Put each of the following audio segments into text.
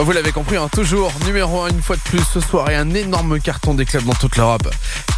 Bah, vous l'avez compris, hein, toujours numéro 1 une fois de plus ce soir et un énorme carton des clubs dans toute l'Europe.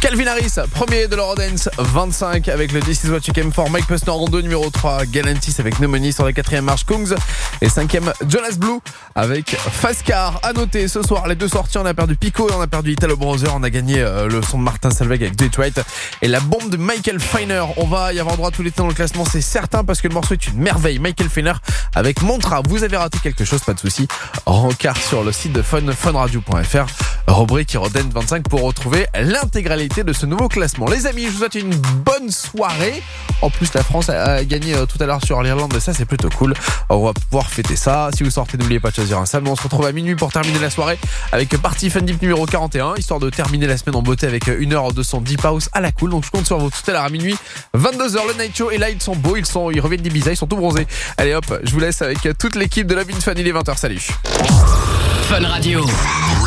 Calvin Harris, premier de l'Eurodance, 25 avec le This is what you came for. Mike Posner en 2, numéro 3. Galantis avec Pneumonie sur la quatrième marche. Kungs et cinquième Jonas Blue avec Fascar. À noter ce soir les deux sorties, on a perdu Pico et on a perdu Italo Brother. On a gagné euh, le son de Martin Selveg avec Detroit et la bombe de Michael Feiner. On va y avoir droit tous les temps dans le classement, c'est certain parce que le morceau est une merveille. Michael Feiner avec Montra. Vous avez raté quelque chose, pas de souci. Rencard sur le site de fun, funradio.fr. Rubrique Roden 25 pour retrouver l'intégralité de ce nouveau classement. Les amis, je vous souhaite une bonne soirée. En plus, la France a gagné euh, tout à l'heure sur l'Irlande ça, c'est plutôt cool. On va pouvoir fêter ça. Si vous sortez, n'oubliez pas de choisir un samedi. On se retrouve à minuit pour terminer la soirée avec Party Fun Deep numéro 41, histoire de terminer la semaine en beauté avec une heure de son Deep House à la cool. Donc, je compte sur vous tout à l'heure à minuit, 22h. Le Night Show et là, ils sont beaux, ils sont, ils reviennent d'Ibiza, ils sont tout bronzés. Allez hop, je vous laisse avec toute l'équipe de Love in Fun. Il est 20h. Salut. Fun Radio. Tous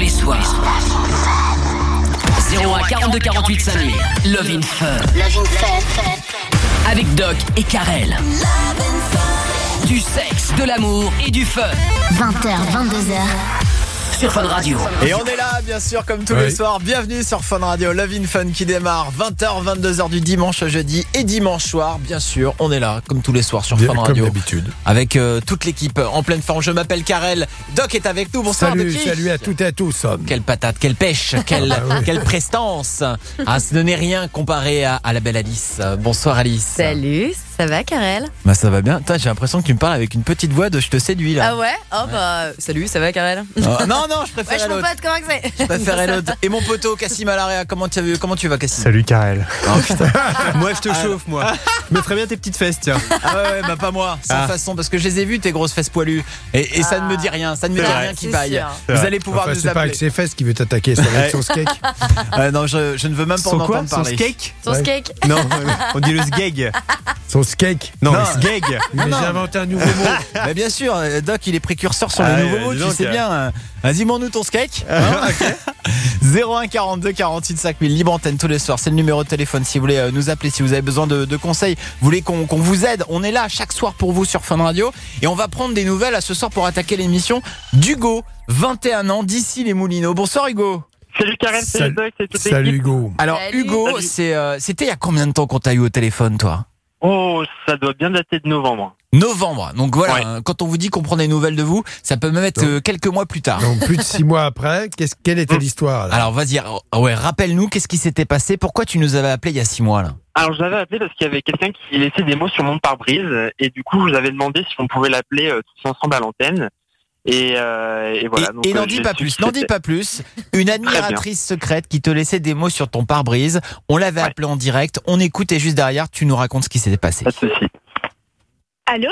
les soirs. 01 42 48 5000. Love in Fun. Avec Doc et Karel. Du sexe, de l'amour et du fun. 20h, 22h. Sur Fun Radio. Et on est là, bien sûr, comme tous les soirs. Bienvenue sur Fun Radio, Love in Fun qui démarre 20h, 22h du dimanche au jeudi et dimanche soir. Bien sûr, on est là, comme tous les soirs sur Bien, Fun comme Radio. d'habitude. Avec euh, toute l'équipe en pleine forme. Je m'appelle Karel. Doc est avec nous. Bonsoir, Salut, Doc. salut à toutes et à tous. Quelle patate, quelle pêche, quelle, Ah bah oui. quelle prestance. Ah, ce n'est rien comparé à, à la belle Alice. Bonsoir Alice. Salut, ça va Karel Bah ça va bien. J'ai l'impression que tu me parles avec une petite voix de je te séduis là. Ah ouais Oh bah salut, ça va Karel Oh, non, non, je Ouais, préfère l'autre. c'est Je préfère l'autre. Et mon poteau Cassim Alaria, comment tu as comment tu vas Cassim? Salut Karel. Oh, putain. Moi je te chauffe moi. Je me ferais bien tes petites fesses tiens. Ah ouais, ouais, bah pas moi, sans Ah. façon, parce que je les ai vues tes grosses fesses poilues. Et, et ça ne me dit rien, ça ne me dit vrai. rien qui sûr. Vous allez pouvoir Enfin, nous c'est pas appeler. avec ses fesses qu'il veut t'attaquer, c'est avec son skate. Euh, non, je, je ne veux même pas Son en entendre Son parler. skate Ton Ouais. skate Non, on dit le sgeg. Skate. Non, Non. le sgeg. Mais j'ai inventé un nouveau mot. Bah bien sûr, euh, Doc, il est précurseur sur Ah, les nouveaux euh, mots, dis tu sais euh. bien. euh, Vas-y, nous ton skate. Hein 01 42 48 5000, libre antenne tous les soirs. C'est le numéro de téléphone si vous voulez nous appeler, si vous avez besoin de, de conseils, vous voulez qu'on qu'on vous aide. On est là chaque soir pour vous sur Fun Radio. Et on va prendre des nouvelles à ce soir pour attaquer l'émission d'Hugo, 21 ans, d'ici les Moulineaux. Bonsoir Hugo. Salut Karen, Salut. Doc, c'est toute Salut. Hugo. Alors Salut. Hugo, c'est euh, c'était il y a combien de temps qu'on t'a eu au téléphone toi? Oh, ça doit bien dater de novembre. Novembre. Donc voilà, Ouais. hein, quand on vous dit qu'on prend des nouvelles de vous, ça peut même être Donc- euh, quelques mois plus tard. Donc plus de six mois après, qu'est-ce- quelle était Mm. l'histoire là? Alors vas-y, alors, ouais, rappelle-nous qu'est-ce qui s'était passé, pourquoi tu nous avais appelé il y a six mois là? Alors j'avais appelé parce qu'il y avait quelqu'un qui laissait des mots sur mon pare-brise et du coup je vous avais demandé si on pouvait l'appeler euh, tous ensemble à l'antenne. Et, euh, et voilà. Et, n'en euh, dis pas plus, n'en dis pas plus. Une admiratrice secrète qui te laissait des mots sur ton pare-brise. On l'avait Ouais. appelé en direct, on écoute et juste derrière tu nous racontes ce qui s'était passé. Pas de souci. Allô?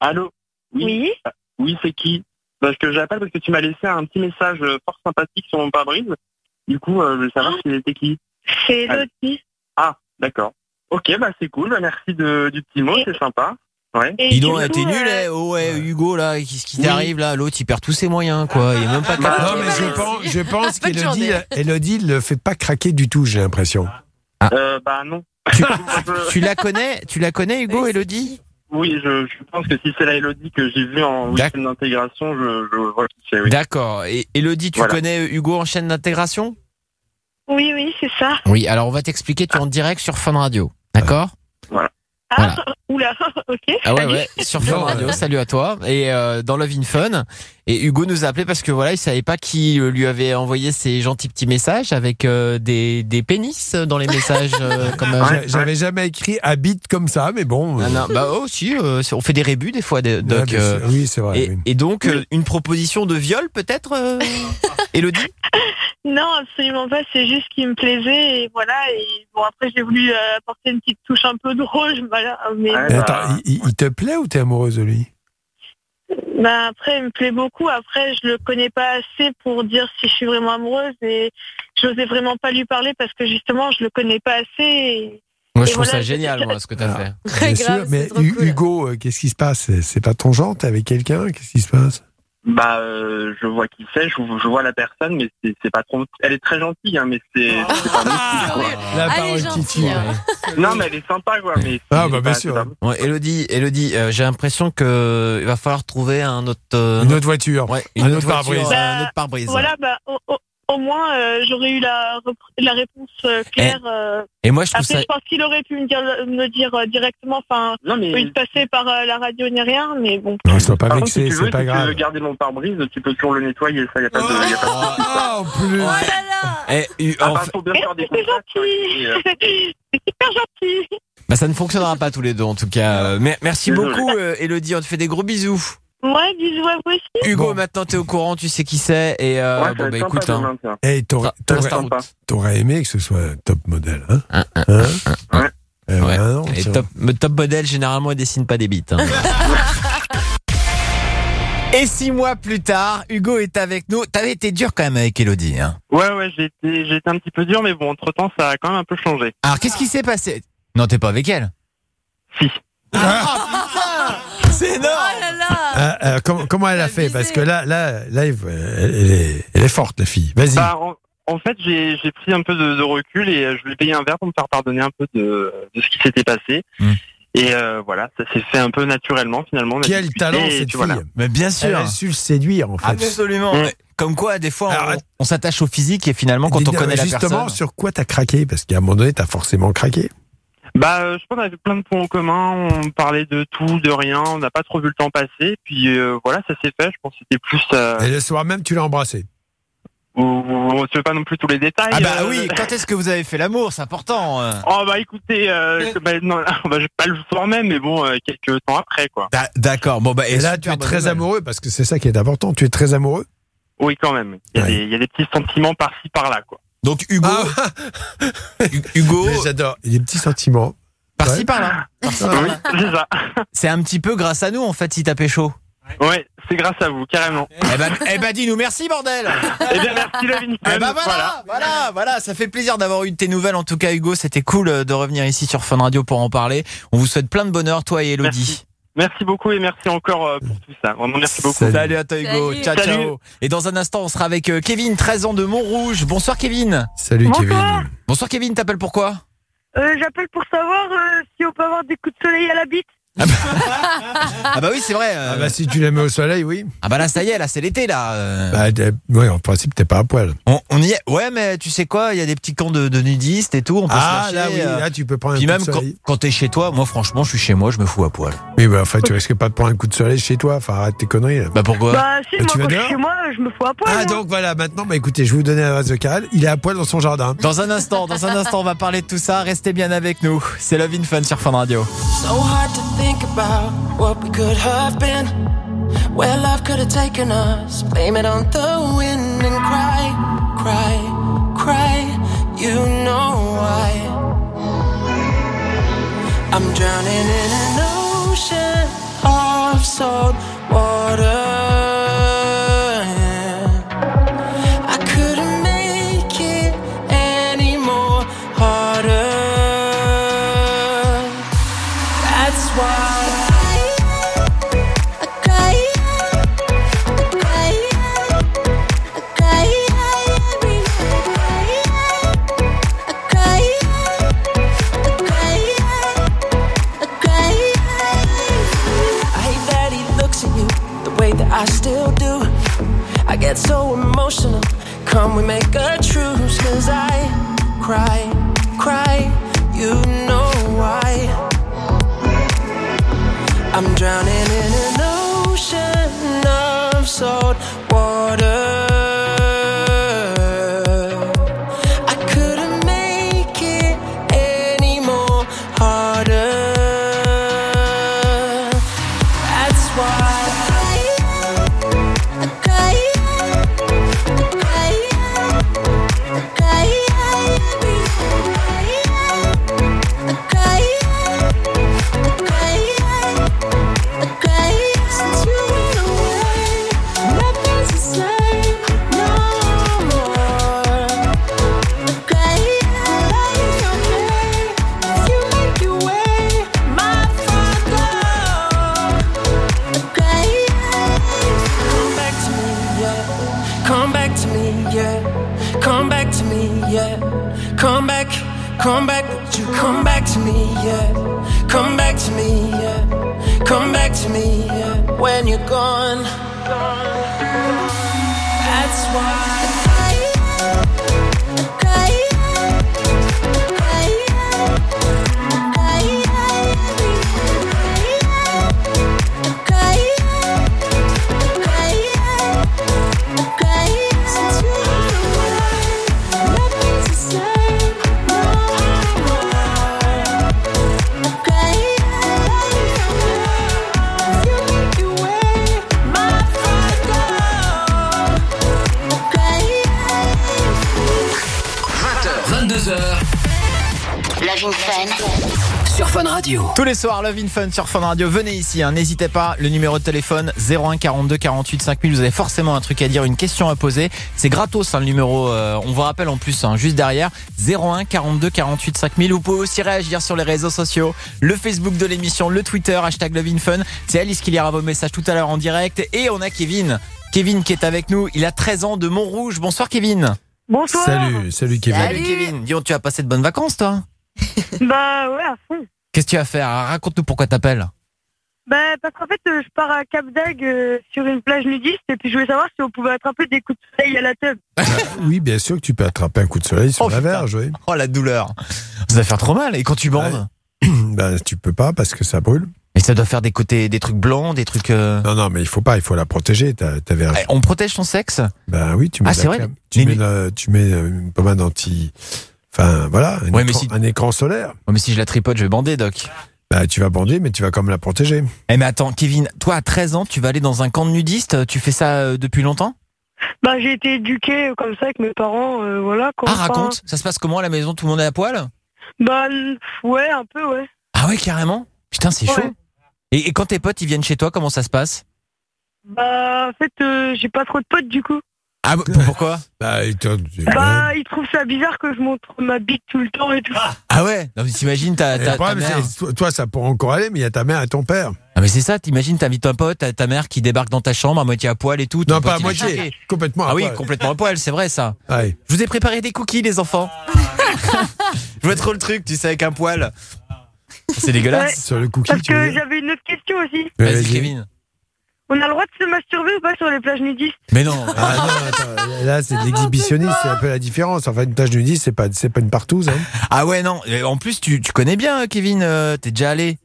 Allô? Oui. Oui, c'est qui? Parce que j'appelle parce que tu m'as laissé un petit message fort sympathique sur mon pare-brise. Du coup, euh, je veux savoir si c'était qui. C'est. Elodie. Ah, d'accord. Ok, bah c'est cool. Bah, merci de, du petit mot, c'est sympa. Ouais. Et Dis donc, t'es nul, euh, eh oh ouais, Hugo là, qu'est-ce qui Oui. t'arrive là? L'autre il perd tous ses moyens quoi, il est même pas Bah, capable. Non mais je pense, je pense Bonne qu'Elodie, journée. Elodie le fait pas craquer du tout, j'ai l'impression. Euh, bah non. Tu, la connais, tu la connais Hugo, Elodie? Oui, je, je pense que si c'est la Elodie que j'ai vue en week-end d'intégration, je, je vois qui c'est, oui. D'accord. Et Elodie, tu Voilà. connais Hugo en chaîne d'intégration? Oui, oui, c'est ça. Oui, alors on va t'expliquer, tu es en direct sur Fun Radio. D'accord? Ah, Voilà. oula, ok. Ah ouais, salut. ouais, sur Fun Radio, salut à toi. Et euh, dans Love in Fun. Et Hugo nous a appelé parce que voilà, il savait pas qui euh, lui avait envoyé ces gentils petits messages avec euh, des, des pénis dans les messages. euh, comme, euh, J'a- J'avais jamais écrit habite comme ça, mais bon. Ah non, bah oh, si, euh, c'est- on fait des rébus des fois, des- Doc. euh, oui, c'est vrai. et, oui. et donc, euh, une proposition de viol peut-être, euh, Elodie Non, absolument pas. C'est juste qu'il me plaisait et voilà. Et bon, après, j'ai voulu euh, apporter une petite touche un peu drôle, voilà. Mais bah, attends, il, il- il te plaît ou t'es amoureuse de lui? Bah, après, il me plaît beaucoup. Après, je le connais pas assez pour dire si je suis vraiment amoureuse et j'osais vraiment pas lui parler parce que justement, je le connais pas assez. et- Moi, je Et trouve voilà, ça génial, moi, ce que tu as Ah. fait. Très Bien grave, sûr, mais cool. Hugo, euh, qu'est-ce qui se passe? C'est- C'est pas ton genre T'es avec quelqu'un? Qu'est-ce qui se passe? Bah, euh, je vois qui c'est, je, je vois la personne, mais c'est pas trop. Elle est très gentille, hein, mais c'est pas quoi. La Ah, elle est parole gentille, Titi. hein. Non, mais elle est sympa, quoi. Mais c'est Ah, bah, bien sûr. Ouais, Elodie, Elodie, euh, j'ai l'impression que il va falloir trouver un autre, euh, Une autre voiture. ouais, un autre pare-brise. euh, un autre pare-brise. Voilà, bah, au, au- moins, euh, j'aurais eu la, réponse euh, claire. euh. Et moi, je trouve Après, ça. je pense qu'il aurait pu me, dire, me dire euh, directement, enfin, Non, mais. de passer par euh, la radio ni rien, mais bon. Non, sois pas si vexé, tu veux, c'est pas si tu veux grave. garder mon pare-brise, tu peux toujours le nettoyer, ça, y a pas de. Y a pas de... Ah, en plus. Oh là là Eh, eu- Ah, bah, fait- faut bien faire des C'est contrats, gentil. et, C'est super gentil. bah, ça ne fonctionnera pas tous les deux en tout cas. Euh, mais merci Désolé. beaucoup, euh, Elodie. On te fait des gros bisous. Ouais, bisous à vous aussi. Hugo, Bon. maintenant t'es au courant, tu sais qui c'est et euh, ouais, bon bah écoute, hein. Hey, t'aurais, aimé que ce soit top modèle, hein Hein, hein, Hein Ouais. Eh non, Et top, top modèle généralement il dessine pas des bites. hein. Et six mois plus tard, Hugo est avec nous. T'avais été dur quand même avec Elodie. Hein. Ouais, ouais, j'ai été, j'ai été un petit peu dur, mais bon, entre temps, ça a quand même un peu changé. Alors qu'est-ce qui s'est passé? Non, t'es pas avec elle? Si. C'est énorme. Ah, ah, comment, comment elle a fait? Parce que là, là, elle, elle est, elle est forte, la fille. Vas-y. Bah, en, en fait, j'ai, j'ai pris un peu de, de recul et euh, je lui ai payé un verre pour me faire pardonner un peu de, de ce qui s'était passé. Hmm. Et euh, voilà, ça s'est fait un peu naturellement finalement. Quel discuté talent, et cette fille. voilà. Mais bien Elle sûr. a su le séduire, en fait. Absolument. Mm. Mais Comme quoi, des fois, on, Alors, on s'attache au physique et finalement, quand on connaît la Justement, personne. sur quoi t'as craqué? Parce qu'à un moment donné, t'as forcément craqué. Bah, euh, je pense qu'on avait plein de points en commun. On parlait de tout, de rien. On n'a pas trop vu le temps passer. Puis euh, voilà, ça s'est fait. Je pense que c'était plus. Euh, Et le soir même, tu l'as embrassé. ou- ou- tu veux pas non plus tous les détails. Ah bah euh, oui, quand est-ce que vous avez fait l'amour C'est important. Oh bah écoutez, euh, bah, non, bah, pas le soir même, mais bon, euh, quelques temps après quoi. D'a- D'accord. Bon bah Et, là, tu es très amoureux, parce que c'est ça qui est important. Tu es très amoureux? Oui, quand même. Il y a, Ouais. des, il y a des petits sentiments par-ci par-là quoi. Donc Hugo, Ah, Hu- Hugo, J'adore. Il y a des petits sentiments. par-ci ouais. par-là. oui, c'est ça. C'est un petit peu grâce à nous en fait si t'as pécho. Ouais, c'est grâce à vous, carrément. Eh ben, eh ben dis-nous merci bordel. Eh bien, merci Levin. Eh ben voilà, voilà, voilà, ça fait plaisir d'avoir eu de tes nouvelles en tout cas Hugo, c'était cool euh, de revenir ici sur Fun Radio pour en parler. On vous souhaite plein de bonheur toi et Elodie. Merci. Merci beaucoup et merci encore euh, pour tout ça. Vraiment, merci beaucoup. Salut. Salut à toi Hugo, ciao Salut. ciao. Et dans un instant, on sera avec euh, Kevin, 13 ans de Montrouge. Bonsoir Kevin. Salut, Bonsoir. Kevin. Bonsoir Kevin, t'appelles pourquoi Euh, J'appelle pour savoir euh, si on peut avoir des coups de soleil à la bite. Ah bah oui, c'est vrai. euh, Ah bah, si tu la mets au soleil, oui. Ah bah là ça y est, là c'est l'été là. euh. Bah, ouais, en principe, t'es pas à poil. On, on y est. Ouais, mais tu sais quoi, il y a des petits camps de, de nudistes et tout. On peut Ah, se là, lâcher, oui, euh. là, tu peux prendre un Puis coup même quand t'es chez toi, moi franchement, je suis chez moi, je me fous à poil. Oui, bah, enfin, tu risques pas de prendre un coup de soleil chez toi. Enfin, arrête tes conneries, là. Bah pourquoi Bah si, Bah, moi tu vas quand je dehors suis chez moi, je me fous à poil. Ah, moi. donc voilà, maintenant, bah écoutez, je vais vous donner l'adresse de Karel. Il est à poil dans son jardin. Dans un instant, dans un instant, on va parler de tout ça. Restez bien avec nous. C'est Love in Fun sur Fun Radio. So hard to think about what we could have been. Where love could have taken us. Blame it on the wind and cry, cry, cry. You know why. I'm drowning in an ocean of salt water. Come, we make a truce. Cause I cry, cry. You know why. I'm drowning in an ocean of salt water. Love in Fun. Sur Fun Radio. Tous les soirs, Love in Fun sur Fun Radio. Venez ici, hein, n'hésitez pas. Le numéro de téléphone 01 42 48 5000. Vous avez forcément un truc à dire, une question à poser. C'est gratos, hein, le numéro. euh, on vous rappelle en plus, hein, juste derrière 01 42 48 5000. Vous pouvez aussi réagir sur les réseaux sociaux, le Facebook de l'émission, le Twitter hashtag Love in Fun. C'est Alice qui lira vos messages tout à l'heure en direct. Et on a Kevin. Kevin qui est avec nous. Il a 13 ans de Montrouge. Bonsoir Kevin. Bonsoir. Salut, salut Kevin. Salut Kevin. Dis tu as passé de bonnes vacances toi? Bah ouais, à fond. Qu'est-ce que tu vas faire Raconte-nous pourquoi t'appelles. Bah parce qu'en fait, euh, je pars à Cap d'Agde euh, sur une plage nudiste et puis je voulais savoir si on pouvait attraper des coups de soleil à la teub. Oui, bien sûr que tu peux attraper un coup de soleil sur Oh, la putain. verge, oui. Oh la douleur. Ça va faire trop mal. Et quand tu bandes? Ben, tu peux pas parce que ça brûle. Et ça doit faire des côtés, des trucs blancs, des trucs. euh, Non, non, mais il faut pas, il faut la protéger, ta, ta verge. eh, On protège son sexe? Ben oui, tu mets Ah, de la c'est vrai crème. Tu Mais- mets, la- tu mets euh, une pommade anti. Enfin, voilà, un, Ouais, mais écran, si- un écran solaire. Oh, Mais si je la tripote, je vais bander, Doc. Bah, tu vas bander, mais tu vas quand même la protéger. Eh mais attends, Kevin, toi à 13 ans, tu vas aller dans un camp de nudistes. Tu fais ça euh, depuis longtemps? Bah j'ai été éduquée euh, comme ça avec mes parents, euh, voilà. Quoi. Ah raconte. Ça se passe comment à la maison Tout le monde est à poil? Bah ouais, un peu, ouais. Ah ouais, carrément? Putain, c'est chaud. Ouais. Et, et quand tes potes ils viennent chez toi, comment ça se passe? Bah en fait, euh, j'ai pas trop de potes du coup. Ah pourquoi Bah, Bah ils trouvent ça bizarre que je montre ma bite tout le temps et tout. Ah ouais. Non mais t'imagines ta, Et ta, le ta problème, mère. c'est- toi- toi, ça pourrait encore aller, mais il y a ta mère et ton père. Ah mais c'est ça. T'imagines t'invites un pote, t'as ta mère qui débarque dans ta chambre à moitié à poil et tout. Non, pas à il moitié, complètement à Ah oui, poil. complètement à poil, c'est vrai ça. Ouais. Je vous ai préparé des cookies, les enfants. Je vois trop le truc, tu sais, avec un poil. C'est dégueulasse. Sur le cookie, Parce que j'avais une autre question aussi. Vas-y. Kevin. On a le droit de se masturber ou pas sur les plages nudistes Mais non. Ah non, attends, là c'est de l'exhibitionniste, c'est un peu la différence. Enfin, une tâche nudiste, c'est pas, c'est pas une partouze. Hein. Ah ouais, non. Et En plus, tu, tu connais bien, Kevin. euh, T'es déjà allé.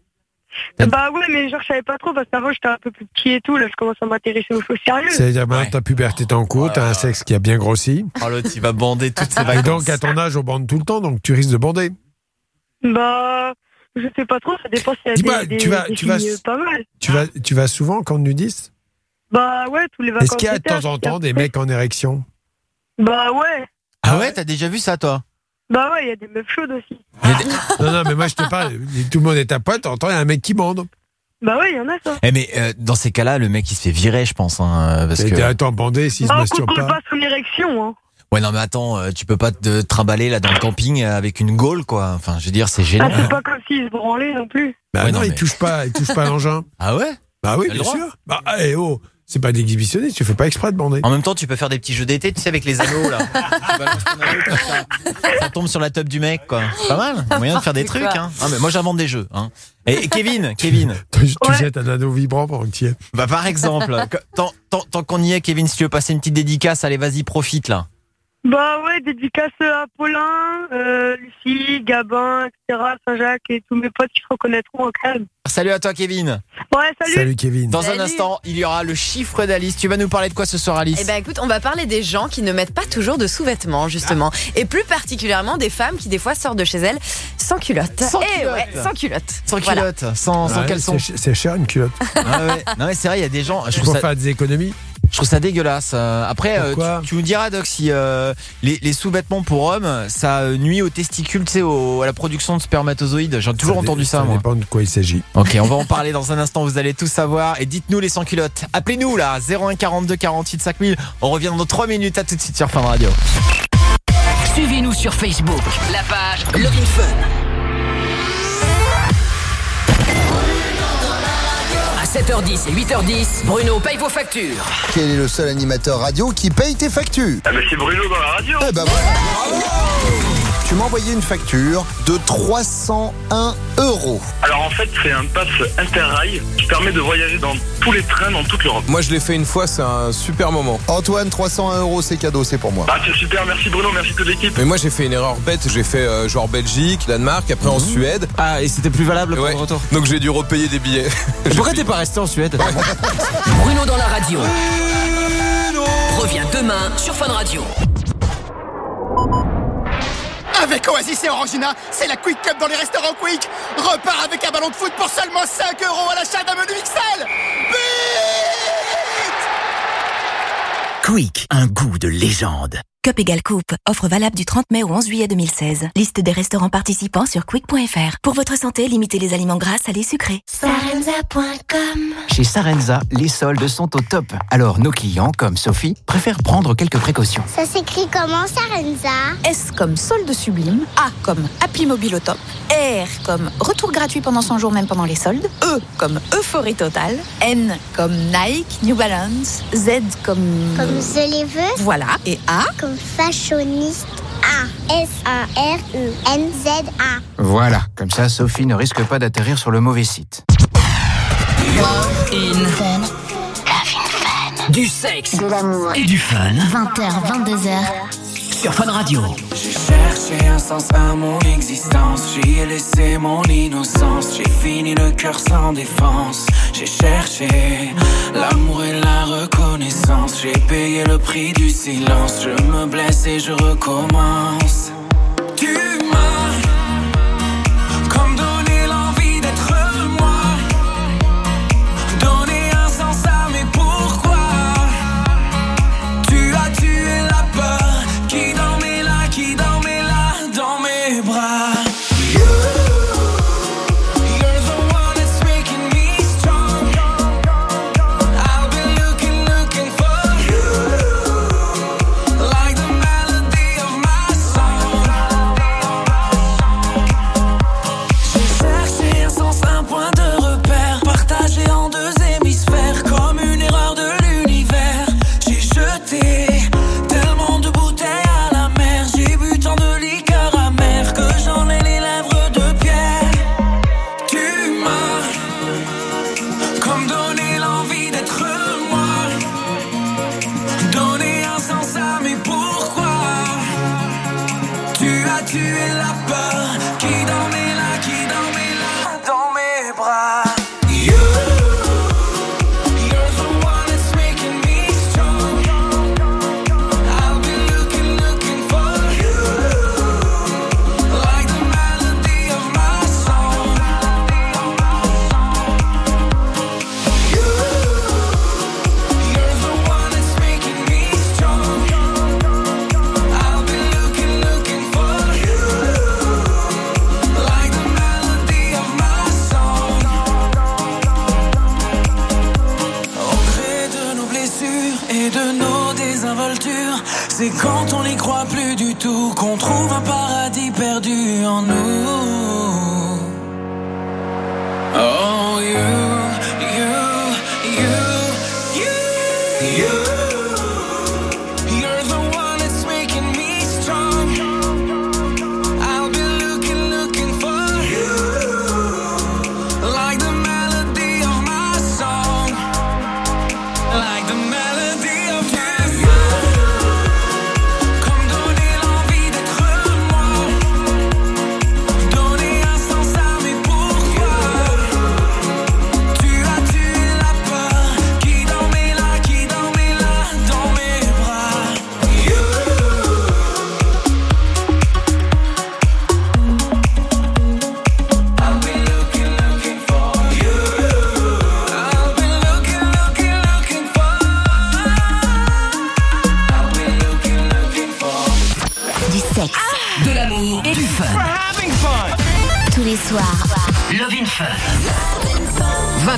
T'as- Bah ouais, mais genre je savais pas trop parce qu'avant j'étais un peu plus petit et tout. Là, je commence à m'intéresser aux choses sérieuses. C'est-à-dire maintenant Ouais. ta puberté est en cours, t'as un sexe qui a bien grossi. Oh l'autre, il va bander toutes ses Et vacances. donc à ton âge, on bande tout le temps, donc tu risques de bander. Bah, je sais pas trop, ça dépend s'il y a des, des, tu vas- des tu vas- euh, pas mal. Tu vas, tu vas souvent quand nudiste? Bah ouais, tous les vacances. Est-ce qu'il y a de temps en temps des mecs en érection? Bah ouais, Ah ouais, t'as déjà vu ça, toi? Bah ouais, il y a des meufs chaudes aussi. Non, non, mais moi je te parle, tout le monde est à poil, t'entends, il y a un mec qui bande. Bah ouais, il y en a ça. Eh mais euh, dans ces cas-là, le mec il se fait virer, je pense, hein, parce que. t'es attends, bandé s'il se Bah, on masturbe pas. pas son érection, hein. Ouais, non mais attends, euh, tu peux pas te trimballer là dans le camping euh, avec une gaule, quoi. Enfin, je veux dire, c'est Ah, génial. c'est pas comme s'il se branlait non plus. Bah Ouais, non, non, il mais- touche pas, il touche pas à l'engin. Ah ouais? Bah oui, bien sûr. Bah, eh oh, c'est pas d'exhibitionniste, tu fais pas exprès de bander. En même temps, tu peux faire des petits jeux d'été, tu sais, avec les anneaux là. Tu balances ton anneau comme ça. Ça tombe sur la top du mec, quoi. C'est pas mal. Moyen de faire des trucs, hein. Ah, mais moi, j'invente des jeux, hein. Et, et Kevin, Kevin, Tu, tu Ouais. jettes un anneau vibrant tu y es. bah par exemple, tant, tant, tant qu'on y est, Kevin, si tu veux passer une petite dédicace, allez, vas-y, profite là. Bah ouais, dédicace à Paulin, euh, Lucie, Gabin, etc., Saint-Jacques et tous mes potes qui se reconnaîtront au calme. Salut à toi, Kevin. Ouais, salut. Salut Kevin. Dans Salut. un instant, il y aura le chiffre d'Alice. Tu vas nous parler de quoi ce soir, Alice Eh ben écoute, on va parler des gens qui ne mettent pas toujours de sous-vêtements justement, et plus particulièrement des femmes qui des fois sortent de chez elles sans culotte. Sans Eh culotte. ouais, sans culotte. Sans Voilà. culotte, sans, sans Ouais, caleçon. c'est ch- C'est cher une culotte. Ah ouais. Non mais c'est vrai, il y a des gens. Je Tu trouve, ça, faire des économies. Je trouve ça dégueulasse. Euh, Après, euh, Pourquoi tu, tu nous diras, Doc, si euh, les, les sous-vêtements pour hommes, ça nuit aux testicules, tu sais, au- à la production de spermatozoïdes. J'ai toujours Ça entendu ça, Ça moi. dépend de quoi il s'agit. Ok, on va en parler dans un instant. Vous allez tout savoir. Et dites-nous les sans culottes. Appelez-nous là, 01 42 48 5000. On revient dans 3 minutes. À tout de suite sur Fun Radio. Suivez-nous sur Facebook, la page Love Fun. 7h10 et 8h10, Bruno paye vos factures. Quel est le seul animateur radio qui paye tes factures? Ah, mais c'est Bruno dans la radio. Eh ben voilà Tu m'as envoyé une facture de 301 euros. Alors en fait, c'est un pass interrail qui permet de voyager dans tous les trains dans toute l'Europe. Moi, je l'ai fait une fois, c'est un super moment. Antoine, 301 euros, c'est cadeau, c'est pour moi. Ah, c'est super, merci Bruno, merci toute l'équipe. Mais moi, j'ai fait une erreur bête. J'ai fait euh, genre Belgique, Danemark, après en Suède. Ah, et c'était plus valable pour Ouais. le retour. Donc j'ai dû repayer des billets. Pourquoi t'es pas resté en Suède? Bruno dans la radio. Revient demain sur Fun Radio. Avec Oasis et Orangina, c'est la Quick Cup dans les restaurants Quick. Repart avec un ballon de foot pour seulement 5 euros à l'achat d'un menu XL. Quick, un goût de légende. Cup égale coupe. Offre valable du 30 mai au 11 juillet 2016. Liste des restaurants participants sur quick.fr. Pour votre santé, limitez les aliments gras, salés, sucrés. Sarenza.com Chez Sarenza, les soldes sont au top. Alors nos clients, comme Sophie, préfèrent prendre quelques précautions. Ça s'écrit comment Sarenza? S comme solde sublime, A comme appli mobile au top, R comme retour gratuit pendant 100 jours même pendant les soldes, E comme euphorie totale, N comme Nike, New Balance, Z comme... Comme je les veux? Voilà, et A Comme fashioniste A S-A-R-E-N-Z-A Voilà, comme ça Sophie ne risque pas d'atterrir sur le mauvais site. Du sexe, De l'amour et du fun. 20h, 22h Sur Fun Radio. J'ai cherché un sens à mon existence, j'y ai laissé mon innocence, j'ai fini le cœur sans défense. J'ai cherché l'amour et la reconnaissance, j'ai payé le prix du silence, je me blesse et je recommence. Tu m'as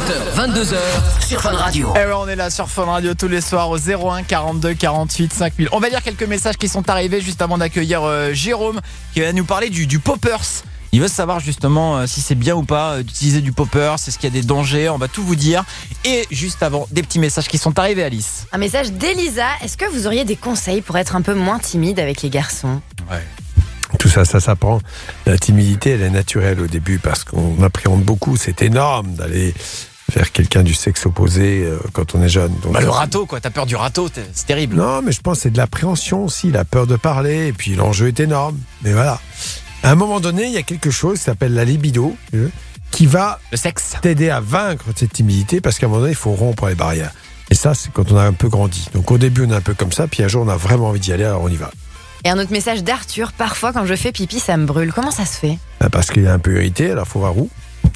20h, 22h sur Fun Radio. Et ouais, on est là sur Fun Radio tous les soirs au 01 42 48 5000. On va lire quelques messages qui sont arrivés juste avant d'accueillir euh, Jérôme qui va nous parler du, du poppers. Il veut savoir justement euh, si c'est bien ou pas euh, d'utiliser du poppers, est-ce qu'il y a des dangers, on va tout vous dire. Et juste avant, des petits messages qui sont arrivés Alice. Un message d'Elisa. Est-ce que vous auriez des conseils pour être un peu moins timide avec les garçons? Tout ça, ça s'apprend. La timidité, elle est naturelle au début parce qu'on appréhende beaucoup. C'est énorme d'aller faire quelqu'un du sexe opposé euh, quand on est jeune. Donc, Bah, le râteau, quoi. T'as peur du râteau, c'est terrible. Non, mais je pense que c'est de l'appréhension aussi, la peur de parler, et puis l'enjeu est énorme. Mais voilà. À un moment donné, il y a quelque chose qui s'appelle la libido, euh, qui va Le sexe. t'aider à vaincre cette timidité, parce qu'à un moment donné, il faut rompre les barrières. Et ça, c'est quand on a un peu grandi. Donc au début, on est un peu comme ça, puis un jour, on a vraiment envie d'y aller, alors on y va. Et un autre message d'Arthur. Parfois, quand je fais pipi, ça me brûle. Comment ça se fait? Ah, Parce qu'il est un peu irrité, alors faut voir où.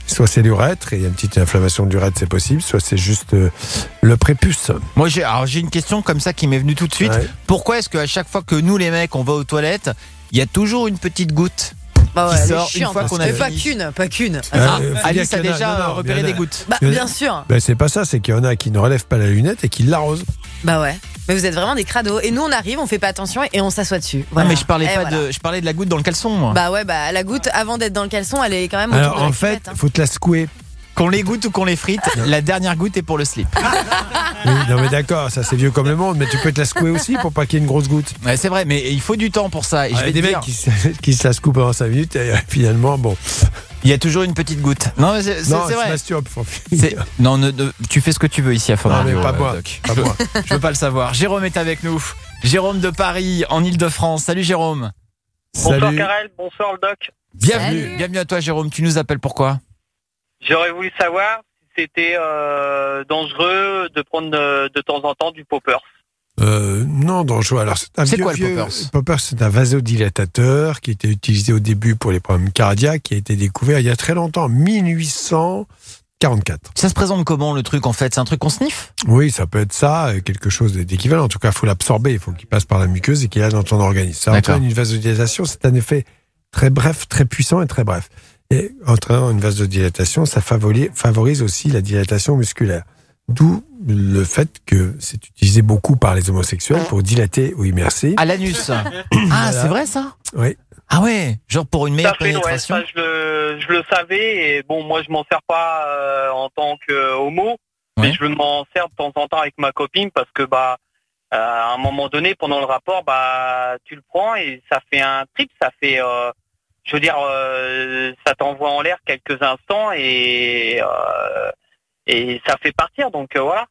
Soit c'est l'urètre, et il y a une petite inflammation de l'urètre, c'est possible, soit c'est juste euh, le prépuce. Moi, j'ai alors, j'ai une question comme ça qui m'est venue tout de suite. Ouais. Pourquoi est-ce qu'à chaque fois que nous, les mecs, on va aux toilettes, il y a toujours une petite goutte? Bah qui ouais, est sort une fois qu'on a Mais pas qu'une, pas qu'une. Ah, Euh, faut Alice a qu'il y en déjà non, non, euh, repéré il y en a- des gouttes. Bah, a- bien sûr. Ben, c'est pas ça, c'est qu'il y en a qui ne relèvent pas la lunette et qui l'arrosent. Bah ouais. Mais vous êtes vraiment des crados. Et nous, on arrive, on fait pas attention et on s'assoit dessus. Non, Voilà. mais je parlais Et pas voilà. de, je parlais de la goutte dans le caleçon, moi. Bah ouais, bah la goutte, avant d'être dans le caleçon, elle est quand même autour Alors de la en fait, cuvette, hein. faut te la secouer. Qu'on les goûte ou qu'on les frite, la dernière goutte est pour le slip. Oui, non mais d'accord, ça c'est vieux comme le monde, mais tu peux te la secouer aussi pour pas qu'il y ait une grosse goutte. Ouais, c'est vrai, mais il faut du temps pour ça. Et Ah, je vais il y a te des dire, mecs qui, se- qui se la secouent pendant 5 minutes et euh, finalement, bon. il y a toujours une petite goutte. Non, mais c'est vrai. masturbe. Non, ne- ne- tu fais ce que tu veux ici à Non, Radio, mais pas euh, moi, pas moi. Je veux pas le savoir. Jérôme est avec nous. Jérôme de Paris, en Ile-de-France. Salut Jérôme. Bonsoir Salut. Karel, bonsoir le doc. Bienvenue, Salut. bienvenue à toi Jérôme. Tu nous appelles pourquoi? J'aurais voulu savoir si c'était euh, dangereux de prendre euh, de temps en temps du poppers. Euh, non, dangereux. Alors, c'est un C'est vieux- quoi le poppers? Poppers, c'est un vasodilatateur qui était utilisé au début pour les problèmes cardiaques, qui a été découvert il y a très longtemps, en 1844. Ça se présente comment le truc en fait? C'est un truc qu'on sniffe? Oui, ça peut être ça, euh, quelque chose d'équivalent. En tout cas, il faut l'absorber, il faut qu'il passe par la muqueuse et qu'il aille dans ton organisme. Ça entraîne une vasodilatation, c'est un effet très bref, très puissant et très bref. Et entraînant une vasodilatation, ça favorise, aussi la dilatation musculaire. D'où le fait que c'est utilisé beaucoup par les homosexuels pour dilater ou immerser. À l'anus. ah, c'est vrai ça? Oui. Ah ouais, genre pour une meilleure fait, ouais, pénétration. ça, je, le, je le savais et bon, moi je m'en sers pas euh, en tant que homo, mais je m'en sers de temps en temps avec ma copine parce que bah euh, à un moment donné pendant le rapport bah tu le prends et ça fait un trip, ça fait euh, je veux dire euh, ça t'envoie en l'air quelques instants et euh, ça fait partir donc euh, voilà.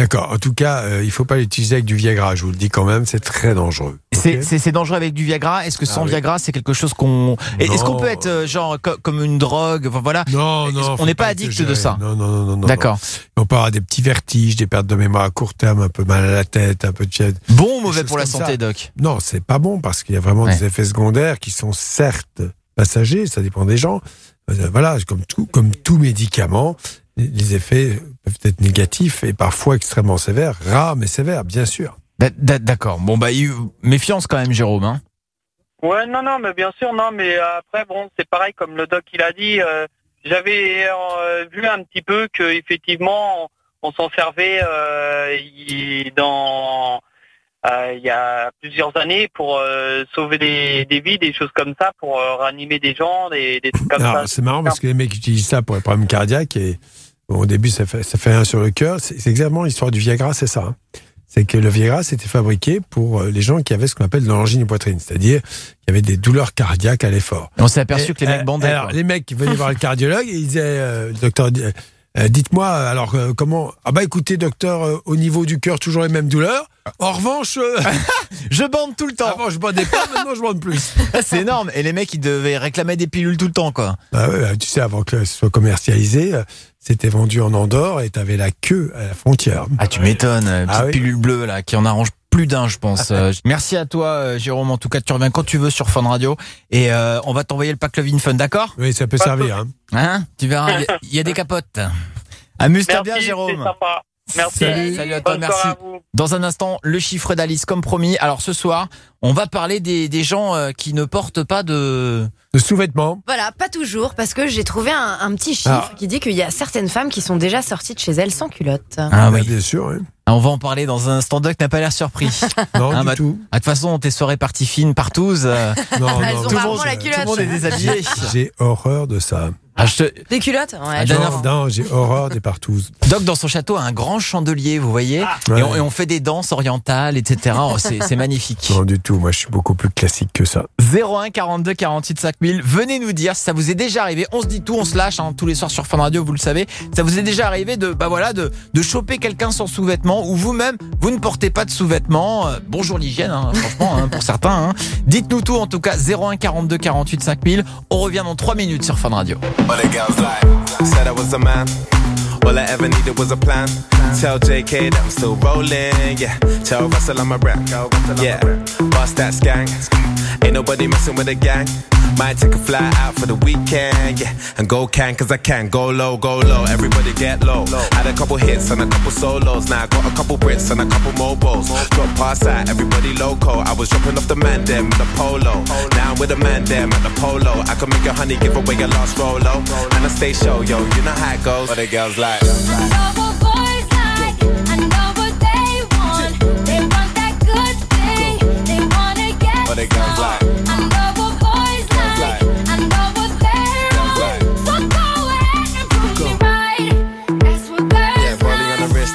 D'accord. En tout cas, euh, il faut pas l'utiliser avec du Viagra. Je vous le dis quand même, c'est très dangereux. C'est- dangereux avec du Viagra? Est-ce que sans Ah oui. Viagra, c'est quelque chose qu'on. Est-ce qu'on peut être euh, genre co- comme une drogue? Enfin, Voilà. Non, non. on n'est pas addict de ça? Non, non, non, non. non. D'accord. On peut avoir des petits vertiges, des pertes de mémoire à court terme, un peu mal à la tête, un peu de. Bon ou mauvais pour la santé, ça. Doc? Non, c'est pas bon parce qu'il y a vraiment Ouais. des effets secondaires qui sont certes passagers, ça dépend des gens. Euh, Voilà, comme tout, comme tout médicament, les effets peuvent être négatifs et parfois extrêmement sévères, rares mais sévères, bien sûr. D'a- d'a- D'accord. Bon, bah, il- méfiance quand même, Jérôme. Hein. Ouais, non, non, mais bien sûr, non, mais euh, après, bon, c'est pareil comme le doc il a dit. euh, J'avais euh, vu un petit peu que effectivement, on, on s'en servait euh, il- dans euh, il y a plusieurs années pour euh, sauver des, des vies, des choses comme ça, pour euh, ranimer des gens, des, des trucs comme Alors, ça. c'est marrant parce que les mecs utilisent ça pour les problèmes cardiaques et bon, au début ça fait, ça fait un sur le cœur. C'est exactement l'histoire du Viagra, c'est ça. hein. C'est que le Viagra c'était fabriqué pour euh, les gens qui avaient ce qu'on appelle de l'angine de poitrine, c'est-à-dire qui avaient des douleurs cardiaques à l'effort. On s'est aperçu Et, que les mecs euh, bandaient. Alors, quoi. les mecs qui venaient voir le cardiologue et ils disaient, euh, le docteur, dit, euh, dites-moi, alors euh, comment Ah bah écoutez, docteur, euh, au niveau du cœur, toujours les mêmes douleurs. En revanche, euh, Je bande tout le temps. avant je bandais pas, maintenant je bande plus. C'est énorme. Et les mecs, ils devaient réclamer des pilules tout le temps, quoi. Ah ouais, bah, tu sais, avant que ce soit commercialisé, euh, c'était vendu en Andorre et t'avais la queue à la frontière. Ah, tu m'étonnes. euh, Petite Ah oui. pilule bleue, là, qui en arrange plus d'un, je pense. Euh, Merci à toi, euh, Jérôme. En tout cas, tu reviens quand tu veux sur Fun Radio. Et euh, on va t'envoyer le pack Love in Fun, d'accord? Oui, ça peut Pas servir. Hein. Hein? Tu verras, il y a- il y, a des capotes. Amuse-toi bien, Merci, Jérôme. sympa. Merci. Salut, salut à toi, Bonne merci. à vous. Dans un instant, le chiffre d'Alice, comme promis. Alors ce soir, on va parler des, des gens euh, qui ne portent pas de... De sous-vêtements. Voilà, pas toujours, parce que j'ai trouvé un, un petit chiffre Ah. qui dit qu'il y a certaines femmes qui sont déjà sorties de chez elles sans culotte. Ah oui. Bien sûr. oui. Ah, On va en parler dans un instant. Doc n'a pas l'air surpris. Non, Ah, du bah, tout. Ah, De toute façon, tes soirées parties fines, partout, euh, Non, Elles non, ont non, tout, monde, la tout culotte. le monde est déshabillé. J'ai horreur de ça. Ah, je te- Des culottes Ouais. Non, non, j'ai horreur des partouzes. Doc, dans son château, a un grand chandelier, vous voyez et, Ouais. on, et on fait des danses orientales, etc. Oh, c'est c'est magnifique. Non, du tout. Moi, je suis beaucoup plus classique que ça. 01 42 48 5000. Venez nous dire si ça vous est déjà arrivé. On se dit tout, on se lâche hein, tous les soirs sur Fun Radio, vous le savez. Ça vous est déjà arrivé de bah voilà de, de choper quelqu'un sans sous-vêtements ou vous-même vous ne portez pas de sous-vêtements. Euh, bonjour l'hygiène, hein, franchement hein, pour certains. hein. Dites-nous tout en tout cas 01 42 48 5000. On revient dans 3 minutes sur Fun Radio. All the girls like said I was a man. All I ever needed was a plan. Tell JK that I'm still rolling. Yeah. Tell Russell I'm a rap. Yeah. Bust that skank. Ain't nobody messing with a gang. Might take a fly out for the weekend. Yeah. And go can cause I can. Go low, go low. Everybody get low. Had a couple hits and a couple solos. Now I got a couple Brits and a couple mobiles. Drop past that, everybody loco. I was dropping off the man them with the polo. Now I'm with a man them at the polo. I can make a honey give away your last rolo. And I stay show, yo, you know how it goes. But the girls like.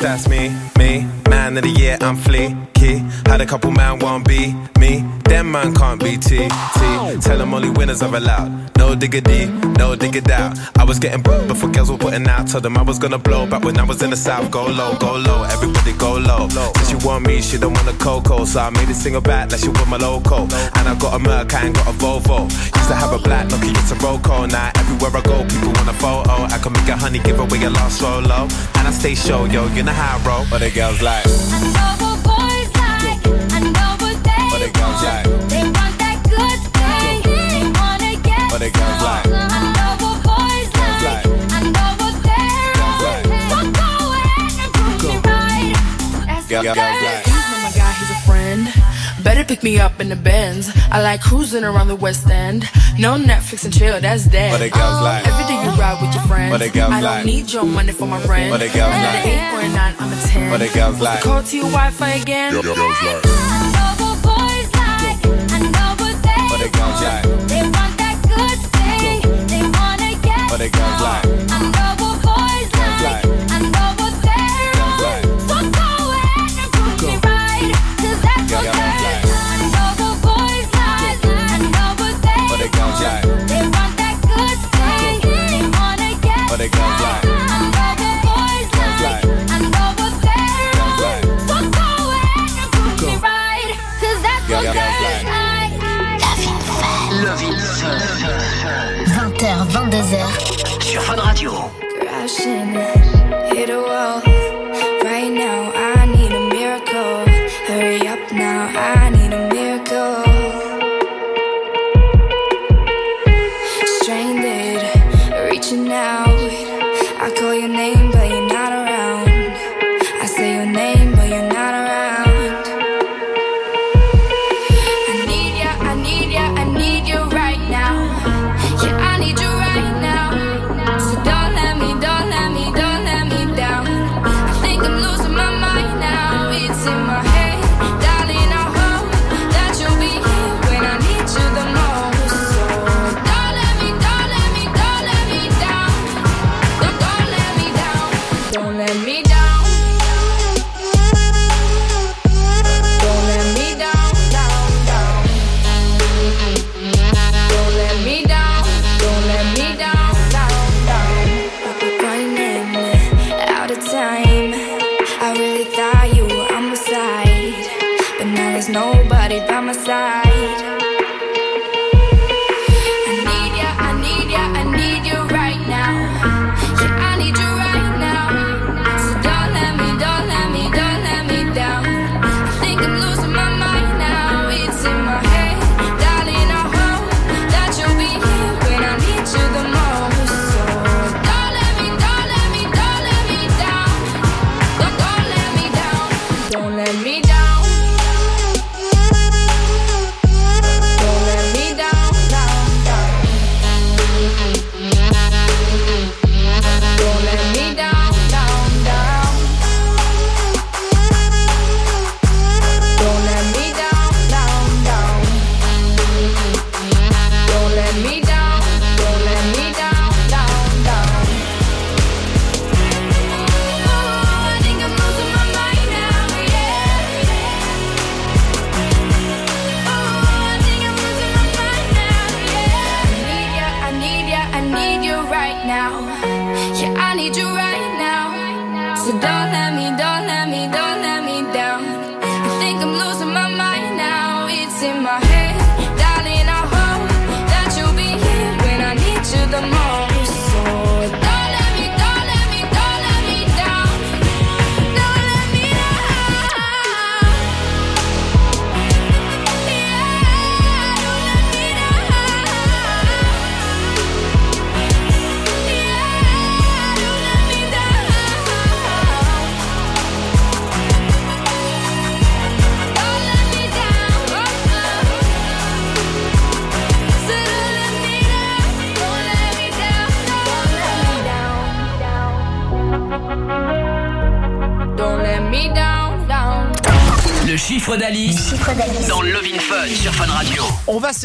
That's me, me. Man of the year, I'm fleeky. Had a couple man won't be me. Them man can't be T. T. Tell them only winners are allowed. No diggity, no dig it out. I was getting booked before girls were putting out. Told them I was gonna blow back when I was in the south. Go low, go low, everybody go low. Since she want me, she don't want a cocoa. So I made it single back like she want my loco. And I got a Merc, I ain't got a Volvo. Used to have a black Nokia, it's a Roco. Now everywhere I go, people want a photo. I can make a honey, give away a lost solo. And I stay show, yo, you know how I roll. But the girls like. But the girls like. But the girls like. Girls like. Girls like. Girls like. He's not my guy, he's a friend. Better pick me up in the Benz. I like cruising around the West End. No Netflix and chill, that's dead. But the girls like. Every day you ride with your friends. But the girls I don't like. need your money for my rent. But the girls I'm like. an eight or a nine, I'm a ten. But the girls like. Call to your Wi-Fi again? Girls like. But the girls like. But the girls like. Crashing, hit a wall. Right now,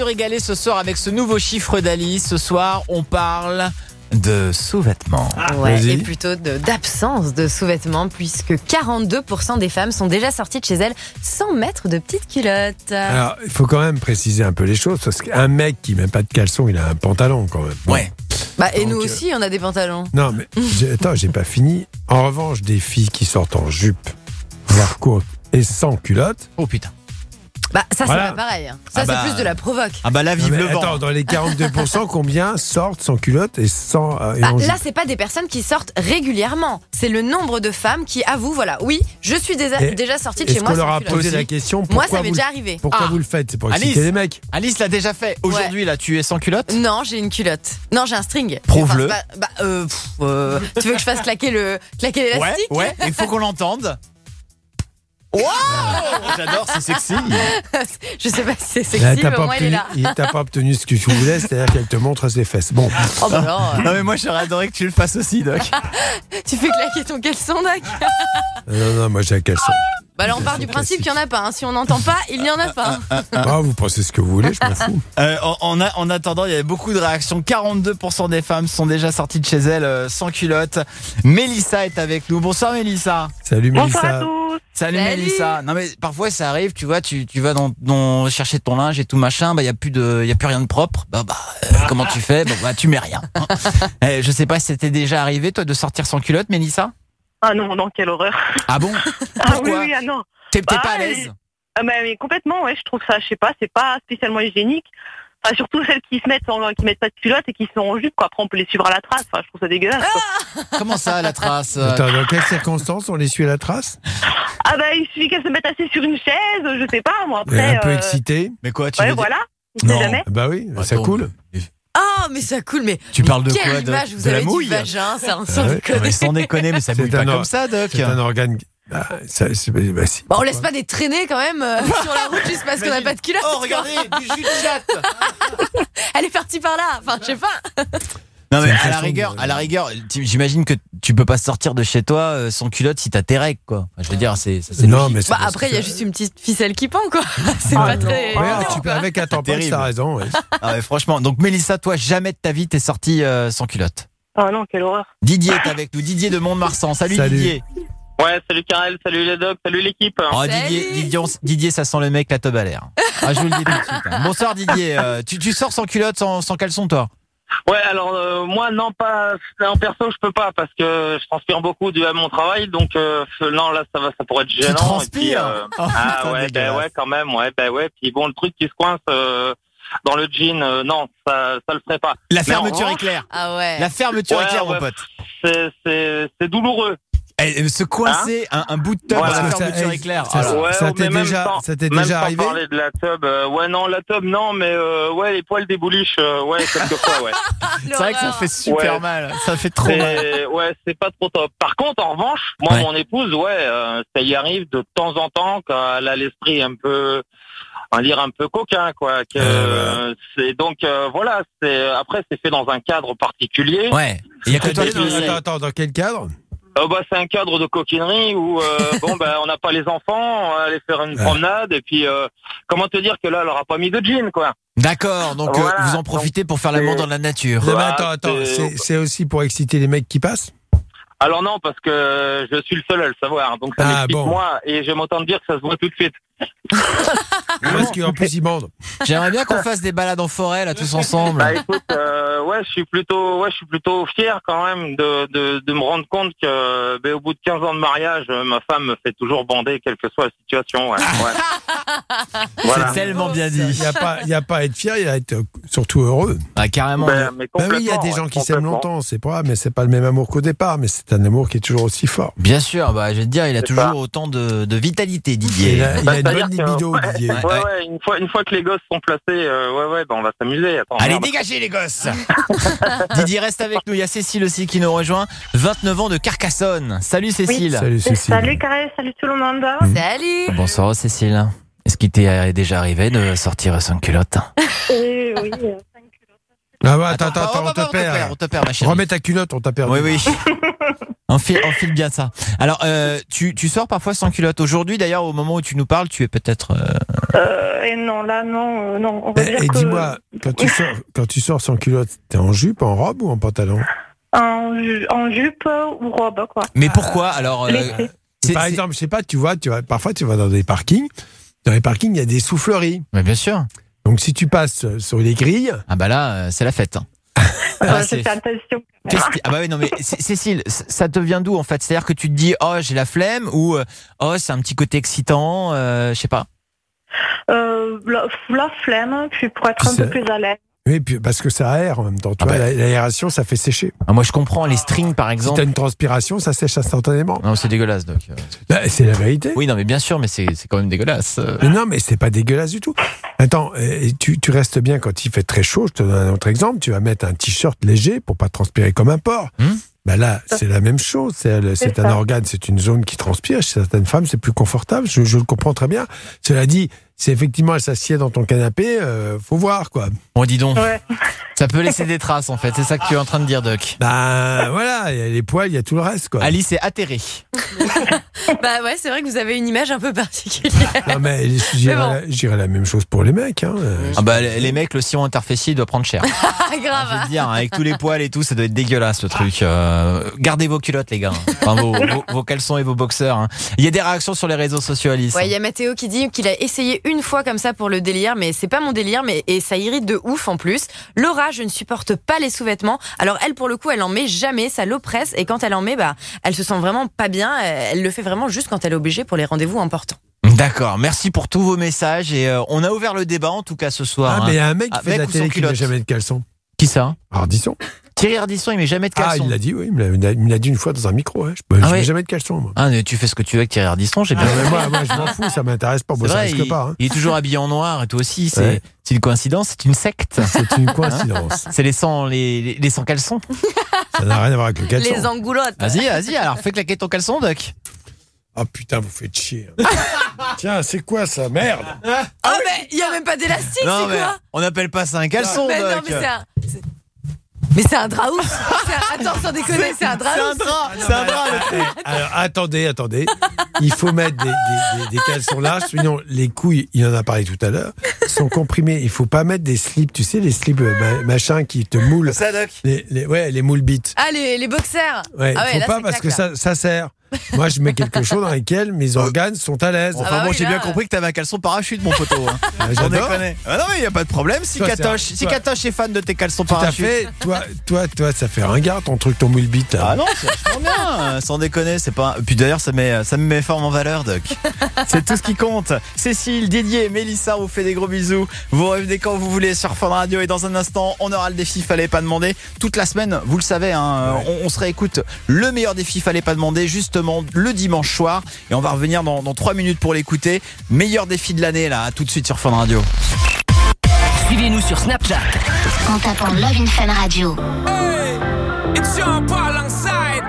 se régaler ce soir avec ce nouveau chiffre d'Alice. Ce soir, on parle de sous-vêtements. Ouais, et plutôt d'absence de sous-vêtements, puisque 42% des femmes sont déjà sorties de chez elles sans mettre de petites culottes. Alors, il faut quand même préciser un peu les choses, parce qu'un mec qui met pas de caleçon, il a un pantalon quand même. Ouais. bah, et nous aussi, on a des pantalons. Non, mais attends, j'ai pas fini. En revanche, des filles qui sortent en jupe, voire courte, et sans culotte. Oh putain. Bah, ça, Voilà. c'est pas pareil. hein. Ça, Ah bah, c'est plus de la provoque. Ah bah là, vive le vent. Attends, dans les 42%, combien sortent sans culotte et sans euh, et Bah, en là, jupe c'est pas des personnes qui sortent régulièrement. C'est le nombre de femmes qui avouent, voilà, oui, je suis déjà, Et déjà sortie de Est-ce chez moi qu'on leur sans a culotte. posé la question Moi, pourquoi ça m'est vous déjà le- arrivé. Pourquoi Ah. vous le faites? C'est pour Alice, exciter les mecs. Alice l'a déjà fait. Aujourd'hui, là, tu es sans culotte? Non, j'ai une culotte. Non, j'ai un string. Prouve-le. Enfin, c'est pas- bah, euh, pff, euh, tu veux que je fasse claquer le claquer Ouais, ouais, il faut qu'on l'entende. Wow J'adore, c'est sexy. Je sais pas si c'est sexy, Là, mais au est obtenu, là. il- t'as pas obtenu ce que tu voulais, c'est-à-dire qu'elle te montre ses fesses. Bon. Oh, bah alors, euh, Non mais moi j'aurais adoré que tu le fasses aussi Doc. tu fais claquer ton caleçon, Doc? Non, non, moi j'ai un caleçon. Bah là, on part du principe qu'il y en a pas. hein. Si on n'entend pas, il n'y en a pas. Ah, vous pensez ce que vous voulez, je m'en fous. Euh, en, en a- en attendant, il y avait beaucoup de réactions. 42% des femmes sont déjà sorties de chez elles euh, sans culotte. Mélissa est avec nous. Bonsoir Mélissa. Salut Bonsoir à tous. Salut, Salut. Mélissa. Non mais parfois ça arrive, tu vois, tu, tu vas dans, dans chercher ton linge et tout machin, bah il y a plus de y a plus rien de propre. Bah bah euh, comment tu fais? Bah, bah tu mets rien. hein. Eh, je sais pas si c'était déjà arrivé toi de sortir sans culotte Mélissa? Ah non, non, quelle horreur. Ah bon ah oui, oui, ah non. T'es Bah, pas à l'aise Ah bah, mais complètement, ouais, je trouve ça, je sais pas, c'est pas spécialement hygiénique. Enfin, surtout celles qui se mettent en, qui mettent pas de culotte et qui sont en jupe, quoi. Après, on peut les suivre à la trace. Enfin, je trouve ça dégueulasse. quoi. Comment ça la trace euh, Attends, dans quelles circonstances on les suit à la trace Ah bah, il suffit qu'elles se mettent assis sur une chaise, je sais pas, moi. Et Après, Un peu euh, excité Mais quoi tu Ouais, veux dire- voilà. On sait jamais. Bah oui, ça coule. Oh, mais ça coule, mais. Tu mais parles de quelle quoi, image vous De la avez mouille du vagin, ça, Ah sans déconner. Mais sans déconner, mais ça C'est bouille pas or- comme ça Doc. C'est un organe. Ah, ça, bah, si. Bah, on laisse pas des traînées quand même euh, sur la route juste parce qu'on n'a pas de culotte. Oh regardez, du jus de chatte Elle est partie par là. Enfin, je sais pas. Non mais à la rigueur, de- à la rigueur, j'imagine que tu peux pas sortir de chez toi euh, sans culotte si t'as tes règles quoi. Enfin, je veux dire, c'est ça, c'est Non, logique. mais Bah, c'est après, il y a juste une petite ficelle qui pend, quoi. C'est Ah, pas non. très. Ouais, tu peux avec un tampon, terrible. t'as raison. ouais. Ah ouais, franchement, donc Mélissa, toi jamais de ta vie t'es sortie euh, sans culotte. Ah non, quelle horreur. Didier est avec nous, Didier de Mont-de-Marsan. Salut, Salut. Didier. Ouais, salut Karel, salut les docs, salut l'équipe. Oh. Didier, Didier, Didier, ça sent le mec la teub à l'air. Ah, je vous le dis tout de suite. hein. Bonsoir Didier, Euh, tu, tu sors sans culotte, sans, sans caleçon toi? Ouais, alors euh, moi non pas en perso je peux pas parce que je transpire beaucoup dû à mon travail donc euh, non là ça va ça pourrait être gênant. transpires et puis, euh, Oh, Ah ouais, ben ouais quand même ouais ben ouais puis bon le truc qui se coince euh, dans le jean euh, non ça ça le ferait pas. La fermeture revanche, éclair. Ah ouais. La fermeture Ouais, éclair, mon ouais. pote. C'est c'est c'est douloureux. Eh, se coincer un, un bout de dans la parce que ça- eh, éclair. ça- ça mais t'est déjà- sans- ça t'est déjà arrivé parler de la tub, euh, ouais non la tub non mais euh, ouais les poils des bouliches euh, ouais quelquefois ouais. C'est vrai que ça fait super Ouais. mal. Ça fait trop mal. Ouais, c'est pas trop top. Par contre, en revanche, moi, Ouais. mon épouse, ouais, euh, ça y arrive de temps en temps quand elle a l'esprit un peu, on va dire un peu coquin, quoi. Que, Euh, c'est donc euh, voilà, c'est après c'est fait dans un cadre particulier. Ouais. Il y a que toi qui attends, attends, dans quel cadre? Euh, bah, c'est un cadre de coquinerie où euh, bon ben on n'a pas les enfants, on va aller faire une Ouais. promenade et puis euh, comment te dire que là elle aura pas mis de jean quoi. D'accord, donc euh, vous en profitez pour faire l'amour dans la nature. Attends, attends, c'est- aussi pour exciter les mecs qui passent? Alors non parce que je suis le seul à le savoir donc ça Ah, m'explique bon. moi et j'aime autant te dire que ça se voit tout de suite. Parce qu'en plus, ils bandent. J'aimerais bien qu'on fasse des balades en forêt là tous ensemble. Bah écoute, euh, ouais, je suis plutôt, ouais, je suis plutôt fier quand même de, de, de me rendre compte que, ben, au bout de 15 ans de mariage, ma femme me fait toujours bander, quelle que soit la situation. Ouais, ouais. Voilà. C'est tellement bien Il dit. n'y a, pas- il y a pas à être fier, il y a à être euh, surtout heureux. Ah, carrément. Ben, mais Bah oui, il y a des gens ouais, qui s'aiment longtemps, c'est pas, mais c'est pas le même amour qu'au départ, mais c'est un amour qui est toujours aussi fort. Bien sûr, bah, je vais te dire, il a toujours autant de, de vitalité, Didier. Il a, il Bah, a une c'est-à-dire bonne que- libido, ouais, Didier. Ouais, ouais, une fois, une fois que les gosses sont placés, euh, ouais, ouais, ben on va s'amuser. Attends, Allez, merde. dégagez les gosses Didier, reste avec nous. Il y a Cécile aussi qui nous rejoint. 29 ans de Carcassonne. Salut Cécile. Salut Cécile. Salut Carré, salut tout le monde. Salut Bonsoir Cécile. Est-ce qu'il t'est déjà arrivé de sortir sans culotte oui, euh, Ah ouais, attends, attends, oh, attends, bah, on te perd. on te perd, ma chérie. Remets ta culotte, on t'a perdu. Oui, oui. Enfile, enfile bien ça. Alors, euh, tu, tu sors parfois sans culotte. Aujourd'hui, d'ailleurs, au moment où tu nous parles, tu es peut-être. euh, euh, et non, là, non, euh, non. On va Et, dire et que dis-moi, quand tu sors, quand tu sors sans culotte, t'es en jupe, en robe ou en pantalon? En, ju- en jupe ou robe, quoi. Mais pourquoi? Alors euh, Par exemple, je sais pas, tu vois, tu vois, parfois tu vas dans des parkings. Dans les parkings, il y a des souffleries. Mais bien sûr. Donc si tu passes sur les grilles, Ah bah là, euh, c'est la fête. hein. Ah, c'est- attention. Festi- Ah bah oui, non mais Cécile, ça te vient d'où en fait? C'est-à-dire que tu te dis oh j'ai la flemme ou euh, oh c'est un petit côté excitant, euh, je sais pas. Euh, la, la flemme, puis pour être un peu plus à l'aise. Oui, puis parce que ça aère en même temps. Ah bah. la- l'aération, ça fait sécher. Ah, moi je comprends les strings par Si exemple. t'as une transpiration, ça sèche instantanément. Non c'est dégueulasse donc. euh. Bah, c'est la vérité. Oui non mais bien sûr mais c'est c'est quand même dégueulasse. Mais non, mais c'est pas dégueulasse du tout. Attends, euh, tu, tu restes bien quand il fait très chaud. Je te donne un autre exemple. Tu vas mettre un t-shirt léger pour pas transpirer comme un porc. Hmm. Bah là, c'est la même chose. C'est un organe, c'est une zone qui transpire. Chez certaines femmes, c'est plus confortable. Je, je le comprends très bien. Cela dit, si effectivement elle s'assied dans ton canapé, euh, faut voir quoi. Bon dis donc, Ouais. ça peut laisser des traces en fait. C'est ça que tu es en train de dire Doc. Bah voilà, il y a les poils, il y a tout le reste quoi. Alice est atterrée. Bah ouais, c'est vrai que vous avez une image un peu particulière. Non mais je dirais bon. la- je même chose pour les mecs. Hein. Ah bah les les mecs le sillon interfessier il doit prendre cher. Ah, Je grave. te dire, hein, avec tous les poils et tout, ça doit être dégueulasse le truc. Euh, gardez vos culottes, les gars. Enfin, vos, vos- vos caleçons et vos boxeurs. hein. Il y a des réactions sur les réseaux sociaux, Alice. Ouais, il y a Mathéo qui dit qu'il a essayé une fois comme ça pour le délire, mais c'est pas mon délire, mais et ça irrite de ouf en plus. Laura, je ne supporte pas les sous-vêtements. Alors elle, pour le coup, elle en met jamais, ça l'oppresse, et quand elle en met, bah, elle se sent vraiment pas bien. Elle le fait vraiment juste quand elle est obligée pour les rendez-vous importants. D'accord, merci pour tous vos messages et euh, on a ouvert le débat en tout cas ce soir. Ah, hein. mais il y a un mec qui Avec fait de la télé qui met culotte jamais de caleçon. Qui ça Ardisson. Thierry Ardisson, il met jamais de Ah, caleçon. il l'a dit, oui. Il me l'a- dit une fois dans un micro. Ouais. Je, je Ah mets jamais de caleçon, moi. Ah, mais tu fais ce que tu veux avec Thierry Ardisson, j'ai bien Ah, mais moi, moi, je m'en fous, ça m'intéresse pas. C'est Moi, ça vrai, risque il, pas. hein. il est toujours habillé en noir et toi aussi. C'est Ouais. une coïncidence, c'est une secte. C'est une coïncidence. C'est les sans, les, les, les sans caleçons. Ça n'a rien à voir avec le caleçon. Les angoulottes. Vas-y, vas-y, alors fais claquer ton caleçon, Doc. Oh putain, vous faites chier. hein. Tiens, c'est quoi ça? Merde Oh, mais il y a même pas d'élastique, Non, c'est mais quoi? on n'appelle pas ça un caleçon, Mais non, Doc. mais c'est un. c'est- Mais c'est un drap ouf. C'est un- Attends, sans déconner, c'est un drap C'est un ouf. drap, c'est un drap. le truc. Eh, Alors, attendez, attendez. Il faut mettre des, des, des, des caleçons larges, sinon les couilles, il en a parlé tout à l'heure, sont comprimées. Il faut pas mettre des slips, tu sais, les slips euh, ma- machin qui te moulent. Ça, Doc. Les, les, ouais, les moules bites. Ah, les, les boxers. Ouais, ah ouais, faut là, pas c'est parce claque, que là. ça, ça sert. Moi, je mets quelque chose dans lequel mes organes sont à l'aise. Ah Enfin bah bon, oui, j'ai bien euh. compris que t'avais un caleçon parachute, mon poteau. Hein. Ah, J'adore. déconne. Ah non, mais il n'y a pas de problème. Si Katoche, un- si toi- Katoche est fan de tes caleçons Tout à parachute. fait. Toi, toi, toi, ça fait ringard ton truc, ton là. Ah non, c'est vachement bien, euh, sans déconner, c'est pas. Puis d'ailleurs, ça met, ça me met fort en valeur, Doc. C'est tout ce qui compte. Cécile, Didier, Mélissa, on vous fait des gros bisous. Vous revenez quand vous voulez sur Fun Radio et dans un instant, on aura le défi Fallait pas demander. Toute la semaine, vous le savez, hein, on, on se réécoute le meilleur défi Fallait pas demander justement le dimanche soir et on va revenir dans, dans 3 minutes pour l'écouter. Meilleur défi de l'année là, tout de suite sur Fun Radio. Suivez-nous sur Snapchat. En tapant Love in Fun Radio. Hey, it's Sean Paul alongside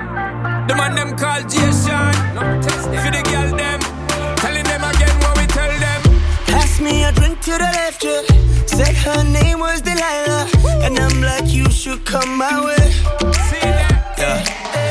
the man them called Jason. For the girl them, telling them again what we tell them. Pass me a drink to the left, yeah. Said her name was Delilah. And I'm like, you should come my way. See that? Yeah.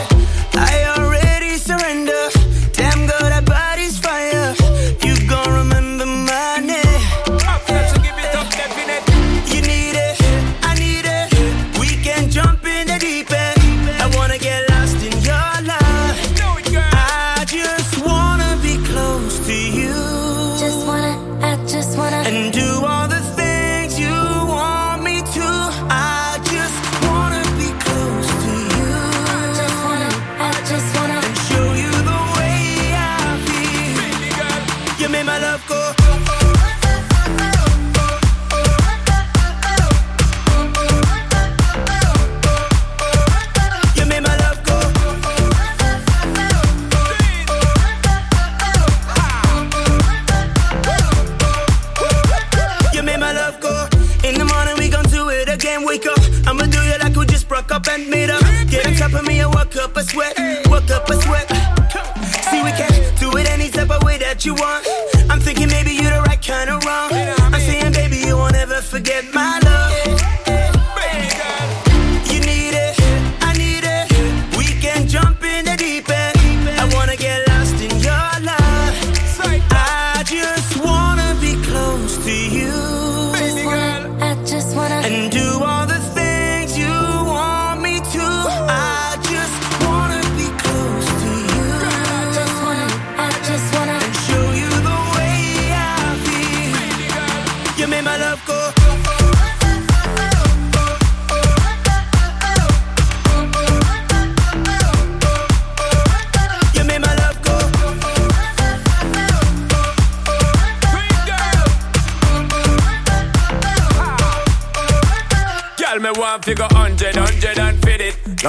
up and meet up. Get on top of me and walk up a sweat, walk up a sweat. See, we can do it any type of way that you want. I'm thinking maybe you're the right kind of wrong. I'm saying, baby, you won't ever forget my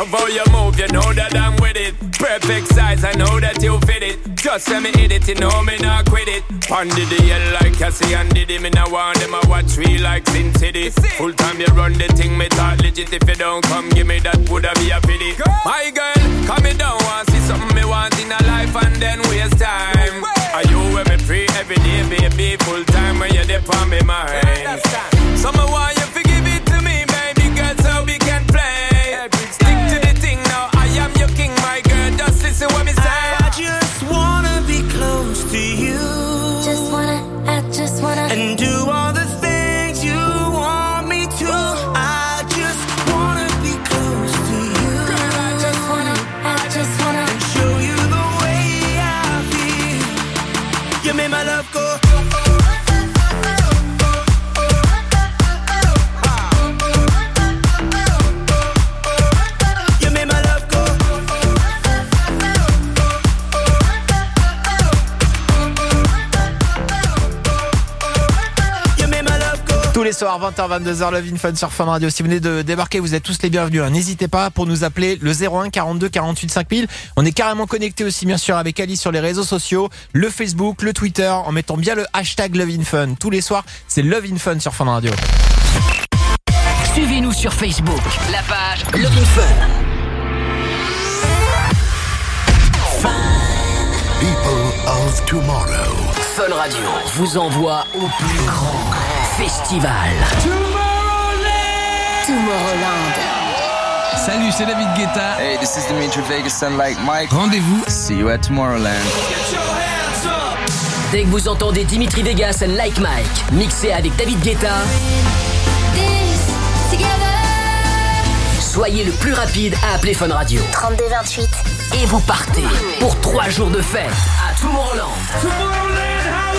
Love how you move, you know that I'm with it. Perfect size, I know that you fit it. Just let me hit it, you know me not quit it. Pondy the yell like Cassie and Diddy. Me now want them a watch me like Sin City. Full time you run the thing, me talk legit. If you don't come, give me that, woulda be a pity. My girl, come me down, want see something me want in a life and then waste time. Are you with me free every day, baby? Full time when you're there on me mind. Some 20h, 22h, Love in Fun sur Fun Radio. Si vous venez de débarquer, vous êtes tous les bienvenus. hein. N'hésitez pas pour nous appeler le 01 42 48 5000. On est carrément connecté aussi, bien sûr, avec Alice sur les réseaux sociaux, le Facebook, le Twitter, en mettant bien le hashtag Love in Fun. Tous les soirs, c'est Love in Fun sur Fun Radio. Suivez-nous sur Facebook, la page Love in Fun. People of tomorrow. Fun Radio vous envoie au plus grand festival. Tomorrowland. Salut, c'est David Guetta. Hey, this is Dimitri Vegas and like Mike. Rendez-vous. See you at Tomorrowland. Dès que vous entendez Dimitri Vegas and Like Mike, mixé avec David Guetta, soyez le plus rapide à appeler Fun Radio. 32 28. Et vous partez pour trois jours de fête à Tomorrowland. La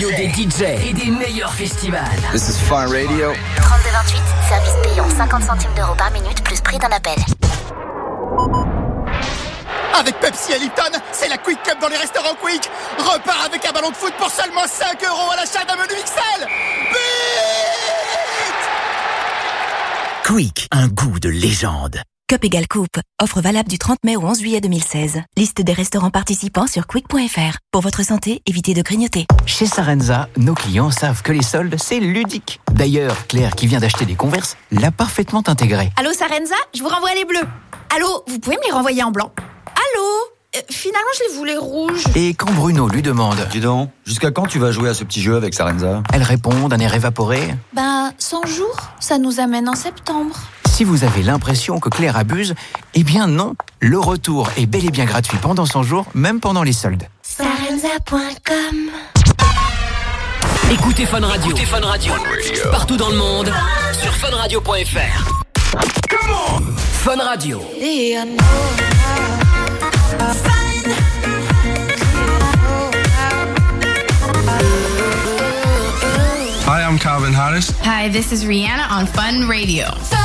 radio des DJ et des meilleurs festivals. This is Fun Radio. 32 28. Service payant 50 centimes d'euros par minute plus prix d'un appel. Avec Pepsi et Lipton, c'est la Quick Cup dans les restaurants Quick. Repars avec un ballon de foot pour seulement 5 euros à l'achat d'un menu XL. Quick, un goût de légende. Cup égale coupe. Offre valable du 30 mai au 11 juillet 2016. Liste des restaurants participants sur quick.fr. Pour votre santé, évitez de grignoter. Chez Sarenza, nos clients savent que les soldes, c'est ludique. D'ailleurs, Claire, qui vient d'acheter des converses, l'a parfaitement intégré. Allô Sarenza? Je vous renvoie les bleus. Allô, vous pouvez me les renvoyer en blanc Allô? Euh, Finalement, je les voulais rouges. Et quand Bruno lui demande Dis donc, jusqu'à quand tu vas jouer à ce petit jeu avec Sarenza Elle répond d'un air évaporé. Ben, 100 jours, ça nous amène en septembre. Si vous avez l'impression que Claire abuse, eh bien non. Le retour est bel et bien gratuit pendant 100 jours, même pendant les soldes. Sarenza.com Écoutez Fun Radio. Écoutez Fun Radio. Partout dans le monde sur funradio.fr. Fun Radio. Hi, I'm Calvin Harris. Hi, this is Rihanna on Fun Radio. Fun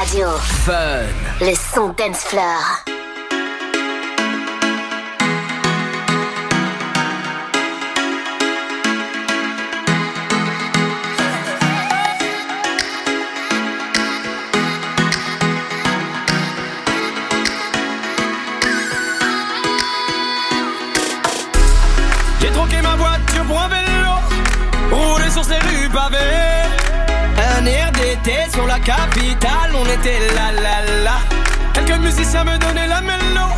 Radio. Fun. Le son dance floor. Un air d'été sur la capitale, on était là là là. Quelques musiciens me donnaient la mélo,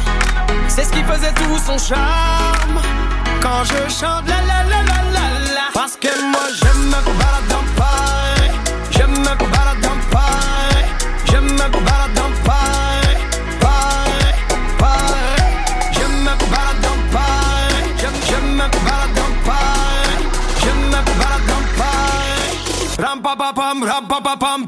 c'est ce qui faisait tout son charme. Quand je chante la la la la la la, parce que moi je me balade dans Paris, je me balade dans Paris, je me balade pam pam pam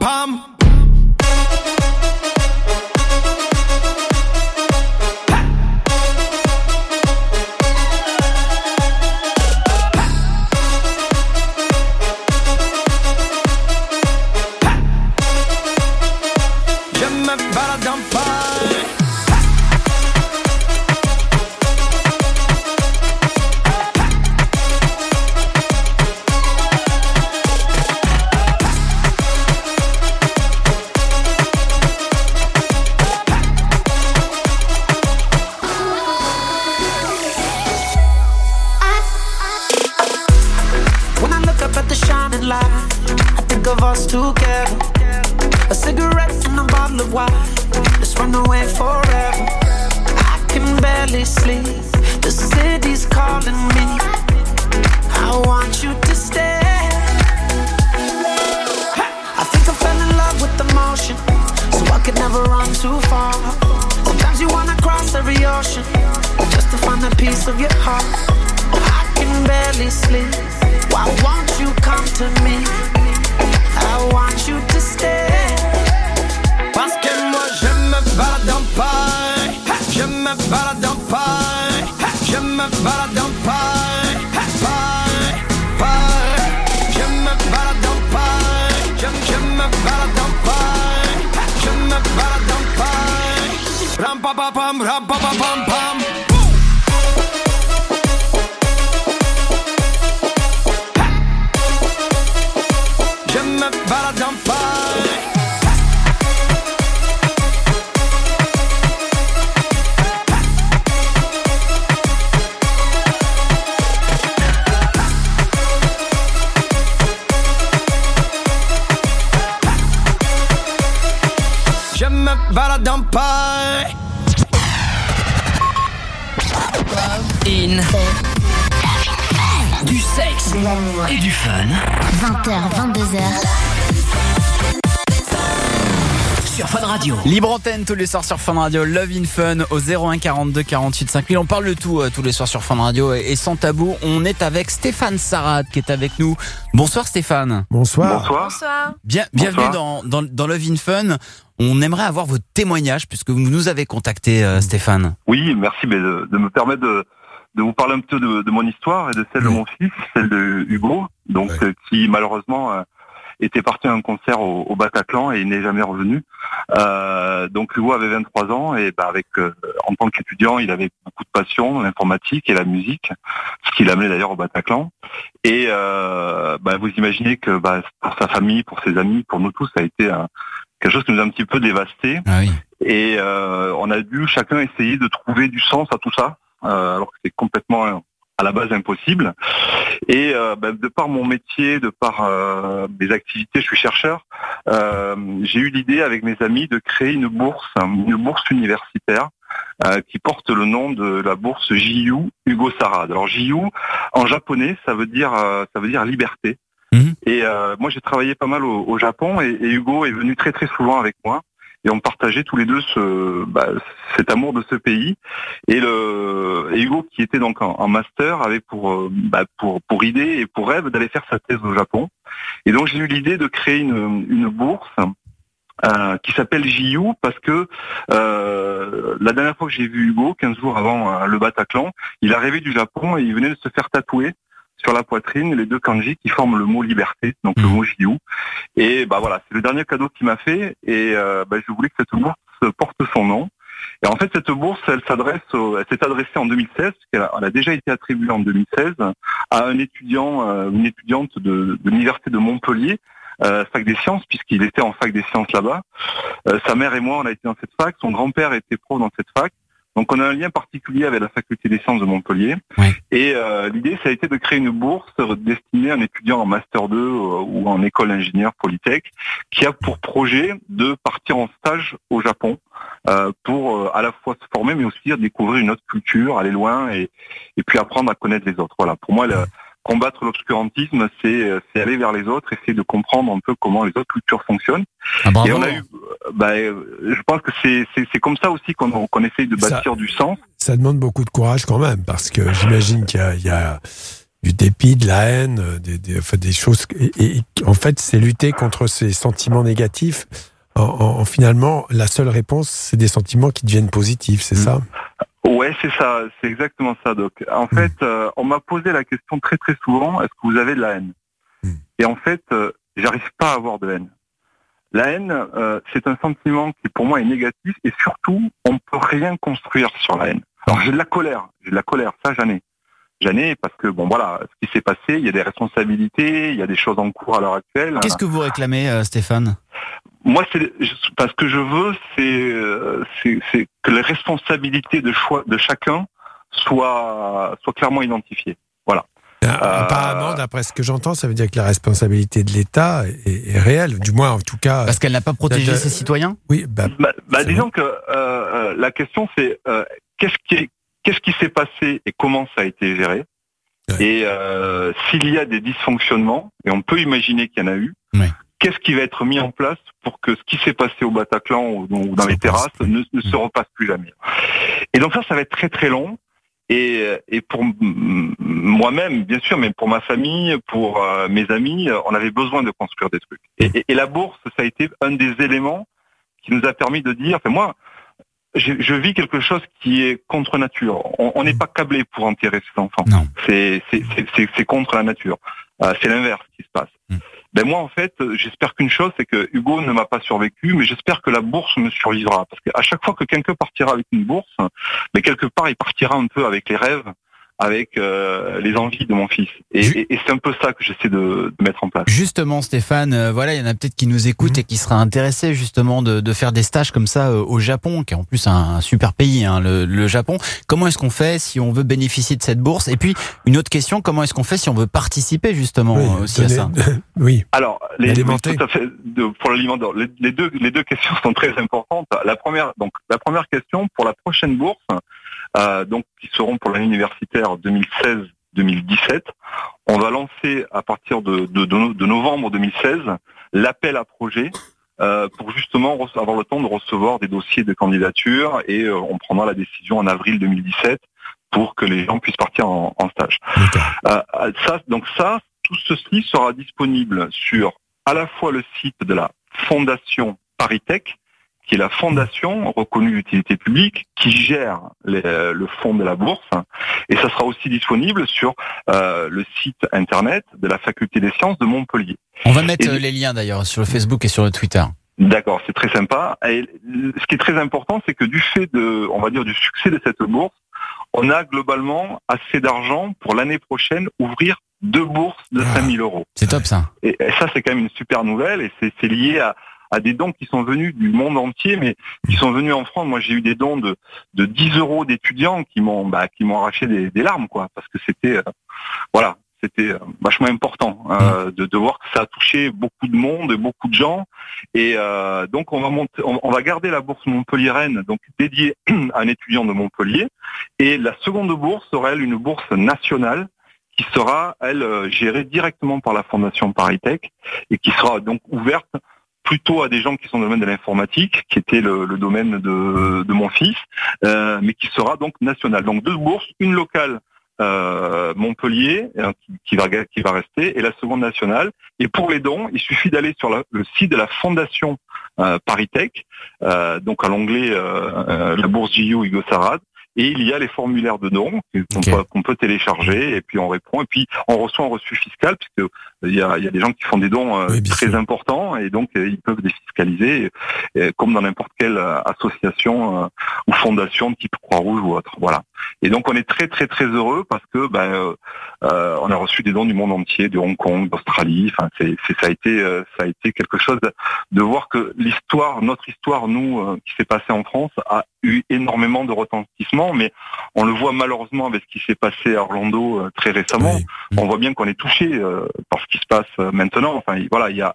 Tous les soirs sur Fun Radio, Love in Fun au 01 42 48 5000. On parle de tout euh, tous les soirs sur Fun Radio et, et sans tabou. On est avec Stéphane Sarad qui est avec nous. Bonsoir Stéphane. Bonsoir. Bonsoir. Bien, bienvenue dans, dans, dans Love in Fun. On aimerait avoir votre témoignage puisque vous nous avez contacté euh, Stéphane. Oui, merci mais de, de me permettre de, de vous parler un peu de, de mon histoire et de celle de mon fils, celle de Hugo, donc euh, qui malheureusement euh, était parti à un concert au, au Bataclan et il n'est jamais revenu. Euh, donc Hugo avait 23 ans et bah, avec euh, en tant qu'étudiant, il avait beaucoup de passion, l'informatique et la musique, ce qui l'a amené d'ailleurs au Bataclan. Et euh, bah, vous imaginez que bah, pour sa famille, pour ses amis, pour nous tous, ça a été un- quelque chose qui nous a un petit peu dévasté. Et euh, on a dû chacun essayer de trouver du sens à tout ça, euh, alors que c'est complètement euh, à la base impossible. Et euh, ben, de par mon métier, de par euh, mes activités, je suis chercheur, euh, j'ai eu l'idée avec mes amis de créer une bourse, une bourse universitaire euh, qui porte le nom de la bourse JU Hugo Sarad. Alors JU en japonais, ça veut dire euh, ça veut dire liberté. Et euh, moi, j'ai travaillé pas mal au, au Japon et, et Hugo est venu très très souvent avec moi. Et on partageait tous les deux ce, bah, cet amour de ce pays. Et, le, et Hugo, qui était donc en, master, avait pour, euh, bah, pour, pour idée et pour rêve d'aller faire sa thèse au Japon. Et donc j'ai eu l'idée de créer une, une bourse euh, qui s'appelle JU parce que euh, la dernière fois que j'ai vu Hugo, 15 jours avant euh, le Bataclan, il arrivait du Japon et il venait de se faire tatouer sur la poitrine les deux kanji qui forment le mot liberté, donc le mot JU. Et bah voilà, c'est le dernier cadeau qu'il m'a fait et euh, bah, je voulais que cette bourse porte son nom. Et en fait, cette bourse, elle s'adresse, au- elle s'est adressée en 2016, parce qu'elle a, elle a déjà été attribuée en 2016 à un étudiant, euh, une étudiante de, de l'université de Montpellier, euh, fac des sciences, puisqu'il était en fac des sciences là-bas. Euh, sa mère et moi, on a été dans cette fac. Son grand-père était prof dans cette fac. Donc on a un lien particulier avec la faculté des sciences de Montpellier. Et euh, l'idée, ça a été de créer une bourse destinée à un étudiant en master 2 euh, ou en école d'ingénieur Polytech, qui a pour projet de partir en stage au Japon euh, pour euh, à la fois se former, mais aussi découvrir une autre culture, aller loin et, et puis apprendre à connaître les autres. Voilà. Pour moi, le, combattre l'obscurantisme, c'est euh, c'est aller vers les autres, essayer de comprendre un peu comment les autres cultures fonctionnent. Ah, bravo. et on a eu, bah, euh, je pense que c'est comme ça aussi qu'on qu'on essaye de Ça- bâtir du sens. Ça demande beaucoup de courage quand même, parce que j'imagine qu'il y y a du dépit, de la haine, euh, des, des, enfin, des choses. Et, en fait, c'est lutter contre ces sentiments négatifs. En, en- en finalement, la seule réponse, c'est des sentiments qui deviennent positifs, c'est ça? Ouais, c'est ça, c'est exactement ça, Doc. En fait, euh, on m'a posé la question très très souvent est-ce que vous avez de la haine? Et en fait, euh, j'arrive pas à avoir de haine. La haine, euh, c'est un sentiment qui pour moi est négatif et surtout, on peut rien construire sur la haine. Alors j'ai de la colère, j'ai de la colère, ça j'en ai. J'en ai parce que bon voilà, ce qui s'est passé, il y a des responsabilités, il y a des choses en cours à l'heure actuelle. Qu'est-ce que vous réclamez, Stéphane? Moi, c'est parce que je veux, c'est euh, c'est que les responsabilités de choix de chacun soient soient clairement identifiées. Voilà. Euh, Apparemment, d'après ce que j'entends, ça veut dire que la responsabilité de l'État est, est réelle, du moins en tout cas. Parce qu'elle n'a pas protégé de- ses citoyens? Oui, bah, Bah, bah, disons que euh, euh, la question c'est euh, qu'est-ce qui s'est passé et comment ça a été géré? Et euh, s'il y a des dysfonctionnements, et on peut imaginer qu'il y en a eu, qu'est-ce qui va être mis en place pour que ce qui s'est passé au Bataclan ou, dans les terrasses ne, ne se repasse plus jamais. Et donc ça, ça va être très très long. Et, et pour moi-même, bien sûr, mais pour ma famille, pour euh, mes amis, euh, on avait besoin de construire des trucs. Et, et- et la bourse, ça a été un des éléments qui nous a permis de dire, enfin moi, je, je vis quelque chose qui est contre nature. On n'est pas câblé pour enterrer ses enfants. C'est contre la nature. Euh, c'est l'inverse qui se passe. Ben moi en fait, j'espère qu'une chose, c'est que Hugo ne m'a pas survécu, mais j'espère que la bourse me survivra. Parce qu'à chaque fois que quelqu'un partira avec une bourse, mais quelque part il partira un peu avec les rêves, avec euh, les envies de mon fils. Et, et- et c'est un peu ça que j'essaie de, de mettre en place. Justement, Stéphane, euh, voilà, il y en a peut-être qui nous écoutent et qui seraient intéressés justement de, de faire des stages comme ça euh, au Japon, qui est en plus un, un super pays, hein, le, le Japon. Comment est-ce qu'on fait si on veut bénéficier de cette bourse? Et puis, une autre question, comment est-ce qu'on fait si on veut participer justement euh, aussi à ça? Oui. Alors, les, L'alimenter. oui, tout à fait, de- pour l'alimentaire, les, les deux, les deux questions sont très importantes. La première, donc, la première question pour la prochaine bourse, donc, qui seront pour l'année universitaire 2016-2017, on va lancer à partir de, de, de no- de novembre 2016 l'appel à projet euh, pour justement avoir le temps de recevoir des dossiers de candidature et euh, on prendra la décision en avril 2017 pour que les gens puissent partir en, en stage. Euh, euh, ça, donc ça, tout ceci sera disponible sur à la fois le site de la Fondation Paritech, qui est la fondation reconnue d'utilité publique qui gère les- euh, le fonds de la bourse, et ça sera aussi disponible sur euh, le site internet de la Faculté des sciences de Montpellier. On va mettre euh, les liens d'ailleurs sur le Facebook et sur le Twitter. D'accord, c'est très sympa. Et ce qui est très important, c'est que du fait de, on va dire, du succès de cette bourse, on a globalement assez d'argent pour l'année prochaine ouvrir deux bourses de 5000 euros. C'est top ça. Et, ça, c'est quand même une super nouvelle et c'est lié à, à des dons qui sont venus du monde entier, mais qui sont venus en France. Moi, j'ai eu des dons de, de 10 euros d'étudiants qui m'ont bah, qui m'ont arraché des, des larmes, quoi, parce que c'était euh, voilà, c'était euh, vachement important euh, de, de voir que ça a touché beaucoup de monde, beaucoup de gens, et euh, donc on va monter, on, on va garder la bourse Montpellier-Rennes, donc dédiée à un étudiant de Montpellier, et la seconde bourse sera elle une bourse nationale qui sera, elle, euh, gérée directement par la Fondation Paritech et qui sera donc ouverte plutôt à des gens qui sont dans le domaine de l'informatique, qui était le, le domaine de, de mon fils, euh, mais qui sera donc nationale. Donc deux bourses, une locale euh, Montpellier euh, qui, qui va qui va rester et la seconde nationale. Et pour les dons, il suffit d'aller sur la- le site de la Fondation euh, Paritech, euh, donc à l'onglet euh, euh, la bourse JU Hugo Sarad, Et il y a les formulaires de dons qu'on peut, qu'on peut télécharger et puis on répond. Et puis on reçoit un reçu fiscal puisque il y a, il y a des gens qui font des dons euh, très importants et donc euh, ils peuvent défiscaliser euh, comme dans n'importe quelle association euh, ou fondation type Croix-Rouge ou autre. Voilà. Et donc on est très très très heureux parce que ben, euh, euh, on a reçu des dons du monde entier, de Hong Kong, d'Australie. Enfin, c'est, c'est- ça a été euh, ça a été quelque chose de, de voir que l'histoire, notre histoire, nous, euh, qui s'est passée en France, a eu énormément de retentissement, mais on le voit malheureusement avec ce qui s'est passé à Orlando euh, très récemment. On voit bien qu'on est touché euh, par ce qui se passe euh, maintenant. Enfin, il- voilà, il y a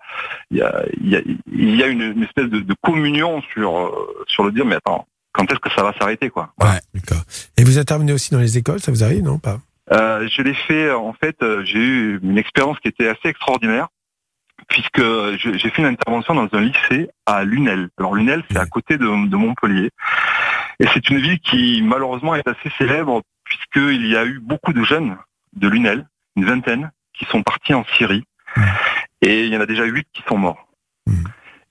il y a il y a, il y a une, une espèce de, de communion sur euh, sur le dire, mais attends, quand est-ce que ça va s'arrêter, quoi? D'accord. Et vous intervenez aussi dans les écoles, ça vous arrive, non? Pas Euh, je l'ai fait, en fait, j'ai eu une expérience qui était assez extraordinaire, puisque j'ai fait une intervention dans un lycée à Lunel. Alors Lunel, c'est à côté de, de Montpellier. Et c'est une ville qui, malheureusement, est assez célèbre, puisqu'il y a eu beaucoup de jeunes de Lunel, une vingtaine, qui sont partis en Syrie. Et il y en a déjà huit qui sont morts.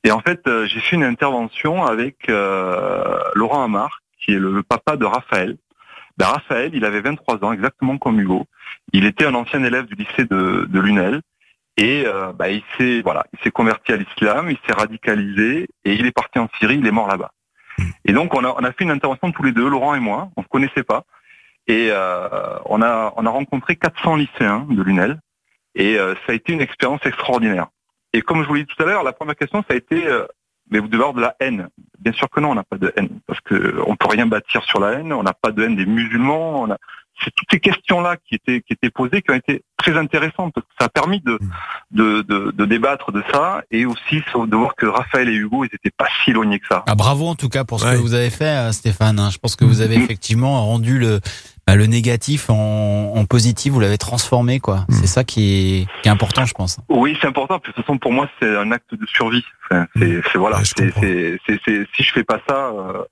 Et en fait, euh, j'ai fait une intervention avec euh, Laurent Amar, qui est le, papa de Raphaël. Ben, Raphaël, il avait 23 ans, exactement comme Hugo. Il était un ancien élève du lycée de, de Lunel. Et euh, ben, il s'est voilà, il s'est converti à l'islam, il s'est radicalisé et il est parti en Syrie, il est mort là-bas. Et donc on a, on a fait une intervention tous les deux, Laurent et moi, on ne se connaissait pas. Et euh, on, a, on a rencontré 400 lycéens de Lunel. Et euh, ça a été une expérience extraordinaire. Et comme je vous l'ai dit tout à l'heure, la première question, ça a été, euh, mais vous devez avoir de la haine. Bien sûr que non, on n'a pas de haine, parce que on peut rien bâtir sur la haine. On n'a pas de haine des musulmans. On a... C'est toutes ces questions-là qui étaient qui étaient posées, qui ont été très intéressantes. Parce que ça a permis de, de, de, de débattre de ça, et aussi de voir que Raphaël et Hugo, ils étaient pas si éloignés que ça. Ah, bravo en tout cas pour ce que vous avez fait, euh, Stéphane. hein. Je pense que vous avez effectivement rendu le, bah, le négatif en, en positif. Vous l'avez transformé, quoi. C'est ça qui est, qui est important, je pense. Oui, c'est important. De toute façon, pour moi, c'est un acte de survie. Enfin, c'est, c'est- voilà. c'est, c'est, c'est, c'est- si je fais pas ça, euh,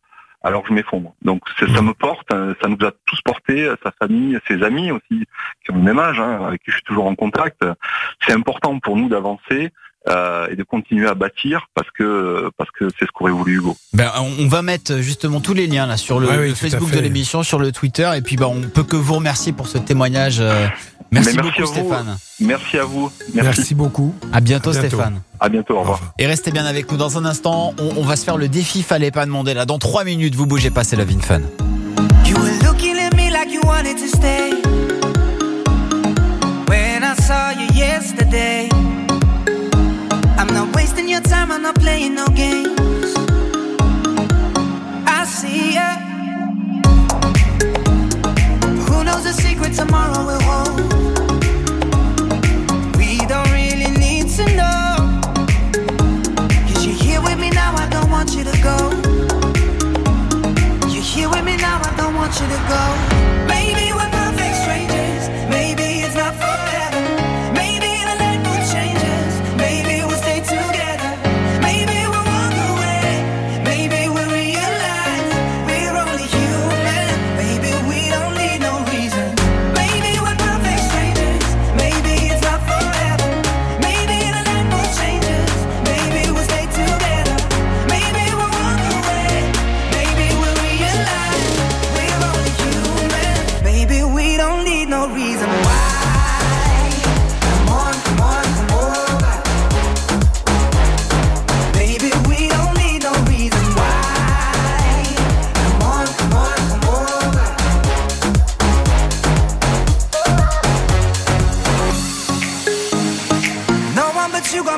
alors je m'effondre. Donc c'est- ça me porte. euh, Ça nous a tous porté, sa famille, ses amis aussi, qui ont le même âge, hein, avec qui je suis toujours en contact. C'est important pour nous d'avancer. euh, et de continuer à bâtir parce que parce que c'est ce qu'aurait voulu Hugo. Ben, on va mettre justement tous les liens là sur le, Ouais, oui, le tout à Facebook de l'émission, sur le Twitter, et puis ben, on peut que vous remercier pour ce témoignage. euh, Merci, Mais beaucoup, à vous. Stéphane. Merci à vous. Merci beaucoup. À bientôt, À bientôt. Stéphane. À bientôt. Au revoir. Et restez bien avec nous dans un instant. On, on va se faire le défi. Fallait pas demander là. Dans trois minutes, vous bougez pas, c'est Love in Fun. You were looking at me like you wanted to stay. When I saw you yesterday, I'm not wasting your time, I'm not playing no games. I see ya. Who knows the secret tomorrow will hold? Want you to go. You're here with me now, I don't want you to go.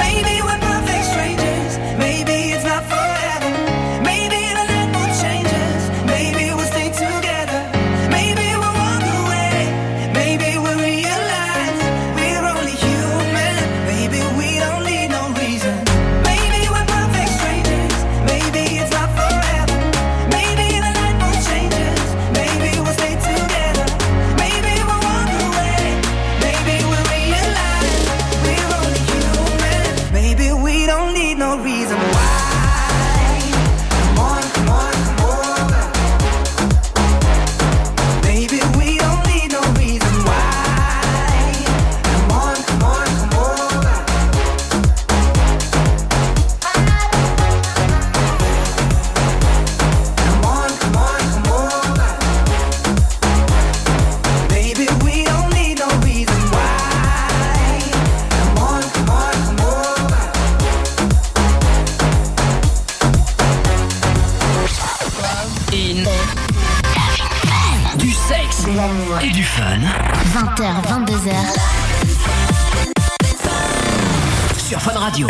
Maybe we're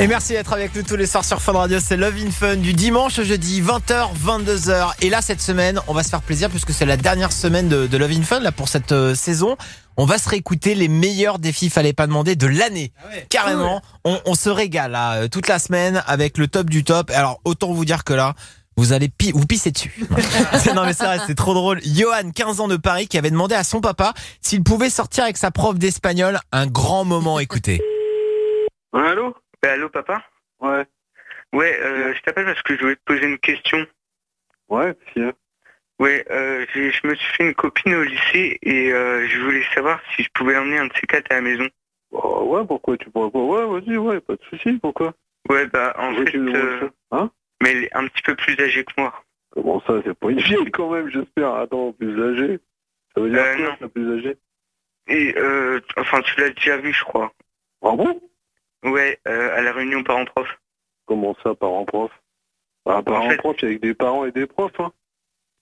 Et merci d'être avec nous tous les soirs sur Fun Radio. C'est Love in Fun du dimanche au jeudi 20h, 22h. Et là, cette semaine, on va se faire plaisir puisque c'est la dernière semaine de, de Love in Fun là pour cette euh, saison. On va se réécouter les meilleurs défis, fallait pas demander, de l'année. Carrément, on, on se régale là, euh, toute la semaine avec le top du top. Alors, autant vous dire que là, vous allez pi- vous pisser dessus. Non mais c'est vrai, c'est trop drôle. Johan, 15 ans de Paris, qui avait demandé à son papa s'il pouvait sortir avec sa prof d'espagnol. Un grand moment, écoutez. Ouais, allô Allô, papa? Ouais. Ouais, euh, je t'appelle parce que je voulais te poser une question. Ouais, si. Ouais, euh, je me suis fait une copine au lycée et euh, je voulais savoir si je pouvais emmener un de ces quatre à la maison. ouais, pourquoi tu pourrais pas? Ouais, vas-y, ouais, pas de souci, pourquoi? Ouais, bah, en fait, euh, Hein? mais elle est un petit peu plus âgée que moi. Comment ça, c'est pas une vieille quand même, j'espère. Attends, plus âgée. Ça veut dire Euh, quoi, non. plus âgée? Et, euh, enfin, tu l'as déjà vu, je crois. Ah bon? Ouais, euh, à la réunion parents-prof. Comment ça, parents-prof? Ah, parents-prof, a avec des parents et des profs, hein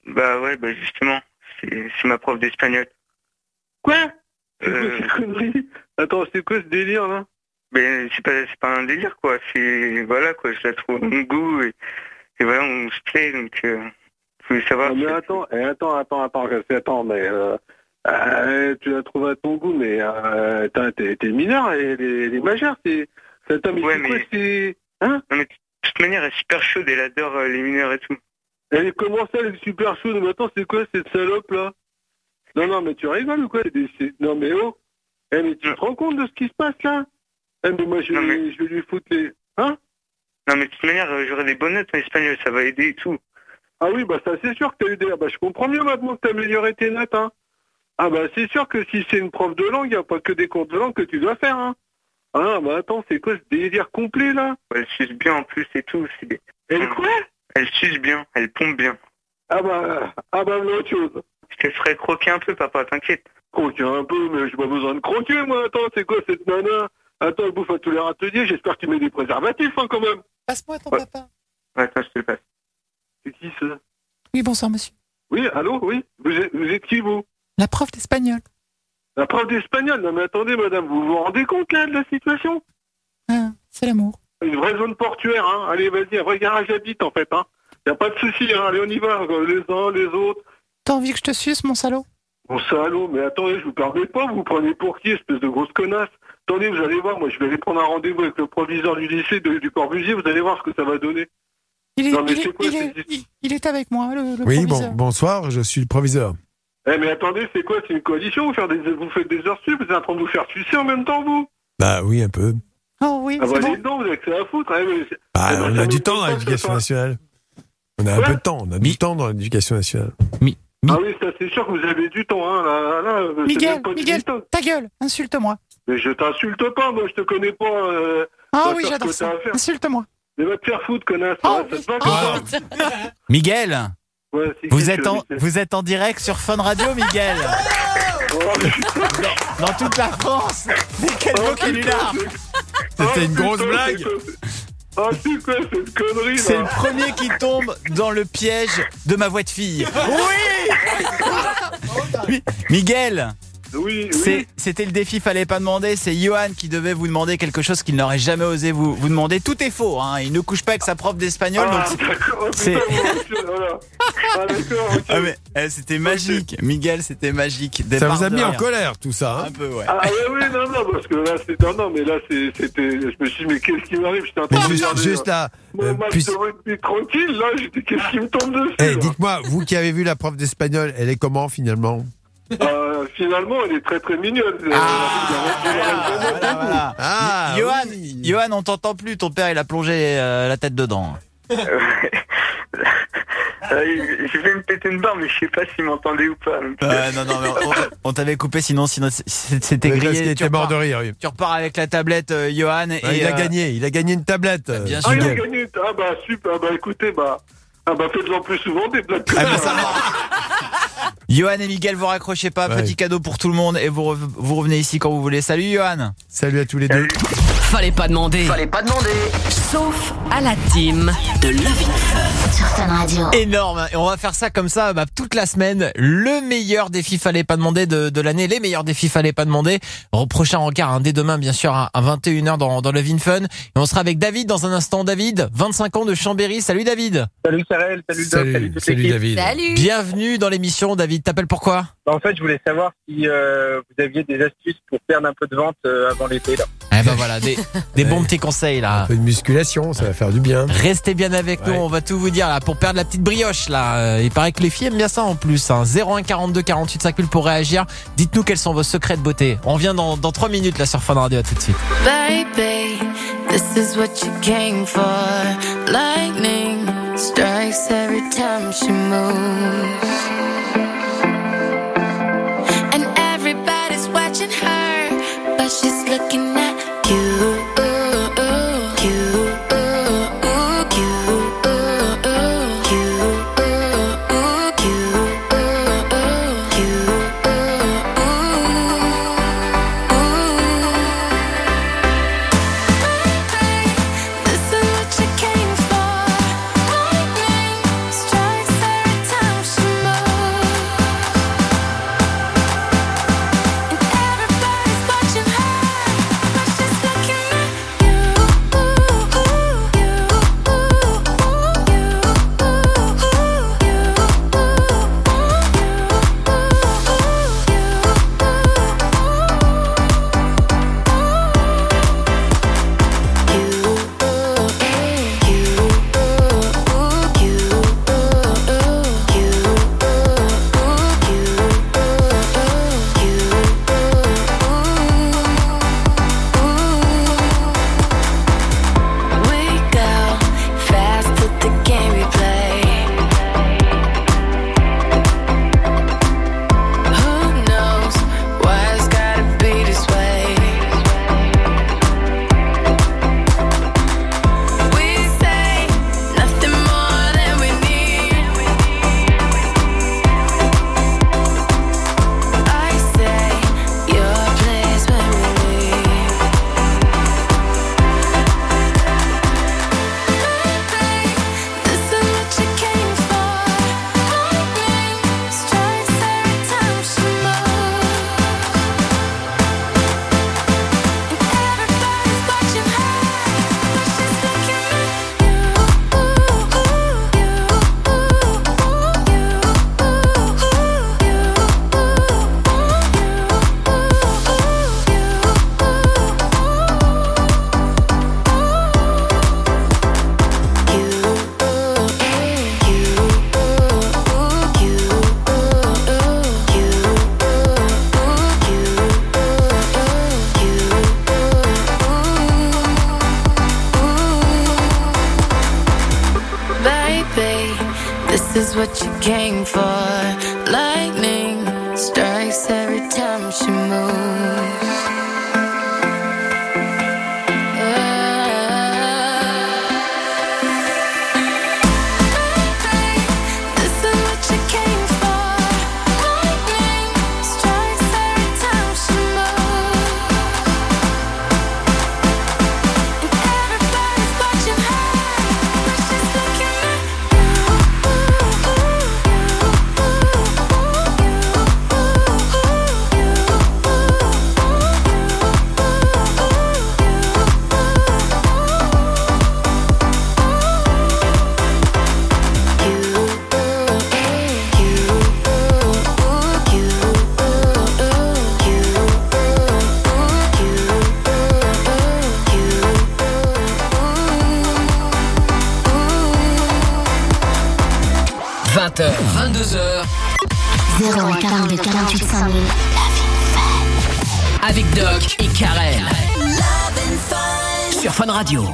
Bah ouais, bah justement, c'est ma prof d'espagnol. Quoi? C'est Euh, quoi ces conneries Attends, c'est quoi ce délire, là? Mais c'est pas, c'est pas un délire, quoi. C'est, voilà, quoi, je la trouve mon goût et, et voilà, on se plaît, donc, euh, je voulais savoir. Non, mais attends, eh, attends, attends, attends, attends, attends, mais euh, euh, tu l'as trouvé à ton goût, mais euh, t'es t'es mineur et les, les majeurs, c'est... Attends, mais Ouais, c'est quoi, mais- c'est... Hein Non, mais de toute manière, elle est super chaude, elle adore euh, les mineurs et tout. Elle est comment ça, elle est super chaude, mais attends, c'est quoi cette salope, là? Non, non, mais tu rigoles ou quoi? Non, mais oh Eh, mais tu te rends compte de ce qui se passe, là? Eh, mais moi, je, Non, vais, mais- je vais lui foutre les... Hein? Non, mais de toute manière, euh, j'aurai des bonnes notes en espagnol, ça va aider et tout. Ah oui, bah ça c'est sûr que t'as eu des... Bah je comprends mieux maintenant que t'as amélioré tes notes, hein. Ah bah c'est sûr que si c'est une prof de langue, y a pas que des cours de langue que tu dois faire, hein. Ah bah attends, c'est quoi ce délire complet, là? Elle suce bien en plus et tout. c'est- Elle quoi? Elle suce bien, elle pompe bien. Ah bah, ah bah l'autre chose. Je te ferai croquer un peu, papa, t'inquiète. Croquer un peu, mais j'ai pas besoin de croquer, moi. Attends, c'est quoi cette nana? Attends, elle bouffe à tous les râteliers, j'espère que tu mets des préservatifs, hein, quand même. Passe-moi ton papa. Ouais, attends, je te le passe. C'est qui, ça? Oui, bonsoir monsieur. Oui, allô, oui vous êtes, vous êtes qui, vous? La prof d'espagnol. La prof d'espagnol Non mais attendez, madame, vous vous rendez compte, là, de la situation? Ah, c'est l'amour. Une vraie zone portuaire, hein. Allez, vas-y, un vrai garage j'habite, en fait, hein. Y a pas de souci, hein. Allez, on y va, les uns, les autres. T'as envie que je te suce, mon salaud? Bon salaud, mais attendez, je vous permets pas, vous vous prenez pour qui, espèce de grosse connasse? Attendez, vous allez voir, moi je vais aller prendre un rendez-vous avec le proviseur du lycée de- du Corbusier, vous allez voir ce que ça va donner. il est, Non, mais il, c'est est, quoi, il, cette est, histoire? il- il est avec moi, le, le Oui, bon, proviseur. bonsoir, je suis le proviseur. Eh mais attendez, c'est quoi? C'est une coalition? Vous, faire des, vous faites des heures sup Vous êtes en train de vous faire sucer en même temps, vous? Bah oui, un peu. Oh oui, Ah c'est bah bon. donc, vous avez que ça à foutre. hein, mais c'est- Bah, Eh ben, on a du temps dans l'éducation nationale. On a un peu de temps, on a du temps dans l'éducation nationale. Ah oui, ça c'est sûr que vous avez du temps, hein, là, là, là, c'est Miguel, même pas du Miguel, temps. ta gueule, insulte-moi. Mais je t'insulte pas, moi je te connais pas. Euh, Ah oui, j'adore ça. Insulte-moi. Mais va te faire foutre, connasse. Oh, ouais, ça oui. te va, Oh, comme ça Miguel, Ouais, vous êtes, en, lycée vous êtes en direct sur Fun Radio, Miguel. dans, dans toute la France. Mais quel Oh, beau canular. C'était une grosse blague. c'est- cette connerie le premier qui tombe dans le piège de ma voix de fille. Oui Miguel Oui, oui. C'était le défi, fallait pas demander. C'est Johan qui devait vous demander quelque chose qu'il n'aurait jamais osé vous, vous demander. Tout est faux, hein. il ne couche pas avec sa prof d'espagnol. Ah, d'accord, voilà. Ah, d'accord, ok. Ah, eh, c'était magique, Miguel, c'était magique. Des Ça vous a mis en colère, tout ça. hein Un peu, ouais. Ah oui, oui, non, non, parce que là, c'est... Non, non, mais là, c'est- c'était... Je me suis dit, mais qu'est-ce qui m'arrive? J'étais en train de juste, juste là, Mon euh, match puis- de rugby tranquille, là, j'étais... Qu'est-ce qui me tombe dessus Eh, dites-moi, vous qui avez vu la prof d'espagnol, elle est comment finalement? Euh, Finalement, elle est très, très mignonne. Voilà. Ah, Johan, oui. Johan, on t'entend plus, ton père il a plongé euh, la tête dedans. Euh, J'ai fait me péter une barre, mais je sais pas s'il m'entendait ou pas. euh, non, non, mais on, on t'avait coupé, sinon, sinon c'était grillé. Tu était mort repars, de rire. oui. tu repars avec la tablette, euh, Johan. Ah, et, il a euh, gagné, il a gagné une tablette. bien sûr. Ah, il a gagné Ah bah, super, ah, bah, écoutez, bah... Ah bah, faites-en plus souvent des blagues comme Ah, ça. ça va. Johan et Miguel, vous raccrochez pas, Ouais. petit cadeau pour tout le monde et vous, vous revenez ici quand vous voulez. Salut Johan Salut à tous les deux. Fallait pas demander. Fallait pas demander. Sauf à la team de Love Fun. Sur Fun Radio. Énorme. Et on va faire ça comme ça bah, toute la semaine. Le meilleur défi fallait pas demander de, de l'année. Les meilleurs défis fallait pas demander. Au prochain rencard, hein, dès demain, bien sûr, à, à 21h dans, dans Love in Fun. Et on sera avec David dans un instant. David, 25 ans de Chambéry. Salut David. Salut Karel, salut Doc, salut, salut. David. Salut. Bienvenue dans l'émission. David, t'appelles pourquoi En fait, je voulais savoir si euh, vous aviez des astuces pour perdre un peu de vente euh, avant l'été. là. Eh ben voilà, des, des bons petits conseils là. Un peu de musculation, ça va faire du bien. Restez bien avec nous, on va tout vous dire là pour perdre la petite brioche là. Euh, Il paraît que les filles aiment bien ça en plus. Hein. 01 42 48 5000 pour réagir. Dites-nous quels sont vos secrets de beauté. On vient dans, dans 3 minutes là sur Fun Radio. À tout de suite. Baby, this is what you came for. Lightning strikes every time she moves. 22h. 01 42 48 5000. Avec Doc et Karel. Sur Fun Radio.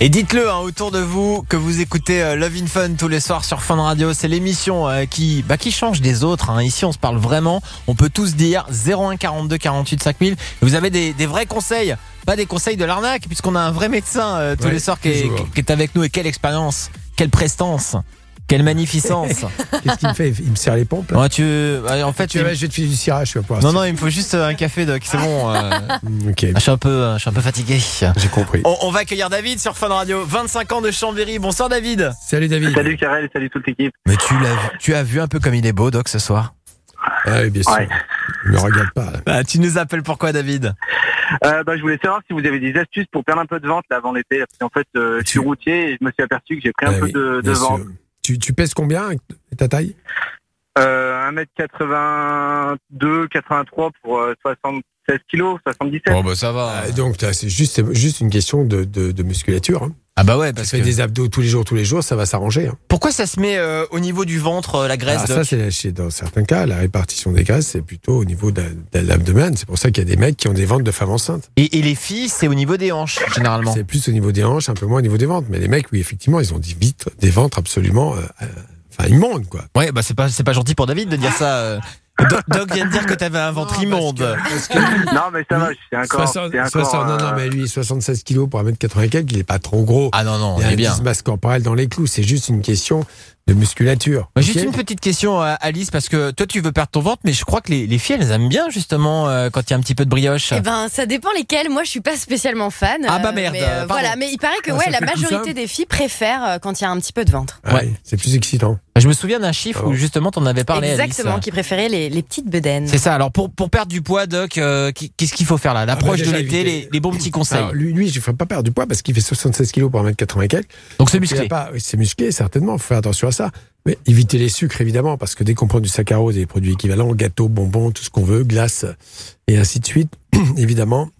Et dites-le hein, autour de vous que vous écoutez euh, Love in Fun tous les soirs sur Fun Radio. C'est l'émission euh, qui, bah, qui change des autres. hein. Ici, on se parle vraiment. On peut tous dire 01 42 48 5000. Vous avez des, des vrais conseils, pas des conseils de l'arnaque, puisqu'on a un vrai médecin euh, tous Ouais, les soirs qui est, toujours. qui est avec nous. Et quelle expérience, quelle prestance. Quelle magnificence. Qu'est-ce qu'il me fait? Il me serre les pompes Ouais, tu, en fait, Tu il- je vais te filer du cirage, tu vas pouvoir. non, non, il me faut juste euh, un café, Doc. C'est bon. euh, Ok, je suis un peu, je suis un peu fatigué. j'ai compris. On, on va accueillir David sur Fun Radio. 25 ans de Chambéry. Bonsoir, David. Salut David. Salut Karel, salut toute l'équipe. Mais tu l'as, vu- tu as vu un peu comme il est beau, Doc, ce soir? Ah oui, bien sûr. Ouais. Ne me regarde pas. là. Ah, tu nous appelles pourquoi, David? Euh, bah, je voulais savoir si vous avez des astuces pour perdre un peu de ventre là, avant l'été. Parce qu'en fait, euh, je suis routier et je me suis aperçu que j'ai pris un Ah peu oui, de, de sûr. Tu, tu pèses combien avec ta taille Euh, 1m82, 83 pour euh, 76 kilos, 77. bah ça va. Ah, Donc là, c'est juste, juste une question de, de, de musculature. Hein. Ah bah ouais, Tu parce fais que. des abdos tous les jours, tous les jours, ça va s'arranger. Hein. Pourquoi ça se met euh, au niveau du ventre, euh, la graisse, Ah, ça, c'est dans certains cas, la répartition des graisses, c'est plutôt au niveau de, de l'abdomen. C'est pour ça qu'il y a des mecs qui ont des ventres de femmes enceintes. et, et les filles, c'est au niveau des hanches, généralement. C'est plus au niveau des hanches, un peu moins au niveau des ventres. Mais les mecs, oui, effectivement, ils ont des, vitres, des ventres absolument, euh, euh, enfin, immondes, quoi. Ouais, bah c'est pas, c'est pas gentil pour David de dire ça. Doc, vient de dire que t'avais un ventre immonde. Parce que Non, mais ça va, c'est encore. 60, c'est encore 60 non, non, euh, mais lui, 76 kilos pour 1m80 quelques, il est pas trop gros. Ah non, non, il y a est un bien. masse corporelle dans les clous. C'est juste une question de musculature. Bah, juste une petite question à Alice, parce que toi tu veux perdre ton ventre, mais je crois que les, les filles elles aiment bien justement euh, quand il y a un petit peu de brioche. Eh ben, ça dépend lesquels. Moi, je suis pas spécialement fan. Ah bah euh, merde, mais, euh, voilà, mais il paraît que Ah, ouais, la majorité des filles préfèrent euh, quand il y a un petit peu de ventre. Ah oui, c'est plus excitant. Je me souviens d'un chiffre Ah où justement t'en avais parlé. Exactement, Alice. qui préférait les, les petites bedaines. C'est ça. Alors pour, pour perdre du poids, Doc, euh, qu'est-ce qu'il faut faire là? L'approche bah, de déjà, l'été, les, les bons petits conseils. Alors, lui, lui, je ne ferai pas perdre du poids parce qu'il fait 76 kilos pour 1m80 quelques. Donc c'est musclé. a pas- oui, C'est musclé, certainement. Il faut faire attention à ça. Mais éviter les sucres, évidemment, parce que dès qu'on prend du saccharose et des produits équivalents, gâteaux, bonbons, tout ce qu'on veut, glace, et ainsi de suite, évidemment,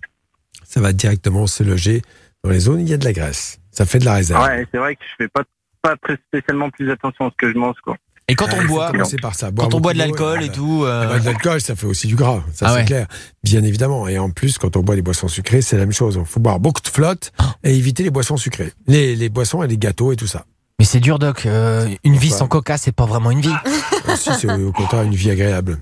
ça va directement se loger dans les zones où il y a de la graisse. Ça fait de la réserve. Ouais, c'est vrai que je fais pas, pas très spécialement plus attention à ce que je mange, quoi. Et quand on boit, commencer par ça. Boire quand on boit de l'alcool et tout. euh, ah bah, de l'alcool, ça fait aussi du gras, ça Ah c'est ouais. clair, bien évidemment. Et en plus, quand on boit des boissons sucrées, c'est la même chose. Il faut boire beaucoup de flotte et éviter les boissons sucrées, les, les boissons et les gâteaux et tout ça. Mais c'est dur, Doc. euh, une vie sans coca, c'est pas vraiment une vie. Aussi, c'est au contraire une vie agréable.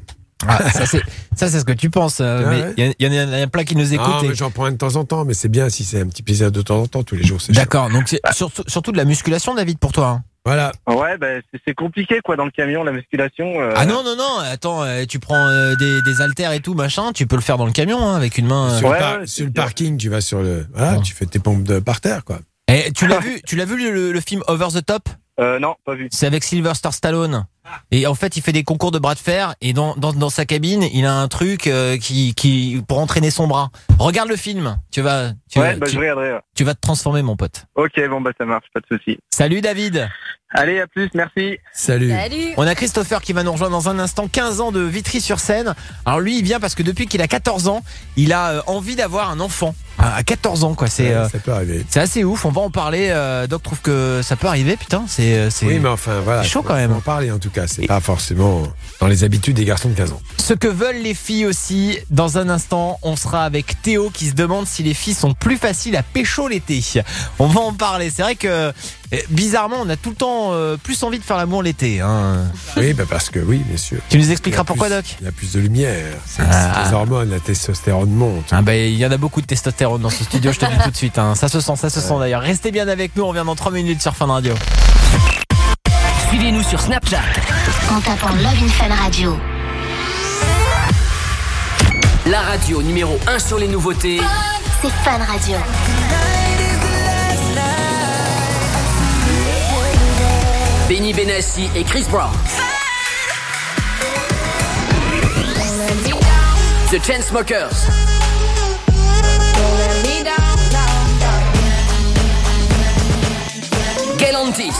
Ah, ça c'est ça c'est ce que tu penses. euh, Ah mais ouais. il y, en- il y en a- en a plein qui nous écoutent. Ah, et- j'en prends un de temps en temps, mais c'est bien si c'est un petit plaisir de temps en temps, tous les jours. D'accord. Donc c'est surtout, surtout de la musculation, David, pour toi. hein. Voilà. Ouais, bah, c'est- c'est compliqué, quoi, dans le camion, la musculation. euh, Ah non non non. Attends, euh, tu prends euh, des, des haltères et tout machin. Tu peux le faire dans le camion hein, avec une main. euh. Sur, Ouais, le, par- ouais, sur le parking, tu vas sur le. Voilà, Ah. tu fais tes pompes de par terre, quoi. Eh, tu l'as vu Tu l'as vu le, le film Over the Top? Euh, non, pas vu. C'est avec Sylvester Stallone. Et en fait, il fait des concours de bras de fer et dans, dans, dans sa cabine, il a un truc euh, qui, qui pour entraîner son bras. Regarde le film. Tu vas tu, ouais, vas, bah, tu, je regarderai. ouais. tu vas te transformer, mon pote. Ok, bon, bah, ça marche, pas de souci. Salut David. Allez, à plus, merci. Salut. Salut On a Christopher qui va nous rejoindre dans un instant, 15 ans de Vitry-sur-Seine. Alors lui, il vient parce que depuis qu'il a 14 ans, il a euh, envie d'avoir un enfant. À à 14 ans, quoi. C'est Ouais, euh, ça peut arriver. c'est assez ouf. On va en parler. Euh, Doc trouve que ça peut arriver. Putain, c'est euh, c'est Oui, mais enfin, voilà. c'est chaud quand même. faut en parler, en tout cas. C'est pas forcément dans les habitudes des garçons de 15 ans. ce que veulent les filles aussi. Dans un instant, on sera avec Théo qui se demande si les filles sont plus faciles à pécho l'été. On va en parler. C'est vrai que bizarrement, on a tout le temps euh, plus envie de faire l'amour l'été. Hein. Oui, bah parce que oui, bien sûr. Tu nous expliqueras pourquoi, plus- Doc? Il y a plus de lumière. C'est Ah. les hormones, la testostérone monte. Ah bah, il y en a beaucoup de testostérone dans ce studio, je te le dis tout de suite. hein. Ça se sent, ça se sent d'ailleurs. Restez bien avec nous, on revient dans 3 minutes sur Fun Radio. Suivez-nous sur Snapchat. En tapant Love in Fun Radio. La radio numéro 1 sur les nouveautés. C'est Fun Radio. Benny Benassi et Chris Brown. The Chainsmokers. Galantis.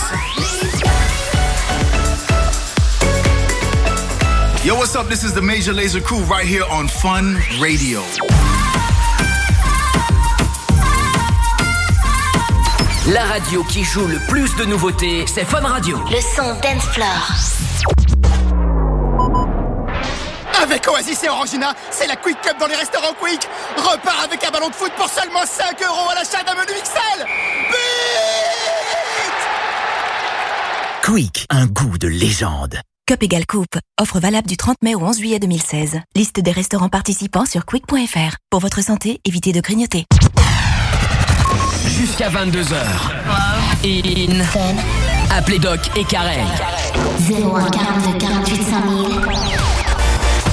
Yo, what's up? This is the Major Laser Crew right here on Fun Radio. La radio qui joue le plus de nouveautés, c'est Fun Radio. Le son Dance Floor. Avec Oasis et Orangina, c'est la Quick Cup dans les restaurants Quick. Repart avec un ballon de foot pour seulement 5 euros à l'achat d'un menu XL. Quick, un goût de légende. Cup égale coupe. Offre valable du 30 mai au 11 juillet 2016. Liste des restaurants participants sur quick.fr. Pour votre santé, évitez de grignoter. Jusqu'à 22h. In Appelez Doc et Karel. 01 42 48 5000.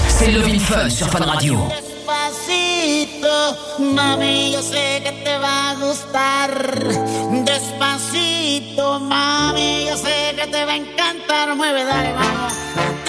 C'est Love Fun sur Fun Radio. Despacito, mami, yo sé que te va a gustar. Despacito, mami, yo sé que te va a encantar. Mueve, dale, vamos.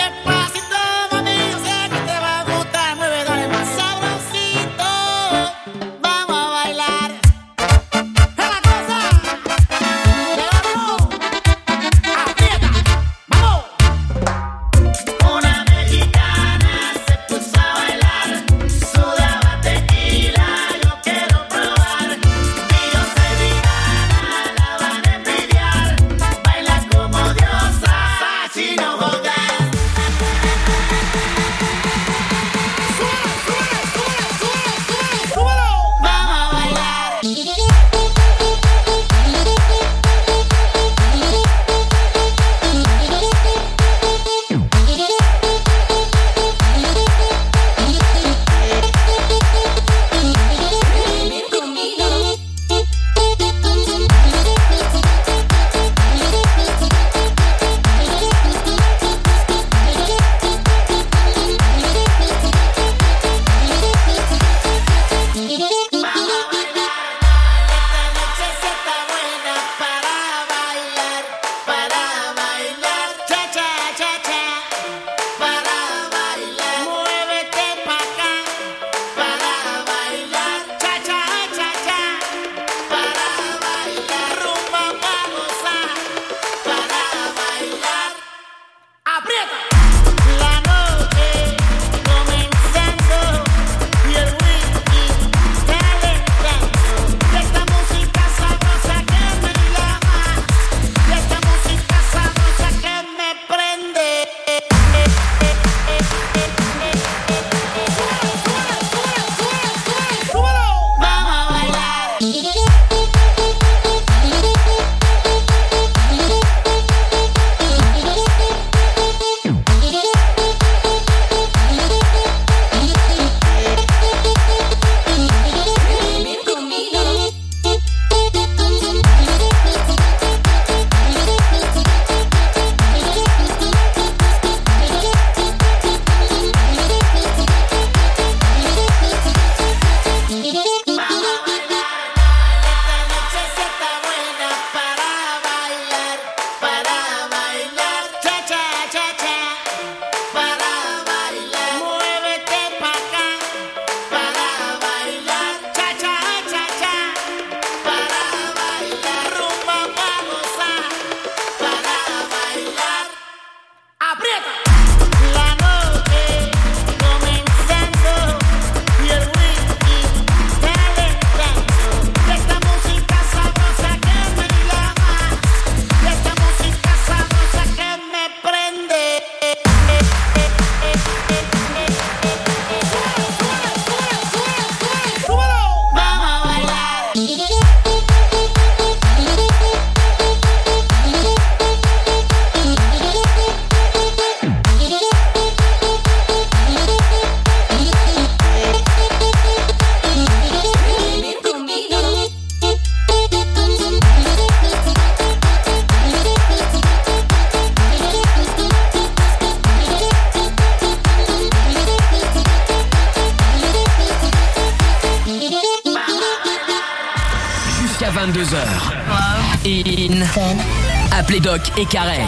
Et Karel.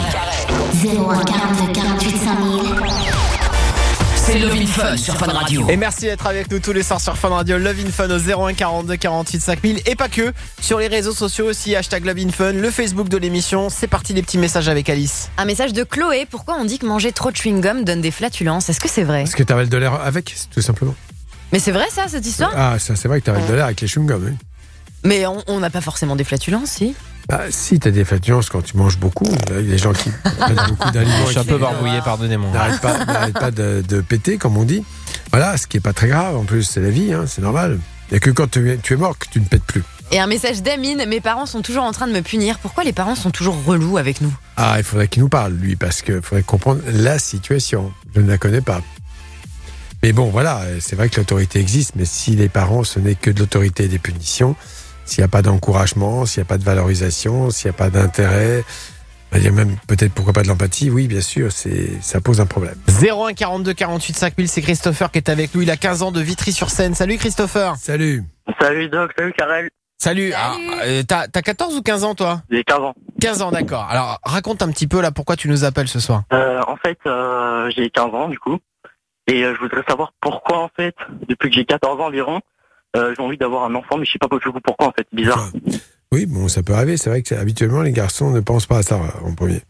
01 42 48 5000. C'est Love Fun sur Fun Radio. Et merci d'être avec nous tous les soirs sur Fun Radio. Love in Fun au 01 42 48 5000. Et pas que, sur les réseaux sociaux aussi, hashtag Love in Fun, le Facebook de l'émission. C'est parti des petits messages avec Alice. Un message de Chloé. Pourquoi on dit que manger trop de chewing-gum donne des flatulences? Est-ce que c'est vrai? Parce que t'avales de l'air avec, tout simplement. Mais c'est vrai ça, cette histoire? Ah, ça, c'est vrai que t'avales de l'air avec les chewing-gums. oui. Mais on on n'a pas forcément des flatulences, si Bah, si t'as des flatulences quand tu manges beaucoup, il y a des gens qui prennent beaucoup d'aliments. Je suis un peu barbouillé, pardonnez-moi. N'arrêtent pas, pas de, de péter, comme on dit. Voilà, ce qui est pas très grave. En plus, c'est la vie, hein, c'est normal. Il n'y a que quand tu es, tu es mort que tu ne pètes plus. Et un message d'Amine. Mes parents sont toujours en train de me punir. Pourquoi les parents sont toujours relous avec nous? Ah, il faudrait qu'il nous parle, lui, parce qu'il faudrait comprendre la situation. Je ne la connais pas. Mais bon, voilà, c'est vrai que l'autorité existe, mais si les parents, ce n'est que de l'autorité et des punitions, s'il n'y a pas d'encouragement, s'il n'y a pas de valorisation, s'il n'y a pas d'intérêt, Il y a même peut-être pourquoi pas de l'empathie. Oui, bien sûr, c'est ça pose un problème. 01 42 48 5000, c'est Christopher qui est avec nous. Il a 15 ans de Vitry-sur-Seine. Salut Christopher. Salut. Salut Doc, salut Karel. Salut. Ah, euh, T'as t'as 14 ou 15 ans toi? J'ai 15 ans. 15 ans, d'accord. Alors raconte un petit peu là pourquoi tu nous appelles ce soir. Euh, en fait, euh, j'ai 15 ans du coup. Et euh, je voudrais savoir pourquoi en fait, depuis que j'ai 14 ans environ, j'ai envie d'avoir un enfant, mais je sais pas pourquoi en fait. Bizarre. Oui, bon, ça peut arriver. C'est vrai que habituellement, les garçons ne pensent pas à ça euh, en premier.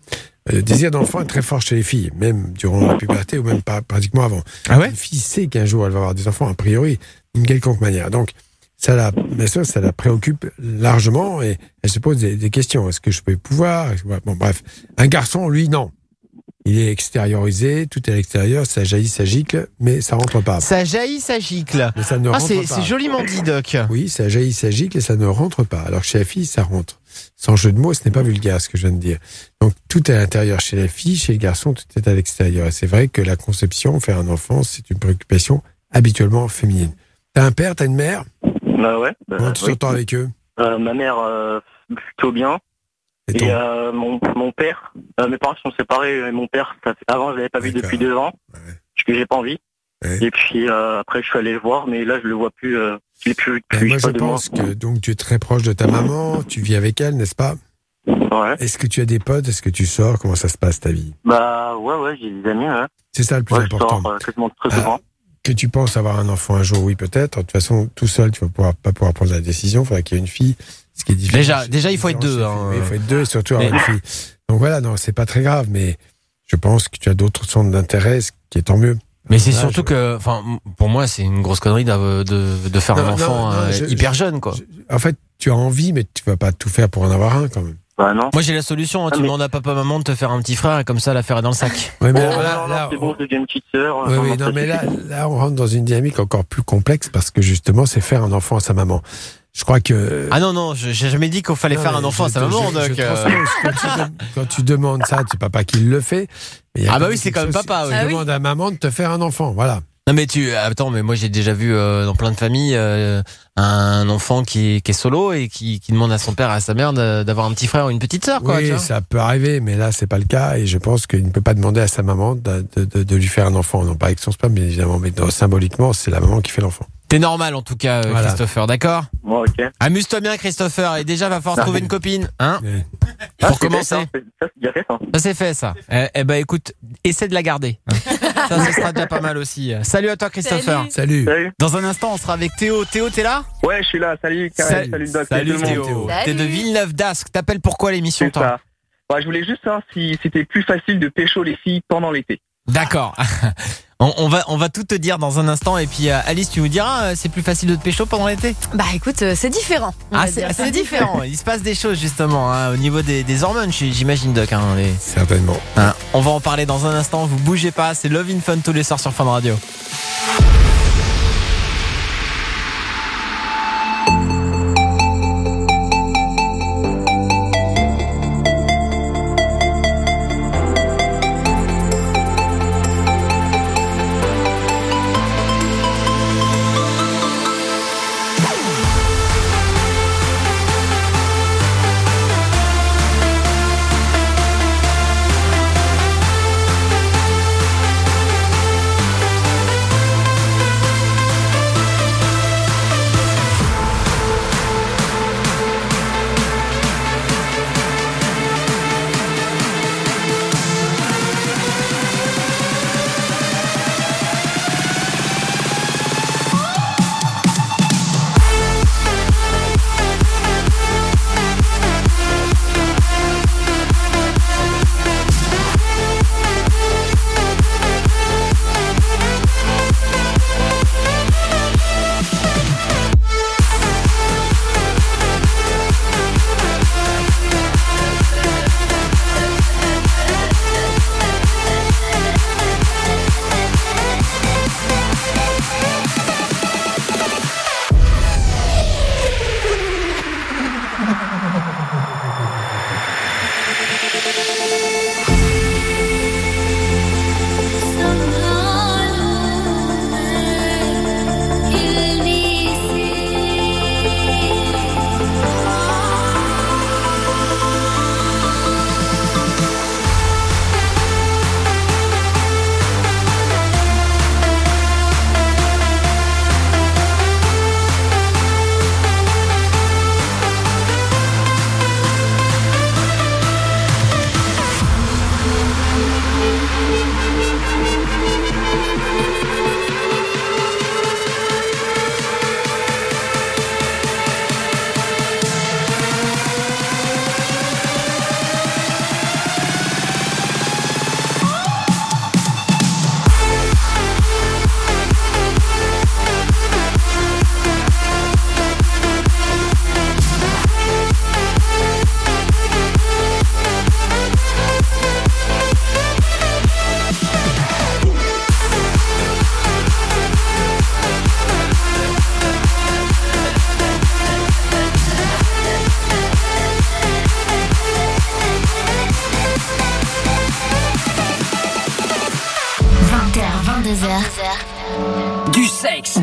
Euh, Le désir d'enfant est très fort chez les filles, même durant la puberté ou même pas pratiquement avant. Ah ouais Une fille sait qu'un jour elle va avoir des enfants, a priori, d'une quelconque manière. Donc, ça la, bien sûr, ça la préoccupe largement et elle se pose des, des questions. Est-ce que je peux pouvoir? Bon, bref. Un garçon, lui, non. Il est extériorisé, tout est à l'extérieur, ça jaillit, ça gicle, mais ça rentre pas. Ça jaillit, ça gicle. Mais ça ne Ah, rentre c'est pas. c'est joliment dit, Doc. Oui, ça jaillit, ça gicle et ça ne rentre pas. Alors que chez la fille, ça rentre. Sans jeu de mots, ce n'est pas vulgaire ce que je viens de dire. Donc tout est à l'intérieur chez la fille, chez le garçon, tout est à l'extérieur. Et c'est vrai que la conception, faire un enfant, c'est une préoccupation habituellement féminine. T'as un père, t'as une mère? Bah ouais. bah, Comment tu oui. t'entends avec eux? Euh, ma mère euh, plutôt bien. Et euh, mon, mon père, euh, mes parents se sont séparés et mon père, ça fait- avant je l'avais pas vu depuis deux ans, parce que j'ai pas envie. Et puis euh, après je suis allé le voir, mais là je le vois plus, je l'ai plus, plus Moi, je pense que donc tu es très proche de ta maman, tu vis avec elle, n'est-ce pas? Ouais. Est-ce que tu as des potes? Est-ce que tu sors? Comment ça se passe ta vie? Bah ouais ouais, j'ai des amis. Ouais. C'est ça le plus Ouais, je important. sors quasiment très souvent. Que tu penses avoir un enfant un jour, oui, peut-être. De toute façon, tout seul, tu vas pouvoir, pas pouvoir prendre la décision. Il faudra qu'il y ait une fille. Ce qui est difficile. Déjà, déjà il faut être deux. hein. Il faut être deux surtout Mais- une fille. Donc voilà, non, c'est pas très grave, mais je pense que tu as d'autres centres d'intérêt, ce qui est tant mieux. Mais c'est surtout que, enfin, pour moi, c'est une grosse connerie de, de faire Non, un enfant non, euh, je- hyper jeune, quoi. En fait, tu as envie, mais tu vas pas tout faire pour en avoir un, quand même. Bah non. Moi, j'ai la solution. hein. tu demandes à papa, maman de te faire un petit frère et comme ça, l'affaire est dans le sac. Ouais, mais Oh, là, non, non, là, c'est bon, je deviens une petite sœur. Oui, oui, vraiment, non, ça mais là, là, on rentre dans une dynamique encore plus complexe parce que justement, c'est faire un enfant à sa maman. Je crois que. Ah non, non, je- j'ai jamais dit qu'il fallait Non, faire un enfant à sa maman, Doc. euh. Quand, tu, demandes ça, c'est papa qui le fait. Ah bah oui, c'est quand même papa. Tu Ah demandes à maman de te faire un enfant, voilà. Non mais tu attends mais moi j'ai déjà vu euh, dans plein de familles euh, un enfant qui, qui est solo et qui, qui demande à son père et à sa mère d'avoir un petit frère ou une petite sœur quoi. oui, ça peut arriver, mais là, c'est pas le cas. Et je pense qu'il ne peut pas demander à sa maman de, de- de- de lui faire un enfant. Non pas avec son sperme, bien évidemment, mais symboliquement, c'est la maman qui fait l'enfant. T'es normal en tout cas euh, Voilà. Christopher, d'accord Bon, ok. Amuse-toi bien Christopher et déjà va falloir Ah. trouver une copine, hein Ah, Pour commencer. ça, fait, ça. Ça c'est fait ça. Eh, eh ben écoute, essaie de la garder. hein. ça ce sera déjà pas mal aussi. Salut à toi Christopher. Salut. Dans un instant on sera avec Théo. Théo t'es là? Ouais, je suis là. Salut, Karel. Salut, Doc. Salut. Théo. T'es de Villeneuve d'Ascq. T'appelles pourquoi l'émission toi? ça. Ouais, je voulais juste savoir si c'était plus facile de pécho les filles pendant l'été. D'accord. On, on va on va tout te dire dans un instant et puis euh, Alice tu nous diras euh, c'est plus facile de te pécho pendant l'été? Bah écoute, euh, c'est différent. Ah c'est différent. Il se passe des choses justement hein, au niveau des, des hormones j'imagine Doc. Hein, les- Certainement. Hein, on va en parler dans un instant. Vous bougez pas. C'est Love in Fun tous les soirs sur Fun Radio.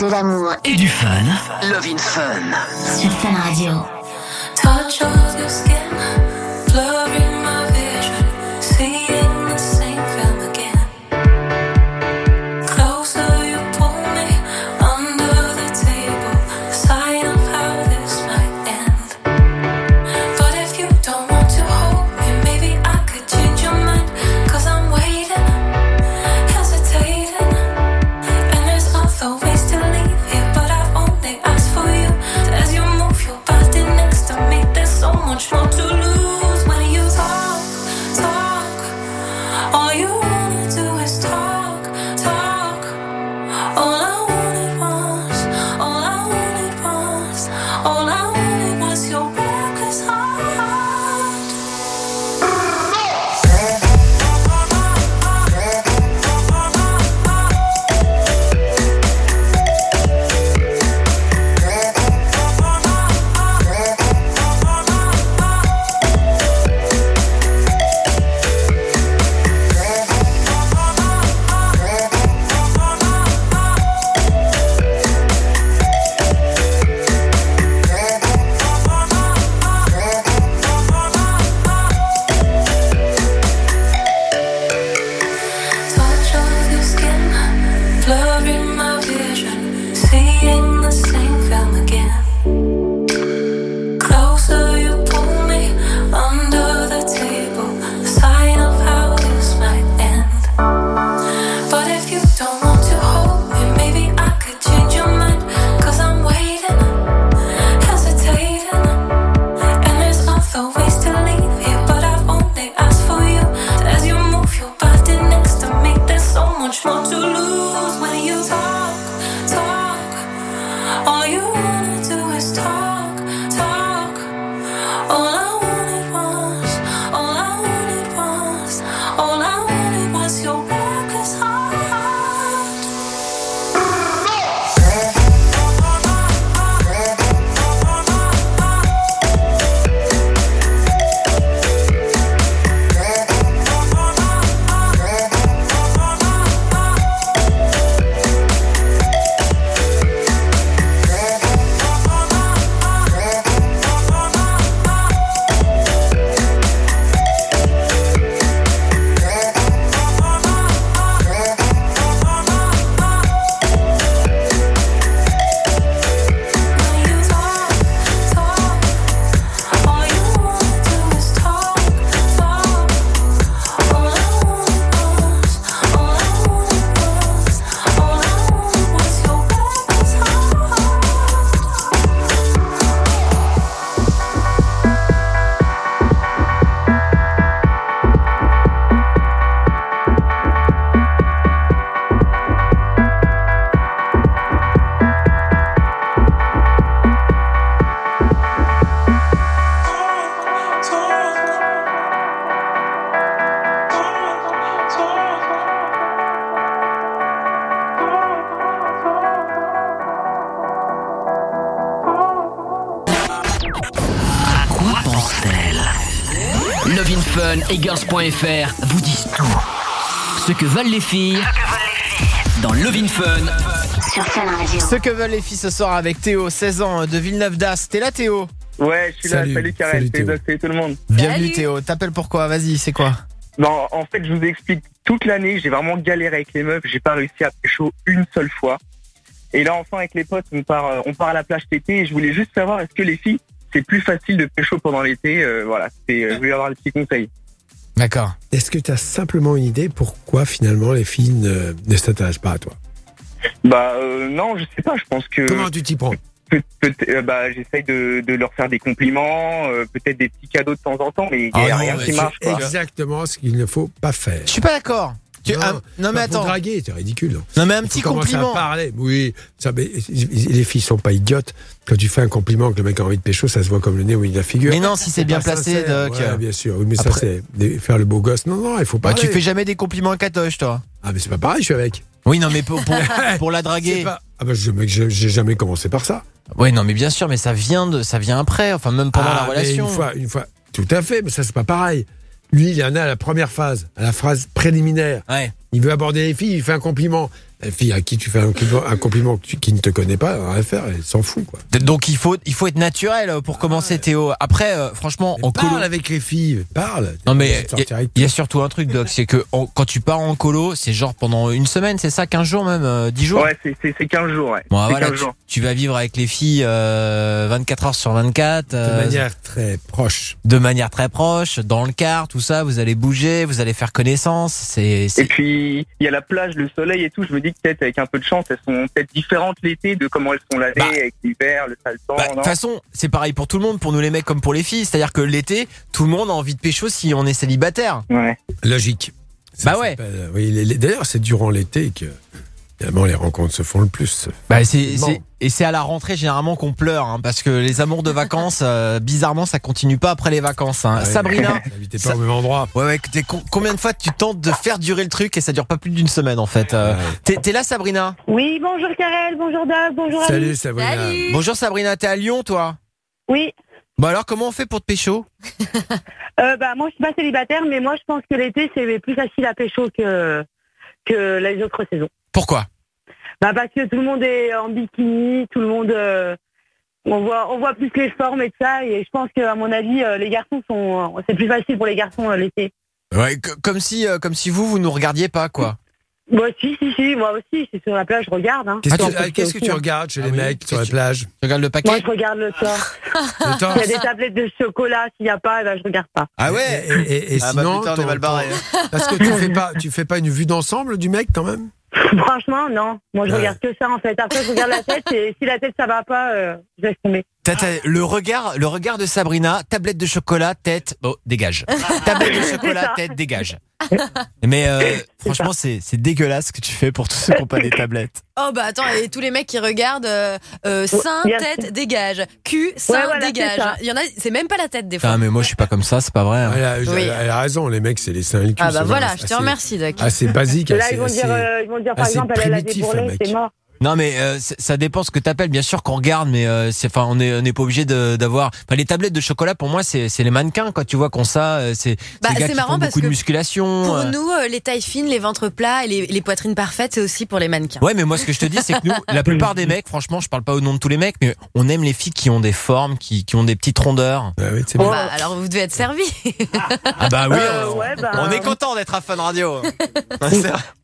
De l'amour et du fun. Love in Fun. sur Fun Radio. Et Girls.fr vous disent tout. Ce que veulent les filles dans Love in Fun. Sur Fun Radio. Ce que veulent les filles ce soir avec Théo, 16 ans de Villeneuve d'As. T'es là Théo? Ouais, je suis là. Salut, Karel, salut, tout le monde. Bienvenue Théo. T'appelles pourquoi Vas-y, c'est quoi? Non, en fait, je vous explique. Toute l'année, j'ai vraiment galéré avec les meufs. J'ai pas réussi à pécho une seule fois. Et là, enfin, avec les potes, on part, euh, on part à la plage cet été. Et je voulais juste savoir, est-ce que les filles, c'est plus facile de pécho pendant l'été? Euh, Voilà, c'était, euh, je voulais avoir des petits conseils. D'accord. Est-ce que tu as simplement une idée pourquoi finalement les filles ne, ne s'intéressent pas à toi? Bah euh, non, je sais pas. Je pense que. Comment tu t'y prends? Peut- peut- euh, bah, j'essaye de, de leur faire des compliments, euh, peut-être des petits cadeaux de temps en temps, mais il Ah n'y a non, rien qui marche. Quoi. exactement ce qu'il ne faut pas faire. Je suis pas d'accord. Tu- non, ah, non, mais attends. draguer, c'est ridicule. Non, Non, mais un petit compliment. À parler. Oui, ça, mais les filles sont pas idiotes. Quand tu fais un compliment que le mec a envie de pécho, ça se voit comme le nez ou la figure. Mais non, si c'est bien pas placé, sincère. Doc. Ouais, bien sûr. Oui, mais ça, c'est faire le beau gosse. Non, non, il faut pas. Bah, tu fais jamais des compliments à Katoche, toi? Ah, mais c'est pas pareil, je suis avec. Oui, non, mais pour, pour, pour la draguer. Pas- Ah, bah, j'ai jamais commencé par ça. Oui, non, mais bien sûr, mais ça vient de, ça vient après, enfin même pendant Ah, la mais relation. Une fois, une fois. Tout à fait, mais ça, c'est pas pareil. Lui, il en a à la première phase, à la phrase préliminaire. Ouais. Il veut aborder les filles, il fait un compliment. La fille à qui tu fais un compliment, un compliment que tu- qui ne te connaît pas, rien à faire, elle s'en fout, quoi. Donc il faut, il faut être naturel pour commencer, Théo. Après, euh, franchement, en colo. Parle avec les filles, parle. Non mais il y, a surtout un truc, Doc, c'est que en- quand tu pars en colo, c'est genre pendant une semaine, c'est ça, 15 jours même, euh, 10 jours? Ouais, c'est- c'est c'est 15 jours, ouais. Bon, C'est voilà, 15 tu, jours. tu vas vivre avec les filles euh, 24 heures sur 24. De euh, manière très proche. de manière très proche, dans le car, tout ça, vous allez bouger, vous allez faire connaissance. C'est, c'est- Et puis, il y a la plage, le soleil et tout. Je me dis que peut-être avec un peu de chance, elles sont peut-être différentes l'été de comment elles sont l'année, avec l'hiver, le sale temps. Bah, de toute façon, c'est pareil pour tout le monde, pour nous les mecs comme pour les filles. C'est-à-dire que l'été, tout le monde a envie de pécho si on est célibataire. Ouais. Logique. Bah ouais. Oui, d'ailleurs, c'est durant l'été que évidemment les rencontres se font le plus. Bah, c'est, Bon. c'est- et c'est à la rentrée généralement qu'on pleure, hein, parce que les amours de vacances, euh, bizarrement, ça continue pas après les vacances. hein. Ouais. Sabrina, N'habitez pas au même endroit. ouais, ouais, t'es- combien de fois tu tentes de faire durer le truc et ça dure pas plus d'une semaine en fait. euh. T'es, t'es là, Sabrina? Oui, bonjour Karel, bonjour Doc, bonjour Ali. Bonjour Sabrina, t'es à Lyon, toi? Oui. Bon alors, comment on fait pour te pécho? Euh, bah, moi, je suis pas célibataire, mais moi, je pense que l'été, c'est plus facile à pécho que, que les autres saisons. Pourquoi? Bah, parce que tout le monde est en bikini, tout le monde, euh, on voit, on voit plus les formes et tout ça, et je pense qu'à mon avis, euh, les garçons sont, c'est plus facile pour les garçons euh, l'été. Ouais, comme si, euh, comme si vous, vous nous regardiez pas, quoi. Moi, si, si, si, moi aussi, c'est sur la plage, je regarde. Hein. Qu'est-ce que, ah, qu'est-ce tu hein. regardes chez Ah les oui mecs sur la plage? Tu regardes le paquet? Moi, je regarde le torse. Le torse S'il y a des tablettes de chocolat, s'il n'y a pas, eh ben, je regarde pas. Ah ouais? Et, et- et Ah bah putain, on est mal barré, ton- parce que tu fais pas, tu fais pas une vue d'ensemble du mec quand même? Franchement, non. Moi, je regarde que ça, en fait. Après, je regarde la tête, et si la tête, ça va pas, euh, je laisse tomber. T'as- le regard, le regard de Sabrina, tablette de chocolat, tête, oh, dégage. tablette de chocolat, tête, dégage. Mais euh, franchement, c'est c'est dégueulasse ce que tu fais pour tous ceux qui n'ont pas des tablettes. Oh bah attends, et tous les mecs qui regardent euh, euh, sein, tête, dégage. Cul, sein, voilà, dégage. Il y en a, c'est même pas la tête des fois. Ah mais moi je suis pas comme ça, c'est pas vrai. hein. Elle a, Oui. elle a raison, les mecs, c'est les seins et le cul. Ah bah voilà, je te remercie, Doc. Assez basique, Là, assez, ils vont dire, euh, ils vont dire, par exemple, elle a des bourrelets, c'est mort. Non mais euh, ça dépend ce que t'appelles. Bien sûr qu'on regarde, mais euh, c'est enfin on est on n'est pas obligé de- d'avoir. Enfin les tablettes de chocolat pour moi c'est c'est les mannequins quand tu vois qu'on ça euh, c'est Bah, c'est marrant parce beaucoup de que musculation. Pour euh. nous, euh, les tailles fines, les ventres plats et les, les poitrines parfaites, c'est aussi pour les mannequins. Ouais, mais moi, ce que je te dis, c'est que nous, la plupart des mecs, franchement, je parle pas au nom de tous les mecs, mais on aime les filles qui ont des formes, qui, qui ont des petites rondeurs. Bon, bah, alors vous devez être servi. Ah bah oui, Euh, on, ouais, bah, on est content d'être à Fun Radio.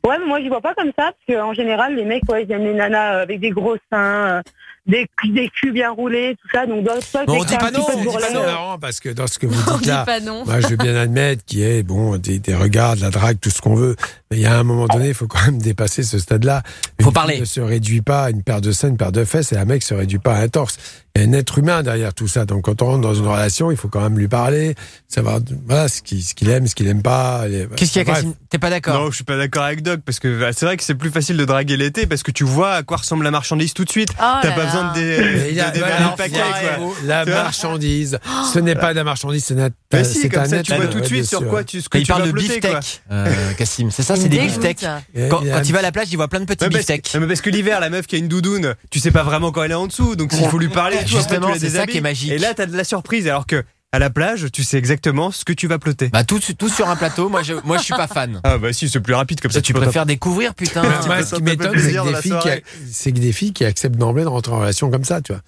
Ouais, mais moi, je vois pas comme ça, parce qu'en général, les mecs, ouais, ils aiment les nanas euh, avec des gros seins, euh, des, des culs bien roulés, tout ça. Donc, dans soit Mais on c'est dit pas non, on dit pas non. C'est marrant parce que dans ce que vous On dites dit là, pas non. moi je veux bien admettre qu'il y ait bon des, des regards, de la drague, tout ce qu'on veut, mais il y a un moment donné, il faut quand même dépasser ce stade-là. Faut parler. Ne se réduit pas à une paire de seins, une paire de fesses, et un mec se réduit pas à un torse. Il y a un être humain derrière tout ça. Donc quand on rentre dans une relation, il faut quand même lui parler, savoir voilà ce qu'il aime, ce qu'il aime pas. Qu'est-ce qu'il y a. Cassim T'es pas d'accord? Non, je suis pas d'accord avec Doc parce que bah, c'est vrai que c'est plus facile de draguer l'été parce que tu vois à quoi ressemble la marchandise tout de suite. Oh T'as là pas là. Besoin de, dé- y a- déballer voilà, le paquet, quoi. La marchandise, ce n'est pas de la marchandise, c'est un, Mais si, comme ça, tu vois tout de suite sur quoi tu, ce que Il tu parle de beefsteak, euh, Cassim. C'est ça, c'est des beefsteaks. Quand, il va à la plage, il voit plein de petits beefsteaks. non, mais parce que l'hiver, la meuf qui a une doudoune, tu sais pas vraiment quand elle est en dessous, donc il faut lui parler. Justement, c'est ça qui est magique. Et là, t'as de la surprise, alors que à la plage, tu sais exactement ce que tu vas plotter. Bah tout, tout sur un plateau. Moi, je, moi, je suis pas fan. Ah bah si, c'est plus rapide comme ça. Ça, tu peux préfères découvrir, putain. Moi, ce qui m'étonne, que, des filles qui, c'est que des filles qui acceptent d'emblée de rentrer en relation comme ça, tu vois.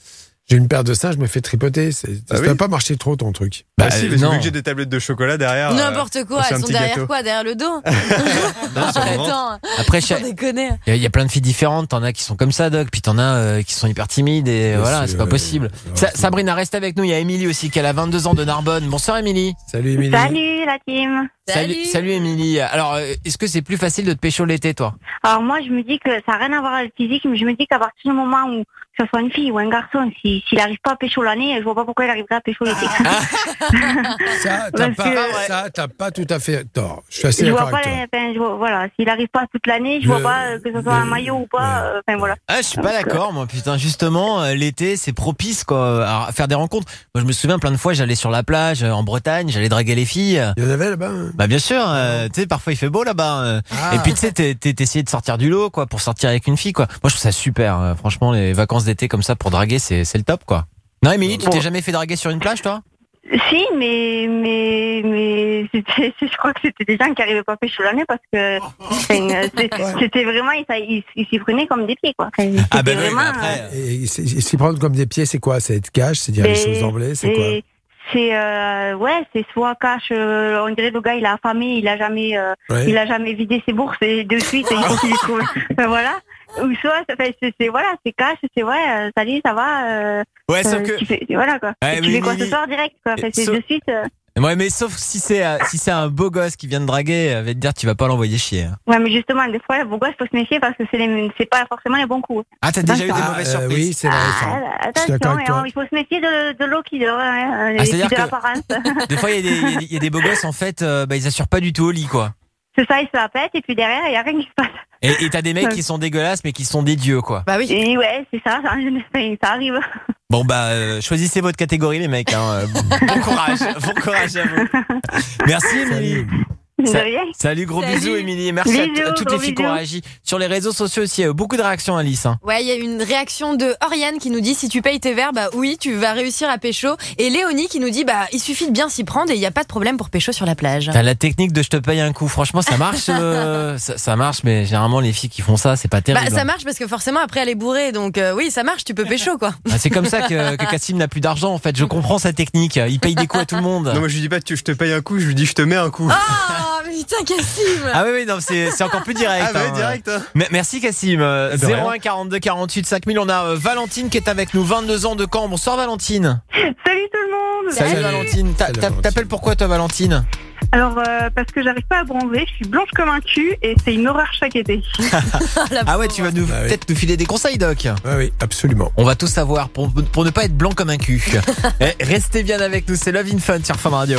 J'ai une paire de seins, je me fais tripoter. Ah ça oui va pas marcher trop ton truc. Bah, si, parce que non. vu que j'ai des tablettes de chocolat derrière. euh, N'importe quoi, elles sont derrière gâteau. quoi Derrière le dos Non, Attends, Après. Il y, a- il y a plein de filles différentes. T'en as qui sont comme ça, Doc. Puis t'en as euh, qui sont hyper timides. Et Bien voilà, c'est pas possible. Sa- Sabrina, reste avec nous. Il y a Émilie aussi, qui a 22 ans de Narbonne. Bonsoir, Émilie. Salut, Émilie. Salut la team. Salut, salut, Émilie. Alors, euh, est-ce que c'est plus facile de te pécho l'été, toi? Alors moi, je me dis que ça n'a rien à voir avec le physique, mais je me dis qu'à partir du moment où que ce soit une fille ou un garçon, si- s'il n'arrive pas à pécho l'année, je vois pas pourquoi il arriverait à pécho l'été. Ça, t'as Parce pas, que- ça, t'as pas tout à fait tort. Je suis assez je vois d'accord pas, avec toi. les- enfin, je vois- voilà, s'il n'arrive pas toute l'année, je vois Le- pas euh, que ce soit un maillot ou pas. euh, Enfin voilà. Ah, je suis pas d'accord, moi, putain. Justement, euh, l'été, c'est propice, quoi, à faire des rencontres. Moi, je me souviens plein de fois, j'allais sur la plage, euh, en Bretagne, j'allais draguer les filles. Il y en avait là-bas hein Bah, bien sûr, euh, tu sais, parfois il fait beau là-bas. euh. Ah. Et puis, tu sais, t'es- t'es- t'essayais de sortir du lot, quoi, pour sortir avec une fille, quoi. Moi, je trouve ça super. euh, franchement, les vacances d'été comme ça pour draguer, c'est c'est le top, quoi. Non, Émilie, tu t'es jamais fait draguer sur une plage, toi? Si, mais mais mais c'était- je crois que c'était des gens qui arrivaient pas à pécho l'année parce que c'était vraiment ils s'y prenaient comme des pieds quoi. Ah c'était ben oui, mais vraiment, après, euh, s'y prendre comme des pieds, c'est quoi? C'est être cash, c'est dire les mais choses d'emblée, c'est quoi? c'est- euh, ouais, c'est soit cash. euh, on dirait le gars il a affamé, il a jamais, euh, Ouais. il a jamais vidé ses bourses et de suite il faut qu'il les trouve. Enfin, voilà. Ou soit c'est voilà, c'est cash, c'est ouais, euh, salut, ça va. euh, Ouais, sauf euh, que- tu fais, voilà quoi. Ouais, tu mais fais quoi Mimi- ce soir direct quoi. C'est Sauf- de suite. euh, Ouais, mais sauf si c'est si c'est un beau gosse qui vient de draguer, elle va te dire tu vas pas l'envoyer chier. hein. Ouais, mais justement, des fois, bon gosse, faut se méfier parce que c'est les- c'est pas forcément les bons coups. Ah, t'as déjà eu des mauvaises surprises oui, c'est vrai. Ah, attention, hein, il faut se méfier de, de l'eau qui dort, hein, Ah, de l'apparence. Des fois, il y, a des- il y a des- il y a des beaux gosses en fait, euh, bah, ils assurent pas du tout au lit quoi. C'est ça, il se la pète et puis derrière, il y a rien qui se passe. Et et t'as des mecs qui sont dégueulasses mais qui sont des dieux quoi. Bah oui. Et ouais, c'est ça, ça, ça arrive. Bon bah euh, choisissez votre catégorie les mecs. Hein. Bon courage, bon courage à vous. Merci Émilie. Rien. Salut, gros Salut. bisous Émilie. Merci à t- Bisous, à, toutes les filles qui ont réagi. Sur les réseaux sociaux aussi, il y a eu beaucoup de réactions Alice. hein. Ouais, il y a une réaction de Oriane qui nous dit si tu payes tes verres, bah oui, tu vas réussir à pécho. Et Léonie qui nous dit bah il suffit de bien s'y prendre et il n'y a pas de problème pour pécho sur la plage. T'as la technique de je te paye un coup. Franchement, ça marche. euh, ça, ça marche, mais généralement les filles qui font ça, c'est pas Bah terrible. ça hein. marche parce que forcément après elle est bourrée donc euh, oui ça marche tu peux pécho quoi. Ah, c'est comme ça que, que Cassim n'a plus d'argent en fait. Je comprends sa technique. Il paye des coups à tout le monde. Non, moi je lui dis pas tu- je te paye un coup, je lui dis je te mets un coup. Ah mais putain Cassim Ah oui, oui, non, c'est c'est encore plus direct. Ah bah oui, hein. direct, hein. Mais- Merci Cassim. Euh, De rien. 01 42 48 5000. On a euh, Valentine qui est avec nous, 22 ans de Caen. Bonsoir Valentine. Salut tout le monde Salut, Valentine. T'a- t'a- T'appelles pourquoi toi Valentine? Alors, euh, parce que j'arrive pas à bronzer, je suis blanche comme un cul et c'est une horreur chaque été. Ah ouais, tu vas nous Ah oui. peut-être nous filer des conseils Doc. Ah oui, absolument. On va tout savoir pour, pour ne pas être blanc comme un cul. Eh, restez bien avec nous, c'est Love in Fun sur Fun Radio.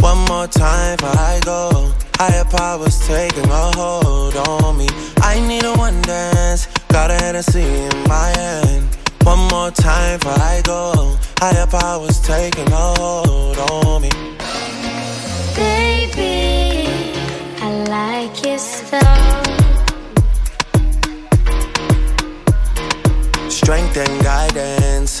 One more time before I go. Higher powers taking a hold on me. I need a one dance. Got a Hennessy in my hand. One more time before I go. Higher powers taking a hold on me. Baby, I like your stuff. Strength and guidance.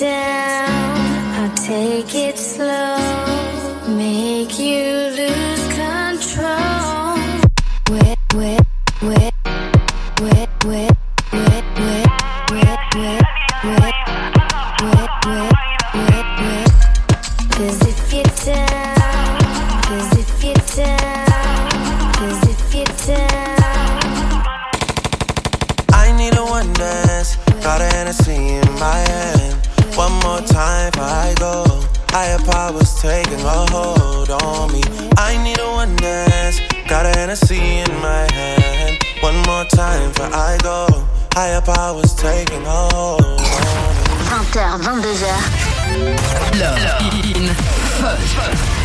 Down, I'll take it slow, make you lose control. Cause if you're cause if you're cause if you're. I need a one dance. Got a Hennessy in more time before I go. Higher powers taking a hold on me. I need a one dance. Got a Hennessy in my hand. One more time before I go. Higher powers taking a hold on me. 20h, 22h. Love in Fun.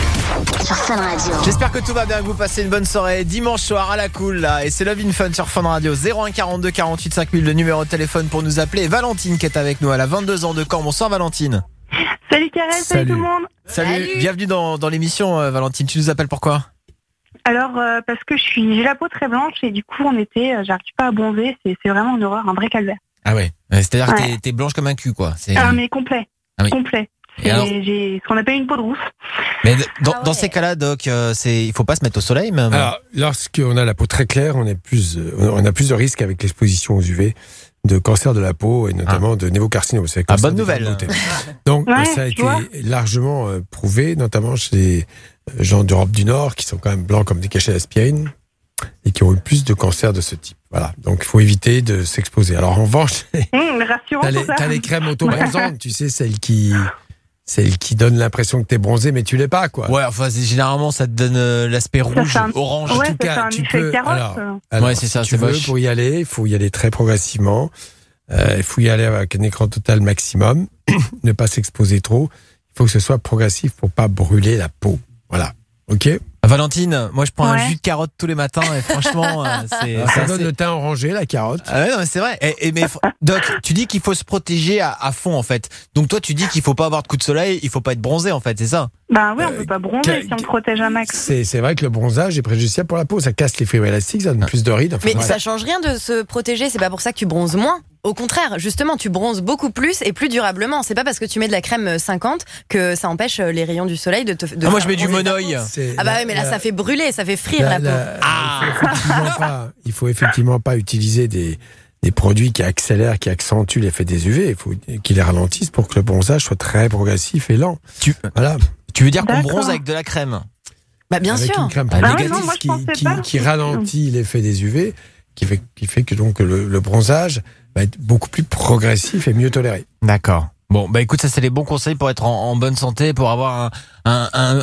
Sur Fun Radio. J'espère que tout va bien, que vous passez une bonne soirée dimanche soir à la cool là et c'est Love in Fun sur Fun Radio 01 42 48 5000 le numéro de téléphone pour nous appeler. Valentine qui est avec nous, elle a 22 ans de Caen. Bonsoir Valentine. Salut Karel, salut, Salut. tout le monde. Salut, bienvenue dans, dans l'émission euh, Valentine. Tu nous appelles pourquoi Alors euh, parce que je suis, j'ai la peau très blanche et du coup en été, euh, j'arrive pas à bronzer. C'est, c'est vraiment une horreur, un vrai calvaire. Ah ouais. C'est-à-dire que Ouais. t'es- t'es blanche comme un cul quoi. C'est- Ah mais complet, Ah oui. complet. Et Et alors j'ai ce qu'on appelle une peau de rousse. Mais d- dans, dans ces cas-là, Doc, euh, c'est il faut pas se mettre au soleil même. Alors, lorsqu'on a la peau très claire, on, est plus, euh, on a plus de risques avec l'exposition aux UV de cancer de la peau et notamment de névocarcinome. C'est Ah, cancer bonne nouvelle. Donc, Ouais, ça a été vois. largement euh, prouvé, notamment chez les gens d'Europe du Nord qui sont quand même blancs comme des cachets d'aspirine et qui ont eu plus de cancers de ce type. Voilà. Donc, il faut éviter de s'exposer. Alors, en revanche, rassurant T'as les, les crèmes auto-bronzantes, tu sais, celles qui, celles qui donnent l'impression que t'es bronzé, mais tu l'es pas, quoi. Ouais, enfin généralement ça te donne euh, l'aspect rouge, un- orange. ouais, En tout cas, un tu effet peux. carotte. Alors, alors, Ouais, c'est ça, si tu c'est veux, pour y aller, il faut y aller très progressivement. Euh, il faut y aller avec un écran total maximum, ne pas s'exposer trop. Il faut que ce soit progressif pour pas brûler la peau. Voilà. Ok? Valentine, moi je prends un jus de carotte tous les matins et franchement, euh, c'est c'est ça assez- donne le teint orangé, la carotte. Ah ouais, non, mais c'est vrai. Et, et mais Doc, tu dis qu'il faut se protéger à, à fond en fait. Donc toi, tu dis qu'il faut pas avoir de coup de soleil, il faut pas être bronzé en fait, c'est ça? Bah ouais, on peut pas bronzer si on se protège un max. C'est c'est vrai que le bronzage est préjudiciable pour la peau. Ça casse les fibres élastiques, ça donne plus de rides. Enfin, Mais ça change rien de se protéger, c'est pas pour ça que tu bronzes moins. Au contraire, justement, tu bronzes beaucoup plus et plus durablement. C'est pas parce que tu mets de la crème 50 que ça empêche les rayons du soleil de te. de Ah, Moi je mets du monoï. Ah bah la- oui, mais là la- ça fait brûler, ça fait frire la, La- peau. la- il, faut effectivement pas, il faut effectivement pas utiliser des, des produits qui accélèrent, qui accentuent l'effet des UV. Il faut qu'ils les ralentissent pour que le bronzage soit très progressif et lent. Tu, Voilà. tu veux dire qu'on bronze avec de la crème? Bah bien Avec sûr. une crème Ah, Bah négative non, moi, qui, qui, pas. qui ralentit l'effet des UV, qui fait, qui fait que donc le, le bronzage va être beaucoup plus progressif et mieux toléré. D'accord. Bon, bah écoute, ça c'est les bons conseils pour être en, en bonne santé, pour avoir un, un, un-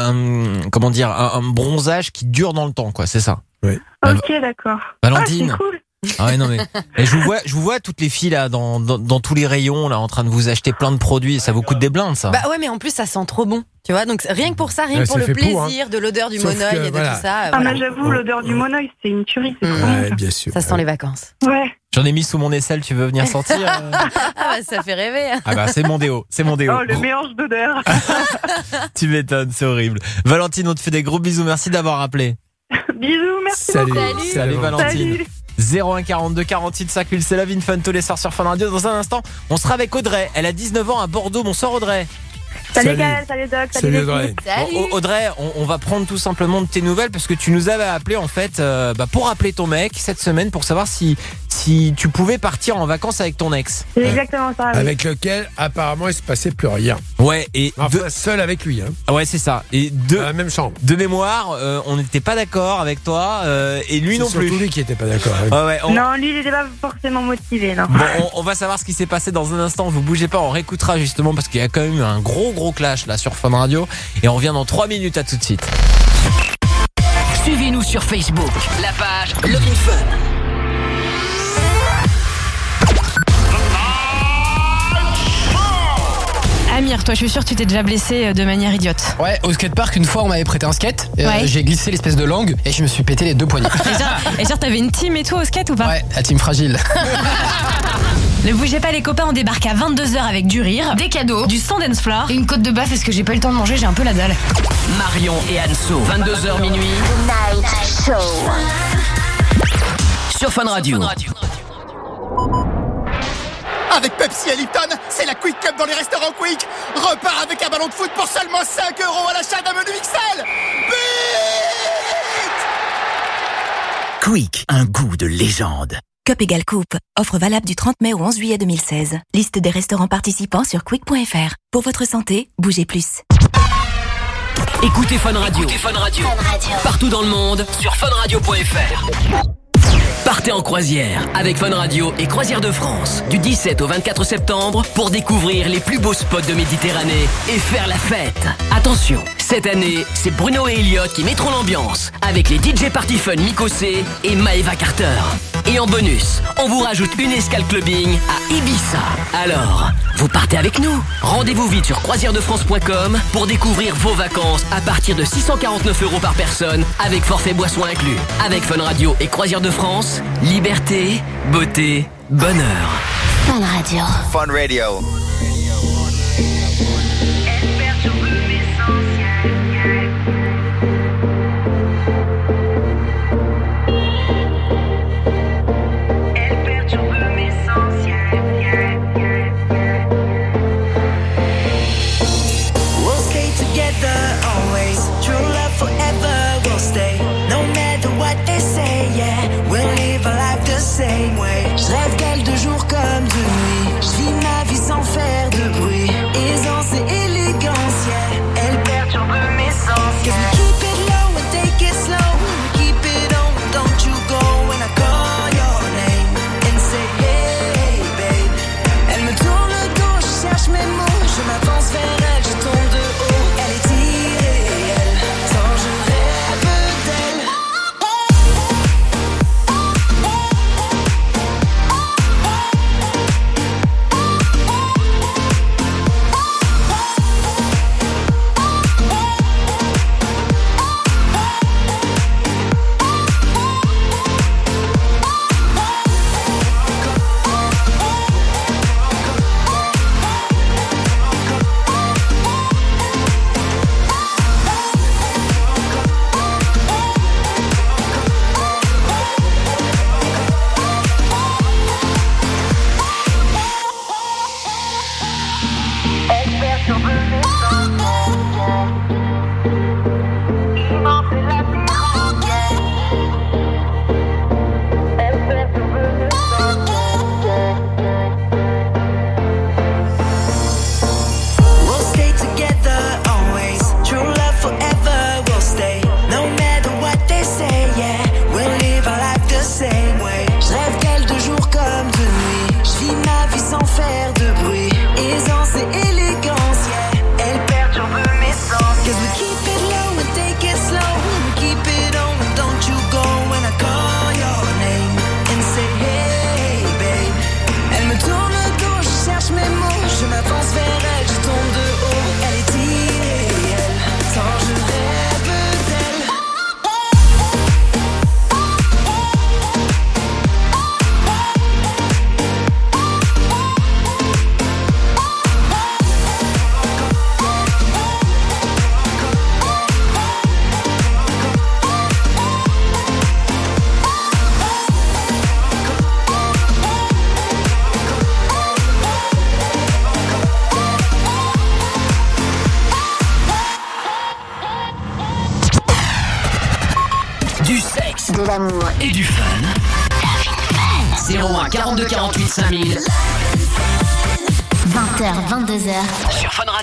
un- comment dire, un, un bronzage qui dure dans le temps, quoi. C'est ça? Oui. Ok, d'accord. Valentine. Ah, c'est cool. Ah ouais, non mais, je vous vois, je vous vois toutes les filles là dans, dans, dans tous les rayons là en train de vous acheter plein de produits. Ça vous coûte des blindes, ça. Bah ouais, mais en plus ça sent trop bon. Tu vois, donc rien que pour ça, rien Ouais, que pour le pour, plaisir de l'odeur du Sauf monoeil que, et de voilà. tout ça. Ah, voilà. mais j'avoue, l'odeur du monoeil, c'est une tuerie, bon. Ouais, bien sûr. Ça sent les vacances. Ouais. J'en ai mis sous mon aisselle. Tu veux venir sentir euh Ah bah ça fait rêver. Ah bah c'est mon déo, c'est mon déo. Oh, le mélange d'odeurs. Tu m'étonnes, c'est horrible. Valentine, on te fait des gros bisous. Merci d'avoir appelé. Bisous, merci Salut. beaucoup. Salut Valentine. Salut. 01 42 48 5000, c'est la Fun tous les soirs sur Fun Radio. Dans un instant, on sera avec Audrey. Elle a 19 ans à Bordeaux. Bonsoir Audrey. Salut, Salut. Gaël, salut Doc, salut, Salut, les Audrey. Audrey, on, on va prendre tout simplement de tes nouvelles parce que tu nous avais appelé en fait euh, bah, pour appeler ton mec cette semaine pour savoir si, si tu pouvais partir en vacances avec ton ex. C'est exactement ça. oui. Avec lequel, apparemment, il se passait plus rien. Ouais, et Enfin, de- seul avec lui, hein, ouais, c'est ça. Et de, dans la même chambre. de mémoire, euh, on n'était pas d'accord avec toi euh, et lui C'est non surtout plus. lui qui était pas d'accord. hein. Ouais, ouais, on- Non, lui, il était pas forcément motivé, non. Bon, on, on va savoir ce qui s'est passé dans un instant. Vous bougez pas, on réécoutera justement parce qu'il y a quand même eu un gros gros clash là sur Fun Radio et on revient dans 3 minutes. À tout de suite. Suivez-nous sur Facebook, la page Love Fun. Amir, toi, je suis sûr que tu t'es déjà blessé euh, de manière idiote. Ouais, au skatepark, une fois, on m'avait prêté un skate. euh, Ouais. J'ai glissé l'espèce de langue et je me suis pété les deux poignets. Et genre, et genre, t'avais une team et tout au skate ou pas? Ouais, la team fragile. Ne bougez pas les copains, on débarque à 22h avec du rire, Des cadeaux. du son dance floor. Et une côte de bœuf parce que j'ai pas eu le temps de manger, j'ai un peu la dalle. Marion et Anso, 22h minuit Night Show. sur Fun Radio. Avec Pepsi et Lipton, c'est la Quick Cup dans les restaurants Quick. Repart avec un ballon de foot pour seulement 5 euros à l'achat d'un menu XL. Quick, un goût de légende. Cup égale coupe. Offre valable du 30 mai au 11 juillet 2016. Liste des restaurants participants sur quick.fr. Pour votre santé, bougez plus. Écoutez Fun Radio. Fun Radio. Partout dans le monde sur funradio.fr. Partez en croisière avec Fun Radio et Croisière de France du 17 au 24 septembre pour découvrir les plus beaux spots de Méditerranée et faire la fête. Attention, Cette année, c'est Bruno et Elliot qui mettront l'ambiance avec les DJ Party Fun Mikosé et Maeva Carter. Et en bonus, on vous rajoute une escale clubbing à Ibiza. Alors, vous partez avec nous Rendez-vous vite sur croisièredefrance.com pour découvrir vos vacances à partir de 649 euros par personne avec forfait boisson inclus. Avec Fun Radio et Croisière de France, liberté, beauté, bonheur. Fun Radio. Fun Radio.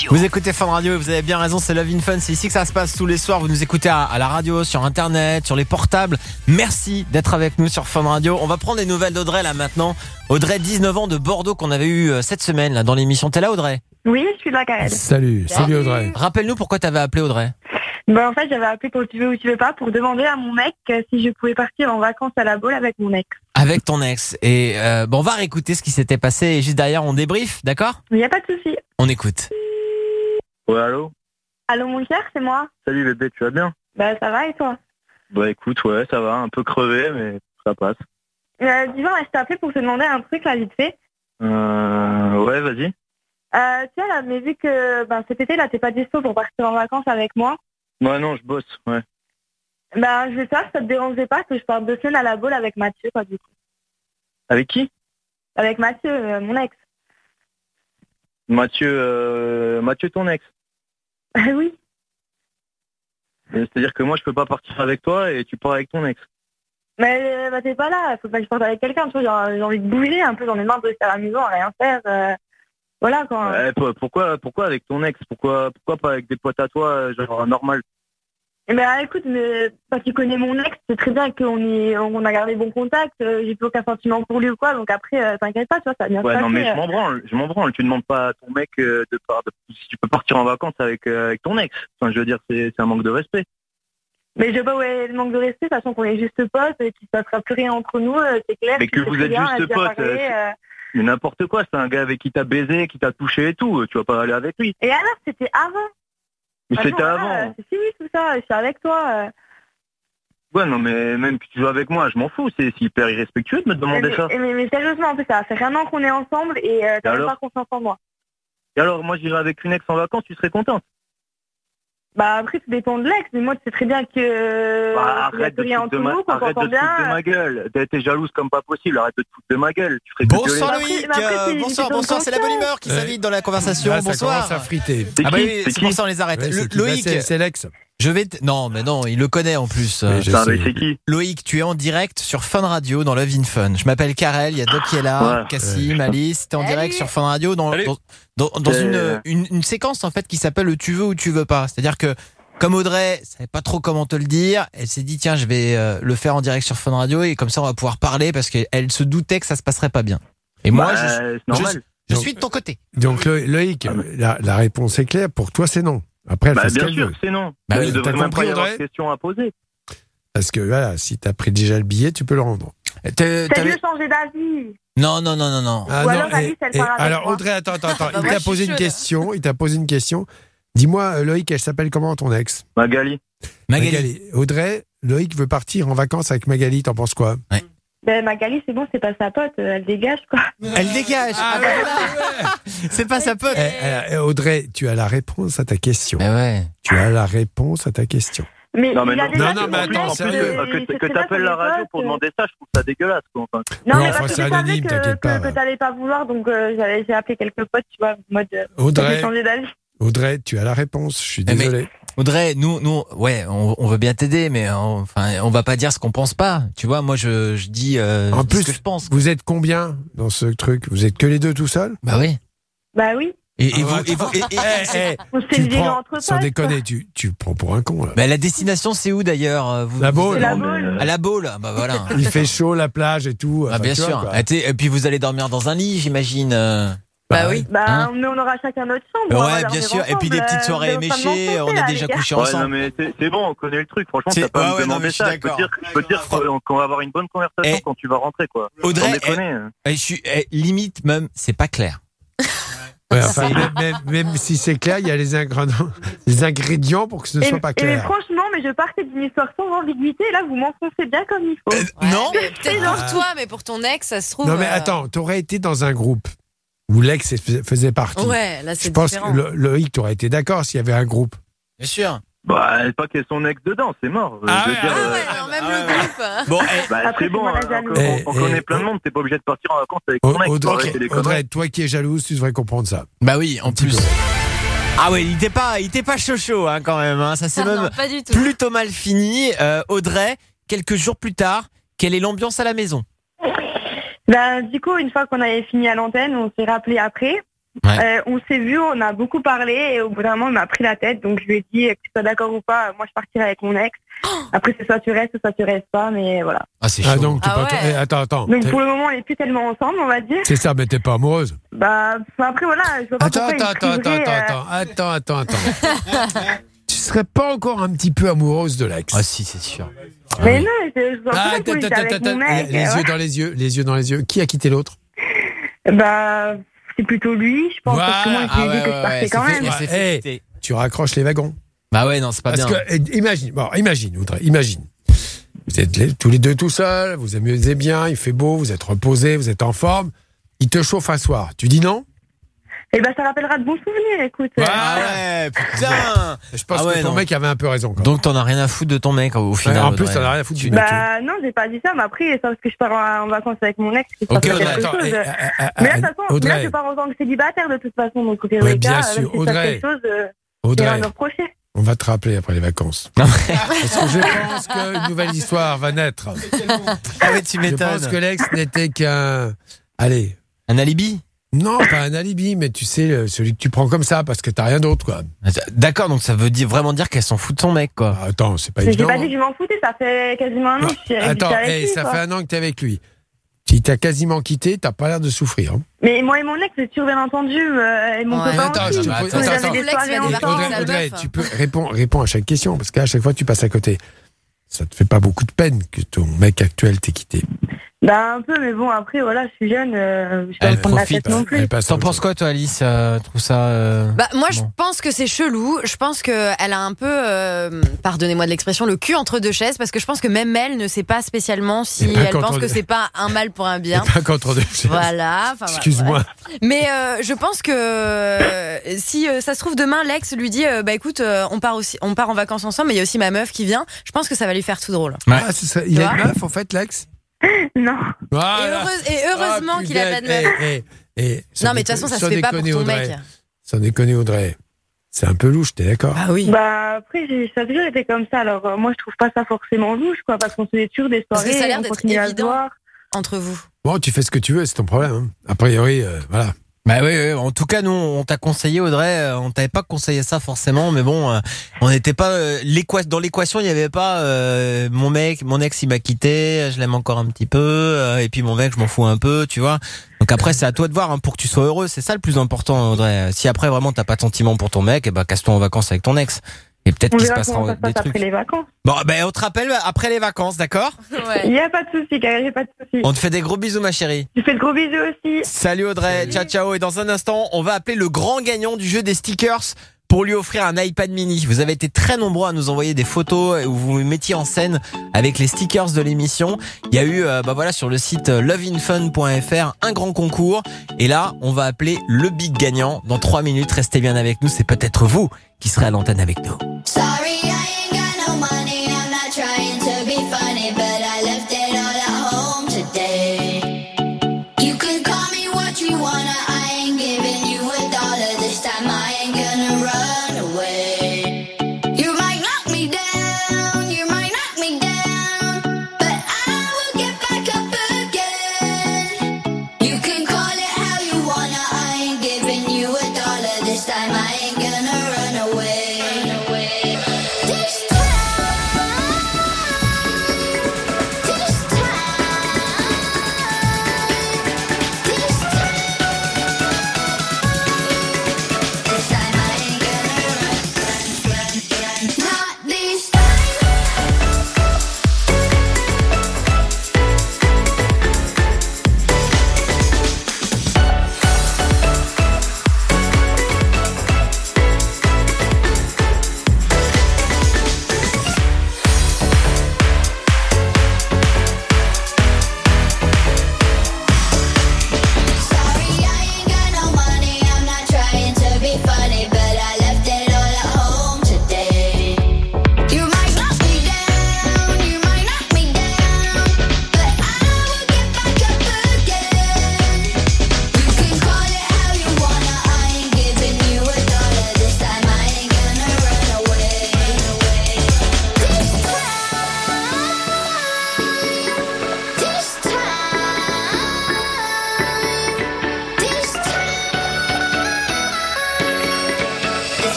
Radio. Vous écoutez Fun Radio et vous avez bien raison, c'est Love in Fun. C'est ici que ça se passe tous les soirs. Vous nous écoutez à, à la radio, sur internet, sur les portables. Merci d'être avec nous sur Fun Radio. On va prendre des nouvelles d'Audrey là maintenant. Audrey, 19 ans de Bordeaux qu'on avait eu euh, cette semaine là dans l'émission. T'es là Audrey? Oui, je suis là, Karel. Salut, salut Audrey. Rappelle-nous pourquoi t'avais appelé Audrey. Bah, en fait, j'avais appelé pour tu veux ou tu veux pas pour demander à mon mec si je pouvais partir en vacances à la Baule avec mon ex. Avec ton ex. Et euh, bon, on va réécouter ce qui s'était passé et juste derrière on débrief, d'accord? Il n'y a pas de souci. On écoute. Ouais, allô Allô, mon cher, c'est moi. Salut bébé, tu vas bien Bah, ça va et toi? Bah écoute, ouais, ça va, un peu crevé, mais ça passe. euh, Dis-moi, je t'ai appelé pour te demander un truc là vite fait. Euh, ouais, vas-y. Euh, tu vois, là, mais vu que ben, cet été, là, t'es pas dispo pour partir en vacances avec moi, Ouais, non, je bosse, ouais. ben, je vais savoir si ça te dérangeait pas que je parte deux semaines à la Baule avec Mathieu, quoi, du coup. Avec qui? Avec Mathieu, euh, mon ex. Mathieu, euh, Mathieu, ton ex. Oui. Euh, C'est-à-dire que moi, je peux pas partir avec toi et tu pars avec ton ex. Mais euh, bah, t'es pas là, faut pas que je parte avec quelqu'un, tu vois, j'ai envie de bouger un peu, j'en ai marre de rester à la maison, à rien faire. euh, voilà. Ouais, pourquoi, pourquoi avec ton ex? Pourquoi, pourquoi pas avec des potes à toi, euh, genre normal? Eh ben écoute, mais parce qu'il connaît mon ex, c'est très bien qu'on y- on a gardé bon contact, euh, j'ai plus aucun sentiment pour lui ou quoi, donc après, euh, t'inquiète pas, tu vois, ça se Ouais, non, mais je euh. m'en branle, je m'en branle. Tu demandes pas à ton mec euh, de, par- de- si tu peux partir en vacances avec, avec ton ex. Enfin, je veux dire, c'est un manque de respect. Mais je sais pas où est le manque de respect, sachant qu'on est juste potes et qu'il ne passera plus rien entre nous, c'est clair. Mais que vous êtes bien, juste potes. Mais n'importe quoi, c'est un gars avec qui t'as baisé, qui t'a touché et tout. Tu vas pas aller avec lui. Et alors, c'était avant Mais Ah c'était avant. euh, C'est fini tout ça, je suis avec toi. euh. Ouais, non, mais même que tu joues avec moi, je m'en fous. C'est hyper irrespectueux de me demander mais, ça. mais, mais sérieusement, en plus, ça fait un an qu'on est ensemble et euh, t'as même pas confiance en moi. Et alors, moi, j'irai avec une ex en vacances, tu serais contente? Bah après, tout dépend de l'ex, mais moi, tu sais très bien que Bah, il y a arrête de, te rien foutre de ma, nous, arrête de te foutre de bien. ma gueule. T'as été jalouse comme pas possible. Arrête de te foutre de ma gueule. Tu ferais que Bonsoir. Loïc, mais après, euh, c'est- bonsoir, c'est bonsoir, c'est la bonne humeur qui Ouais. s'invite dans la conversation. Là, ça bonsoir. commence à friter. Ah bah oui, C'est pour ça on les arrête. Ouais, Le- Bah, Loïc, c'est- C'est l'ex. je vais. te- Non, mais non, il le connaît en plus. Oui, je sais. mais c'est qui Loïc, tu es en direct sur Fun Radio dans Love in Fun. Je m'appelle Karel, il y a Doc qui est là, Ouais. Cassim, Alice. T'es en Salut. direct sur Fun Radio dans. Dans, une, une, une séquence en fait qui s'appelle le tu veux ou tu veux pas. C'est-à-dire que comme Audrey savait pas trop comment te le dire, elle s'est dit tiens je vais euh, le faire en direct sur Fun Radio et comme ça on va pouvoir parler parce qu'elle se doutait que ça se passerait pas bien. Et moi Bah, je, normal. je suis de ton côté. Donc Lo- Loïc, la, la réponse est claire. Pour toi, c'est non. Après, elle Bah, fait bien sûr, c'est non. Bah Il oui, compris, pas y avoir Audrey de questions à poser. Parce que voilà, si t'as pris déjà le billet, tu peux le rendre. T'es- T'as mieux changer d'avis. Non non non non non. Ah, Ou non, alors, et- Alice, elle et- part avec alors moi. Audrey, attends, attends, attends. Bah, il t'a posé une question. Il t'a posé une question. Dis-moi, euh, Loïc, elle s'appelle comment ton ex? Magali. Magali. Audrey, Loïc veut partir en vacances avec Magali. T'en penses quoi? Ben, Magali, c'est bon, c'est pas sa pote, euh, elle dégage, quoi. Elle dégage. Ah, bah voilà. C'est pas sa pote. Eh, eh, Audrey, tu as la réponse à ta question. Mais ouais. Tu as la réponse à ta question. Mais Non, mais il a non, non, mais attends, sérieux, euh, que t'appelles la radio pour euh. demander ça, je trouve ça dégueulasse. Quoi. Enfin, Non, mais enfin, parce que anonyme, que, t'inquiète pas, que, t'allais pas vouloir, donc euh, j'avais- j'ai appelé quelques potes, tu vois, en mode. euh, Audrey. Audrey, tu as la réponse. Je suis Eh, désolé. Audrey, nous, nous, ouais, on, on veut bien t'aider, mais on, enfin, on va pas dire ce qu'on pense pas. Tu vois, moi, je, je dis euh, En ce plus, que je pense. Vous êtes combien dans ce truc? Vous êtes que les deux tout seuls? Bah oui. Bah oui, Et, et Ah, vous, bah, et vous, et- et- Eh, eh, on s'est tu prends, sans déconner, tu, tu prends pour un con là. bah, la destination, c'est où d'ailleurs euh, vous- La vous- Baule. La À la Baule. Bah voilà. Il fait chaud, la plage et tout. Ah, Enfin, bien vois, sûr. Ah, Et puis vous allez dormir dans un lit, j'imagine. euh. Bah oui. Bah, Hein mais on aura chacun notre chambre. Ouais, bien sûr. Et puis des ensemble, petites euh, soirées vous éméchées. On là, déjà les gars. couché Ouais, non, ensemble. mais c'est c'est bon, on connaît le truc. Franchement, C'est- t'as pas ouais, suis ça. Je peux dire, je peux dire qu'on va avoir une bonne conversation Eh. quand tu vas rentrer, quoi. Audrey, Sans déconner. hein. Eh, je suis eh, limite même, c'est pas clair. Ouais, enfin, même, même- même si c'est clair, il y a les ingrédients, les ingrédients pour que ce ne Et, soit pas et mais clair. franchement, mais je partais d'une histoire sans ambiguïté, et là, vous m'enfoncez bien comme il faut. Non. Mais Peut-être Ah. pour toi, mais pour ton ex, ça se trouve. Non mais euh, attends, t'aurais été dans un groupe où l'ex fais- faisait partie. Ouais, là Je c'est pense différent. que Lo- Loïc, t'aurais été d'accord s'il y avait un groupe. Bien sûr. Bah, pas qu'il y ait son ex dedans, c'est mort. Ah Je veux ouais, dire, Ah euh, même le groupe. Bon, eh, bah, Après, c'est bon, hein, on, Eh, on eh, connaît plein de monde, t'es pas obligé de partir en vacances avec ton ex. Audrey, Audrey, toi qui es jalouse, tu devrais comprendre ça. bah oui, en Un petit plus. peu. Ah ouais, il était pas, il était pas chaud chaud hein, quand même. Hein. Ça s'est Ah même non, pas du tout. plutôt mal fini. Euh, Audrey, quelques jours plus tard, quelle est l'ambiance à la maison? Bah, du coup, une fois qu'on avait fini à l'antenne, on s'est rappelé après. Ouais. Euh, on s'est vu, on a beaucoup parlé et au bout d'un moment, il m'a pris la tête. Donc, je lui ai dit que tu sois d'accord ou pas, moi, je partirai avec mon ex. Après, c'est soit tu restes, soit tu restes pas, mais voilà. Ah c'est Ah chaud. donc, Ah pas ouais. eh, attends, attends. Donc, pour le moment, on n'est plus tellement ensemble, on va dire. C'est ça, mais t'es pas amoureuse. Bah, après, voilà, je vois pas Attends, attends, il attends, attends, priverait, attends, attends, attends, attends, attends. tu serais pas encore un petit peu amoureuse de l'ex? Ah si, c'est sûr. euh, Mais non, je, je vois Ah, pas avec mon mec. les euh, yeux dans les yeux, les yeux dans les yeux. Qui a quitté l'autre? Bah, c'est plutôt lui, je pense. Parce que moi, je lui ai Ah dit ouais, que je partais ouais, quand même. fait-. Tu raccroches les wagons. Bah ouais, non, c'est pas Parce bien. que, eh, imagine, bon, imagine, Audrey, imagine. Vous êtes les- tous les deux tout seuls, vous amusez bien, il fait beau, vous êtes reposés, vous êtes en forme. Il te chauffe un soir. Tu dis non? Et bah, ça rappellera de bons souvenirs, écoute. Ah ouais, putain. Je pense Ah ouais, que ton non. mec avait un peu raison. Quand Donc t'en as rien à foutre de ton mec au final. en plus, Audrey. t'en as rien à foutre du mec. Bah non, j'ai pas dit ça, mais après, c'est parce que je pars en en vacances avec mon ex, Ok, Audrey, quelque attends, chose. eh, eh, eh, mais là, eh, de toute façon, mais là, Audrey, je pars en tant que célibataire de toute façon, donc au pire Ouais, des bien cas, sûr, même si ça Audrey. quelque chose, euh, j'ai Audrey, rien à me reprocher. on va te rappeler après les vacances. Non, Parce que je pense qu'une nouvelle histoire va naître. Ah ouais, tu Je pense m'étonnes. que l'ex n'était qu'un. Allez, Un alibi? Non, pas un alibi, mais tu sais, le- celui que tu prends comme ça parce que t'as rien d'autre, quoi. D'accord, donc ça veut dire, vraiment dire qu'elle s'en fout de son mec, quoi. Ah, attends, c'est pas Mais j'ai évident. pas dit que je m'en foutais, ça fait quasiment un an que je suis Attends, j'étais avec hey, lui, ça quoi. fait un an que t'es avec lui. Si t'as quasiment quitté, t'as pas l'air de souffrir. hein. Mais moi et mon ex, c'est sûr, bien entendu, euh, et mon Ouais. copain Attends, aussi. attends, attends. soirées Audrey. Audrey, Audrey, tu peux répondre, réponds à chaque question parce qu'à chaque fois tu passes à côté. Ça te fait pas beaucoup de peine que ton mec actuel t'ait quitté. Bah un peu, mais bon, après, voilà, je suis jeune, euh, je Elle me prendre la profite. tête non plus. Elle passe T'en penses quoi, toi, Alice euh, Trouve ça. euh, Bah moi je pense que c'est chelou. Je pense que elle a un peu, euh, pardonnez-moi de l'expression, le cul entre deux chaises parce que je pense que même elle ne sait pas spécialement si pas elle pense que c'est pas un mal pour un bien. Pas contre deux chaises. Voilà. enfin, voilà, Excuse-moi. Mais euh, je pense que euh, si euh, ça se trouve demain, l'ex lui dit euh, bah écoute, euh, on part aussi, on part en vacances ensemble, mais il y a aussi ma meuf qui vient. Je pense que ça va lui faire tout drôle. Ah, c'est ça. Il a une meuf en fait, l'ex? Non. Voilà. Et, heureuse- et heureusement Ah, qu'il a pas de meuf. Eh, eh, eh, non mais de toute façon ça se fait pas pour ton Audrey. mec. Sans déconner, Audrey. C'est un peu louche, t'es d'accord? Ah oui. Bah après, ça a toujours été comme ça, alors euh, moi je trouve pas ça forcément louche, quoi, parce qu'on se fait toujours des Parce que soirées, ça a l'air on d'être continue à se évident. voir. Entre vous. Bon, tu fais ce que tu veux, c'est ton problème. hein. A priori, euh, voilà. Bah oui, oui, en tout cas, nous, on t'a conseillé, Audrey, euh, on t'avait pas conseillé ça forcément, mais bon, euh, on n'était pas euh, dans l'équation, il n'y avait pas euh, mon mec, mon ex, il m'a quitté, je l'aime encore un petit peu, et puis mon mec, je m'en fous un peu, tu vois. Donc après, c'est à toi de voir hein, pour que tu sois heureux, c'est ça le plus important, Audrey. Si après vraiment t'as pas de sentiment pour ton mec, et bah casse-toi en vacances avec ton ex, et peut-être On qu'il se passera ça se des trucs. après les vacances. Bon, ben on te rappelle après les vacances, d'accord Il y a pas de souci, Karel, y a pas de souci. On te fait des gros bisous, ma chérie. Tu fais de gros bisous aussi. Salut Audrey, ciao ciao. Et dans un instant, on va appeler le grand gagnant du jeu des stickers pour lui offrir un iPad mini. Vous avez été très nombreux à nous envoyer des photos où vous vous mettiez en scène avec les stickers de l'émission. Il y a eu, euh, bah voilà, sur le site euh, loveinfun.fr un grand concours. Et là, on va appeler le big gagnant. Dans trois minutes, restez bien avec nous. C'est peut-être vous qui serez à l'antenne avec nous. Sorry, I ain't got no money.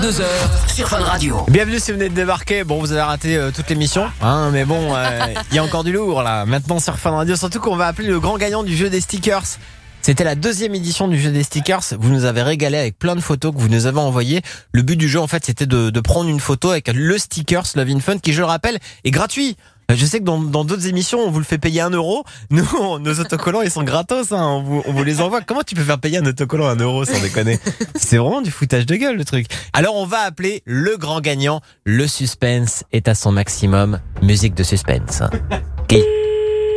22h sur Fun Radio. Bienvenue si vous venez de débarquer. Bon, vous avez raté euh, toute l'émission, hein, mais bon, euh, il y a encore du lourd là. Maintenant sur Fun Radio, surtout qu'on va appeler le grand gagnant du jeu des stickers. C'était la deuxième édition du jeu des stickers. Vous nous avez régalé avec plein de photos que vous nous avez envoyées. Le but du jeu, en fait, c'était de, de prendre une photo avec le stickers Love in Fun, qui, je le rappelle, est gratuit. Euh, Je sais que dans dans d'autres émissions, on vous le fait payer un euro. Nous, on- nos autocollants, ils sont gratos. Hein. On, vous, on vous les envoie. Comment tu peux faire payer un autocollant un euro sans déconner C'est vraiment du foutage de gueule le truc. Alors on va appeler le grand gagnant. Le suspense est à son maximum. Musique de suspense. Qui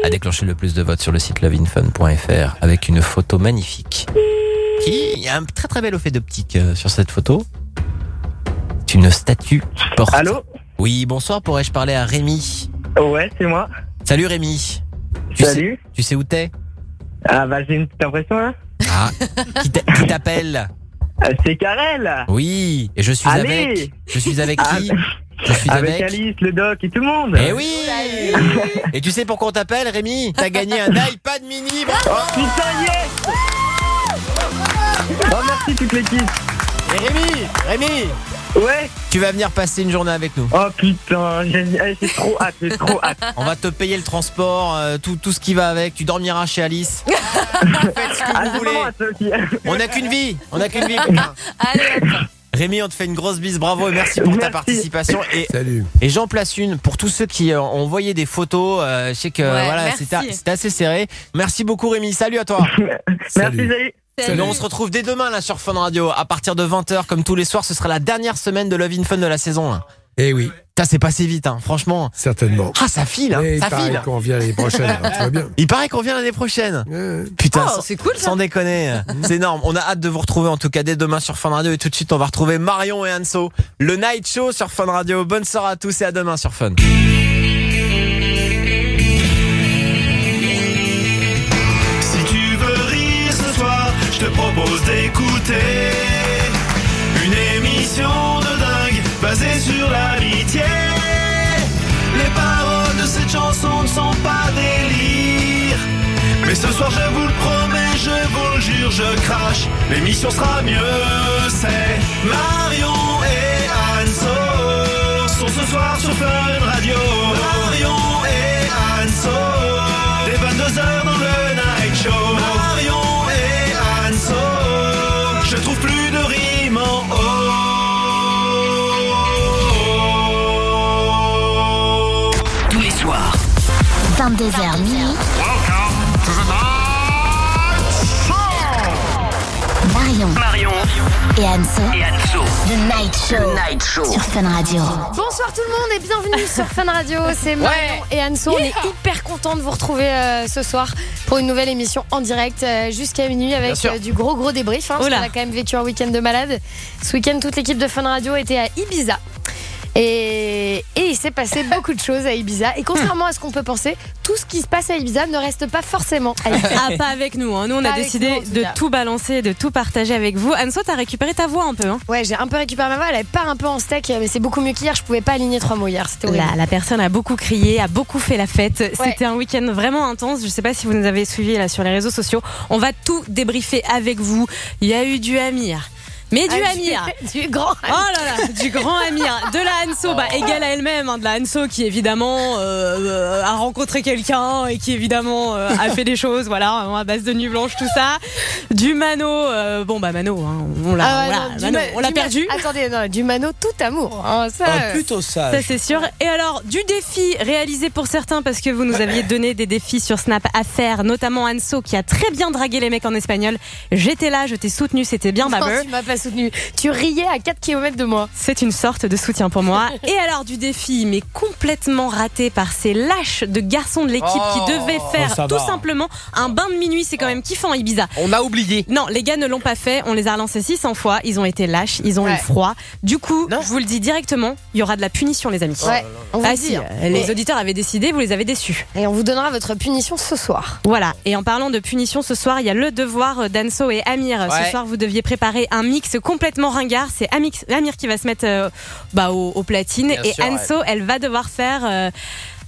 a déclenché le plus de votes sur le site loveinfun.fr avec une photo magnifique. Qui il y a un très très bel effet d'optique euh, sur cette photo. C'est une statue porte. Allô? Oui, bonsoir. Pourrais-je parler à Rémi? Ouais, c'est moi. Salut Rémi. Tu Salut. Sais, tu sais où t'es? Ah bah j'ai une petite impression là. Ah, qui t'a- qui t'appelle? Ah, C'est Karel. Oui, et je suis Allez. avec. Je suis avec Ah, qui? Je suis avec, avec. Alice, le doc et tout le monde. Eh oui Et tu sais pourquoi on t'appelle Rémi? T'as gagné un iPad mini bravo Oh putain yes Oh merci toute l'équipe. Et Rémi Rémi Ouais Tu vas venir passer une journée avec nous. Oh putain, j'ai eh, trop hâte, j'ai trop hâte. On va te payer le transport, euh, tout, tout ce qui va avec. Tu dormiras chez Alice. Faites ce que vous voulez. On n'a qu'une vie. On n'a qu'une vie. putain. Rémi, on te fait une grosse bise, bravo et merci pour ta participation. Et, Salut. et j'en place une pour tous ceux qui euh, ont envoyé des photos. euh, je sais que Ouais, voilà, c'était assez serré. Merci beaucoup Rémi, salut à toi. Merci salut. Mais on se retrouve dès demain là sur Fun Radio à partir de 20h comme tous les soirs. Ce sera la dernière semaine de Love in Fun de la saison. Là. Eh oui. Ça c'est passé vite, hein, franchement. Certainement. Ah ça file, hein, Et il ça paraît file. qu'on revient l'année prochaine, alors tout va bien. Il paraît qu'on vient l'année prochaine. Putain, Oh, sans- c'est cool, ça. Sans déconner, c'est énorme. On a hâte de vous retrouver en tout cas dès demain sur Fun Radio et tout de suite on va retrouver Marion et Anso, le Night Show sur Fun Radio. Bonne soirée à tous et à demain sur Fun. Te propose d'écouter une émission de dingue basée sur l'amitié. Les paroles de cette chanson ne sont pas délire. Mais ce soir, je vous le promets, je vous le jure, je crache. L'émission sera mieux, c'est Marion et Anso sont ce soir sur Fun Radio. 22h minuit. Marion. Marion Et Anso. et Anso. The Night Show. Night Show. Sur Fun Radio. Bonsoir tout le monde et bienvenue sur Fun Radio. C'est Marion et Anso. On est hyper content de vous retrouver euh, ce soir pour une nouvelle émission en direct euh, jusqu'à minuit avec euh, du gros gros débrief. Hein, parce qu'on a quand même vécu un week-end de malade. Ce week-end, toute l'équipe de Fun Radio était à Ibiza. Et, et il s'est passé beaucoup de choses à Ibiza. Et contrairement à ce qu'on peut penser, tout ce qui se passe à Ibiza ne reste pas forcément à Ibiza. Ah, pas avec nous. hein. Nous, on Pas a décidé nous, de tout balancer, de tout partager avec vous. Anso, t'as récupéré ta voix un peu. Hein Ouais, j'ai un peu récupéré ma voix. Elle part un peu en steak, mais c'est beaucoup mieux qu'hier. Je pouvais pas aligner trois mots hier. C'était horrible. la, la personne a beaucoup crié, a beaucoup fait la fête. C'était un week-end vraiment intense. Je sais pas si vous nous avez suivis là sur les réseaux sociaux. On va tout débriefer avec vous. Il y a eu du Amir. Mais du Ah, Amir. Du grand Oh là là, du grand Amir. De la Hanso, bah, égale à elle-même. hein, de la Hanso qui évidemment euh, euh, a rencontré quelqu'un et qui évidemment euh, a fait des choses, voilà, à base de nuit blanche, tout ça. Du Mano, euh, bon bah Mano, hein, on l'a Ah ma- ma- perdu. Attendez, non, du Mano tout amour. hein, ça, Ah, plutôt Ça sage. c'est sûr. Et alors du défi réalisé pour certains parce que vous nous aviez donné des défis sur Snap à faire, notamment Anso qui a très bien dragué les mecs en espagnol. J'étais là, je t'ai soutenu, c'était bien non, Baber. Soutenu. Tu riais à 4 km de moi. C'est une sorte de soutien pour moi. Et alors du défi, mais complètement raté par ces lâches de garçons de l'équipe Oh. qui devaient faire Oh, ça tout va. simplement un bain de minuit. C'est quand même kiffant Ibiza. On a oublié. Non, les gars ne l'ont pas fait. On les a relancés 600 fois. Ils ont été lâches, ils ont Ouais. eu froid. Du coup, je vous le dis directement, il y aura de la punition, les amis. Ouais, on vous Ah si, dit, hein. euh, les Mais- auditeurs avaient décidé, vous les avez déçus. Et on vous donnera votre punition ce soir. Voilà. Et en parlant de punition ce soir, il y a le devoir d'Anso et Amir. Ouais. Ce soir, vous deviez préparer un mix complètement ringard. C'est Amix- Amir qui va se mettre euh, bah, au, au platine Bien et sûr, Anso, elle va devoir faire euh,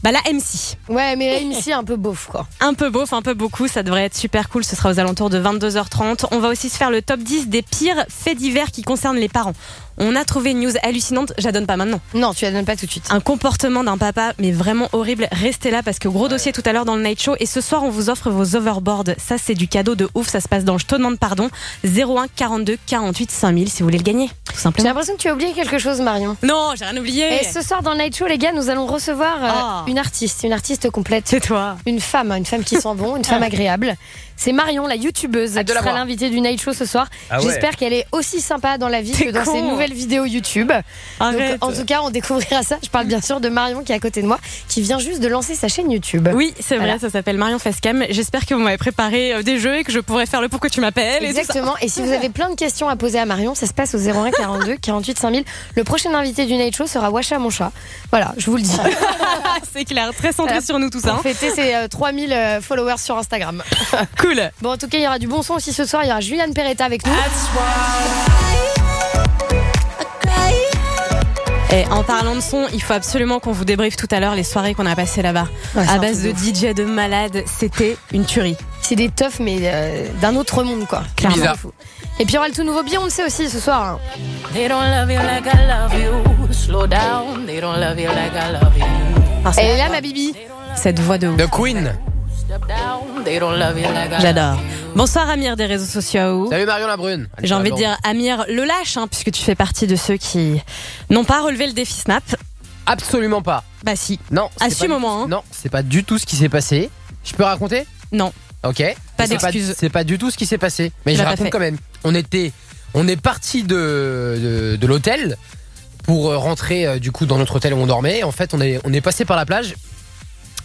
bah, la MC. Ouais, mais là, ici, un peu beauf, quoi. Un peu beauf, un peu beaucoup. Ça devrait être super cool. Ce sera aux alentours de 22h30. On va aussi se faire le top 10 des pires faits divers qui concernent les parents. On a trouvé une news hallucinante. Je la donne pas maintenant. Non, tu la donnes pas tout de suite. Un comportement d'un papa, mais vraiment horrible. Restez là parce que gros dossier tout à l'heure dans le Night Show. Et ce soir, on vous offre vos overboards. Ça, c'est du cadeau de ouf. Ça se passe dans Je te demande pardon. 01 42 48 5000 si vous voulez le gagner. Tout J'ai simplement. l'impression que tu as oublié quelque chose, Marion. Non, j'ai rien oublié. Et ce soir dans le Night Show, les gars, nous allons recevoir euh, Ah. une artiste, une artiste complète. C'est toi. Une femme, une femme qui sent bon, une femme agréable. C'est Marion, la youtubeuse, qui la sera l'invitée du Night Show ce soir. Ah ouais. J'espère qu'elle est aussi sympa dans la vie que dans con. ses nouvelles vidéos YouTube. Arrête. Donc, en tout cas, on découvrira ça. Je parle bien sûr de Marion qui est à côté de moi, qui vient juste de lancer sa chaîne YouTube. Oui, c'est vrai, ça s'appelle Marion Facecam. J'espère que vous m'avez préparé euh, des jeux et que je pourrai faire le pourquoi tu m'appelles. et tout ça. Exactement. Et si vous avez plein de questions à poser à Marion, ça se passe au 01 42 48 5000. Le prochain invité du Night Show sera Washa mon chat. Voilà, je vous le dis. c'est clair, très centré sur nous tout ça. Hein. fêter ses euh, 3000 euh, followers sur Instagram. Cool. Bon, en tout cas, il y aura du bon son aussi ce soir. Il y aura Juliane Peretta avec nous. Et en parlant de son, il faut absolument qu'on vous débriefe tout à l'heure les soirées qu'on a passées là-bas. Ouais, à base de DJ de malade, c'était une tuerie. C'est des teufs, mais euh, d'un autre monde, quoi. Clairement. C'est fou. Et puis il y aura le tout nouveau Beyoncé aussi ce soir. hein. They don't love you like I love you. Slow down. They don't love you like I love you. Ah, Elle est là, ma bibi. Cette voix de ouf. The Queen. J'adore. Bonsoir Amir des réseaux sociaux. Salut Marion Labrune. J'ai envie de dire Amir le lâche, hein, puisque tu fais partie de ceux qui n'ont pas relevé le défi Snap. Absolument pas. Bah si. Non. pas au du- moins, hein. Non, c'est pas du tout ce qui s'est passé. Je peux raconter? Non. Ok. Pas d'excuses. C'est pas du tout ce qui s'est passé. Mais Tu je pas raconte fait. quand même. On était, on est parti de, de, de l'hôtel pour euh, rentrer euh, du coup dans notre hôtel où on dormait. En fait, on est, on est passé par la plage.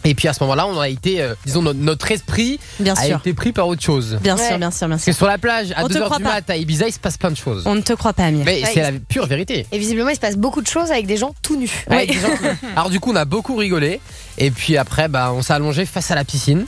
Et puis à ce moment-là, on a été, euh, disons, no- notre esprit Bien a sûr. été pris par autre chose. Bien sûr, bien sûr, bien Parce que sûr. sur la plage, à On te 2h croit du pas. mat, à Ibiza, il se passe plein de choses. On ne te croit pas Amir. Mais Ouais, c'est la pure vérité. Et visiblement, il se passe beaucoup de choses avec des gens tout nus. Avec des gens qui- Alors du coup, on a beaucoup rigolé. Et puis après, bah, on s'est allongé face à la piscine.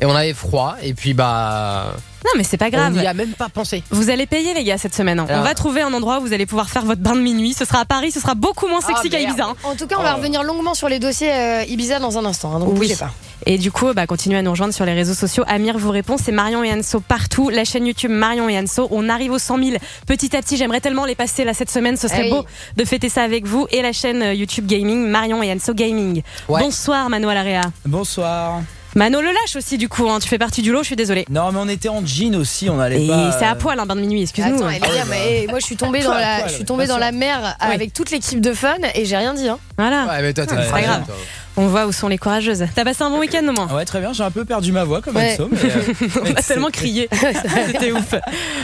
Et on avait froid. Et puis bah, Non mais c'est pas grave. on n'y a même pas pensé. Vous allez payer les gars cette semaine. On va trouver un endroit où vous allez pouvoir faire votre bain de minuit. Ce sera à Paris, ce sera beaucoup moins sexy Ah, qu'à. Ibiza. hein. En tout cas, on va Oh. revenir longuement sur les dossiers euh, Ibiza dans un instant. hein, donc Oui. bougez pas. Et du coup, bah, continuez à nous rejoindre sur les réseaux sociaux. Amir vous répond, c'est Marion et Anso partout. La chaîne YouTube Marion et Anso. On arrive aux 100 000 petit à petit. J'aimerais tellement les passer là cette semaine. Ce serait oui. beau de fêter ça avec vous. Et la chaîne euh, YouTube Gaming Marion et Anso Gaming. Ouais. Bonsoir Mano Alarea. Bonsoir. Mano le lâche aussi du coup. hein. Tu fais partie du lot. Je suis désolée. Non, mais on était en jean aussi, on allait Et pas. c'est à euh, poil un bain de minuit. Excuse-nous. Attends, les gars, mais, eh, moi je suis tombée dans la, poil, je suis tombée dans la mer avec toute l'équipe de Fun et j'ai rien dit. Hein. Voilà. Ouais, mais toi, t'es Ouais, C'est pas ouais, grave. toi. On voit où sont les courageuses. T'as passé un bon week-end au moins Ouais, très bien, j'ai un peu perdu ma voix comme Ouais. Enzo, mais. euh, On a tellement crié. C'était ouf.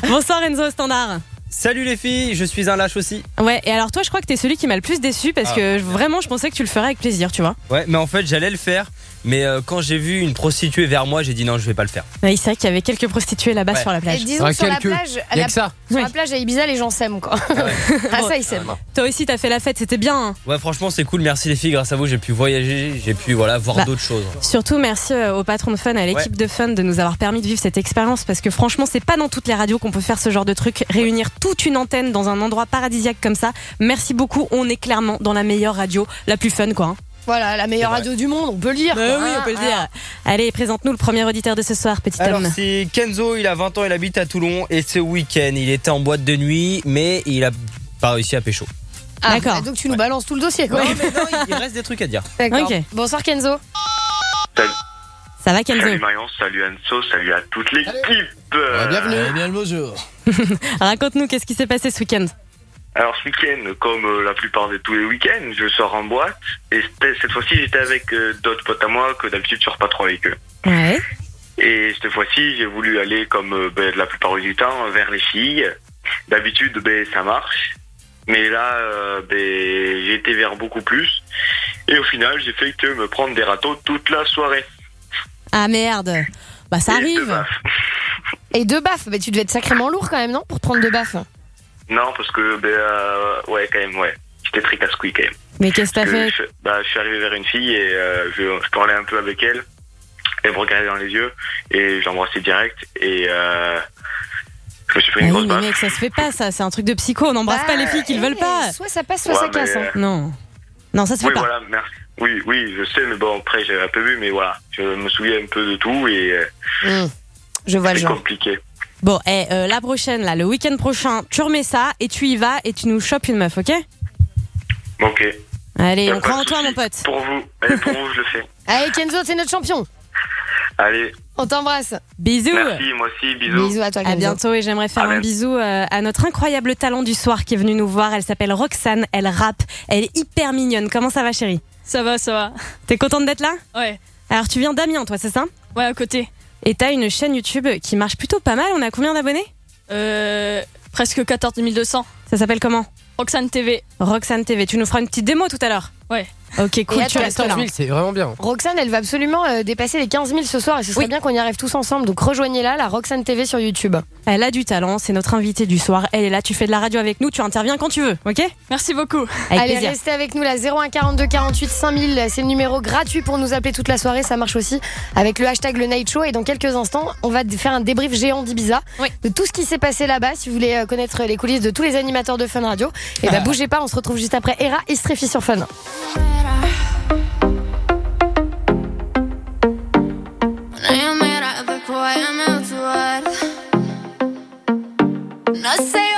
Bonsoir Enzo Standard. Salut les filles, je suis un lâche aussi. Ouais, et alors toi, je crois que t'es celui qui m'a le plus déçu parce Ah. que vraiment, je pensais que tu le ferais avec plaisir, tu vois. Ouais, mais en fait, j'allais le faire, mais euh, quand j'ai vu une prostituée vers moi, j'ai dit non, je vais pas le faire. Ouais, c'est vrai qu'il y avait quelques prostituées là-bas Ouais. sur la Et plage. disons Ouais, que sur la plage, à Y a la, que ça. sur Oui. la plage à Ibiza, les gens s'aiment quoi. ah ça ils s'aiment. Toi aussi, t'as fait la fête, c'était bien. hein. Ouais, franchement, c'est cool, merci les filles, grâce à vous, j'ai pu voyager, j'ai pu voilà, voir Bah. d'autres choses. Surtout, merci euh, au patron de Fun, à l'équipe de Fun de nous avoir permis de vivre cette expérience parce que franchement, c'est pas dans toutes les radios qu'on peut faire ce genre de truc, réunir toute une antenne dans un endroit paradisiaque comme ça. Merci beaucoup, on est clairement dans la meilleure radio, la plus fun quoi. hein. Voilà, la meilleure radio du monde, on peut le dire. Bah quoi, oui, hein. on peut le dire. Allez, présente-nous le premier auditeur de ce soir, petit Alors, homme. c'est Kenzo, il a 20 ans, il habite à Toulon, et ce week-end, il était en boîte de nuit, mais il a pas réussi à pécho. Ah, D'accord. Donc tu nous balances tout le dossier quoi. Non, mais non, il reste des trucs à dire. D'accord. Ok. Bonsoir Kenzo. Salut. Ça va Kenzo Salut Marion, salut Anso, salut à toute l'équipe. Bienvenue. Bien le bonjour. Raconte-nous qu'est-ce qui s'est passé ce week-end? Alors ce week-end, comme euh, la plupart de tous les week-ends, je sors en boîte et cette fois-ci j'étais avec euh, d'autres potes à moi que d'habitude je sors pas trop avec eux. Ouais. Et cette fois-ci j'ai voulu aller comme euh, ben, la plupart du temps vers les filles. D'habitude ben, ça marche, mais là euh, ben, j'ai été vers beaucoup plus et au final j'ai fait que me prendre des râteaux toute la soirée. Ah merde. Bah ça Et deux arrive. baffes. Et deux baffes, mais tu devais être sacrément lourd quand même non pour prendre deux baffes? Non parce que ben euh, ouais quand même ouais j'étais très casse-couille quand même. Mais qu'est-ce que t'as fait je, bah, je suis arrivé vers une fille et euh, je, je parlais un peu avec elle. Elle me regardait dans les yeux et je l'embrassais direct et euh, je me suis fait une Ah grosse oui, mais mec, ça se fait pas, ça. C'est un truc de psycho. On n'embrasse pas les filles qui le veulent pas. Eh, Soit ça passe, soit Ouais, ça casse. hein. euh, Non. Non, ça se fait Oui, pas. voilà, merci. Oui, oui, je sais, mais bon, après, j'ai un peu vu, mais voilà. Je me souviens un peu de tout et Mmh. Je vois le c'est genre. compliqué. Bon, et la prochaine, là, le week-end prochain, tu remets ça et tu y vas et tu nous chopes une meuf, ok? Ok. Allez, on croit en toi, mon pote. Pour vous. Allez, pour vous, je le fais. Allez, Kenzo, t'es notre champion. Allez. On t'embrasse. Bisous. Merci, moi aussi. Bisous. Bisous à toi, À Kenzo. bientôt et j'aimerais faire À un bisou euh, à notre incroyable talent du soir qui est venu nous voir. Elle s'appelle Roxane, elle rappe, elle est hyper mignonne. Comment ça va chérie? Ça va, ça va. T'es contente d'être là? Ouais. Alors tu viens d'Amiens toi, c'est ça? Ouais, à côté. Et t'as une chaîne YouTube qui marche plutôt pas mal. On a combien d'abonnés? Euh, presque 14 200. Ça s'appelle comment? Roxane TV. Roxane TV. Tu nous feras une petite démo tout à l'heure? Ouais. Ok, cool. Et Tu restes là. 14 000, c'est vraiment bien. Roxane, elle va absolument euh, dépasser les 15 000 ce soir et ce serait bien qu'on y arrive tous ensemble. Donc rejoignez-la, la Roxane TV sur YouTube. Elle a du talent, c'est notre invitée du soir. Elle est là, tu fais de la radio avec nous, tu interviens quand tu veux, ok? Merci beaucoup. Avec Allez, plaisir. restez avec nous, la 01 42 48 5000. C'est le numéro gratuit pour nous appeler toute la soirée. Ça marche aussi avec le hashtag le Night Show. Et dans quelques instants, on va faire un débrief géant d'Ibiza de tout ce qui s'est passé là-bas. Si vous voulez euh, connaître les coulisses de tous les animateurs de Fun Radio, et bah bougez pas, on se retrouve juste après Era Istrefi sur Fun. No sé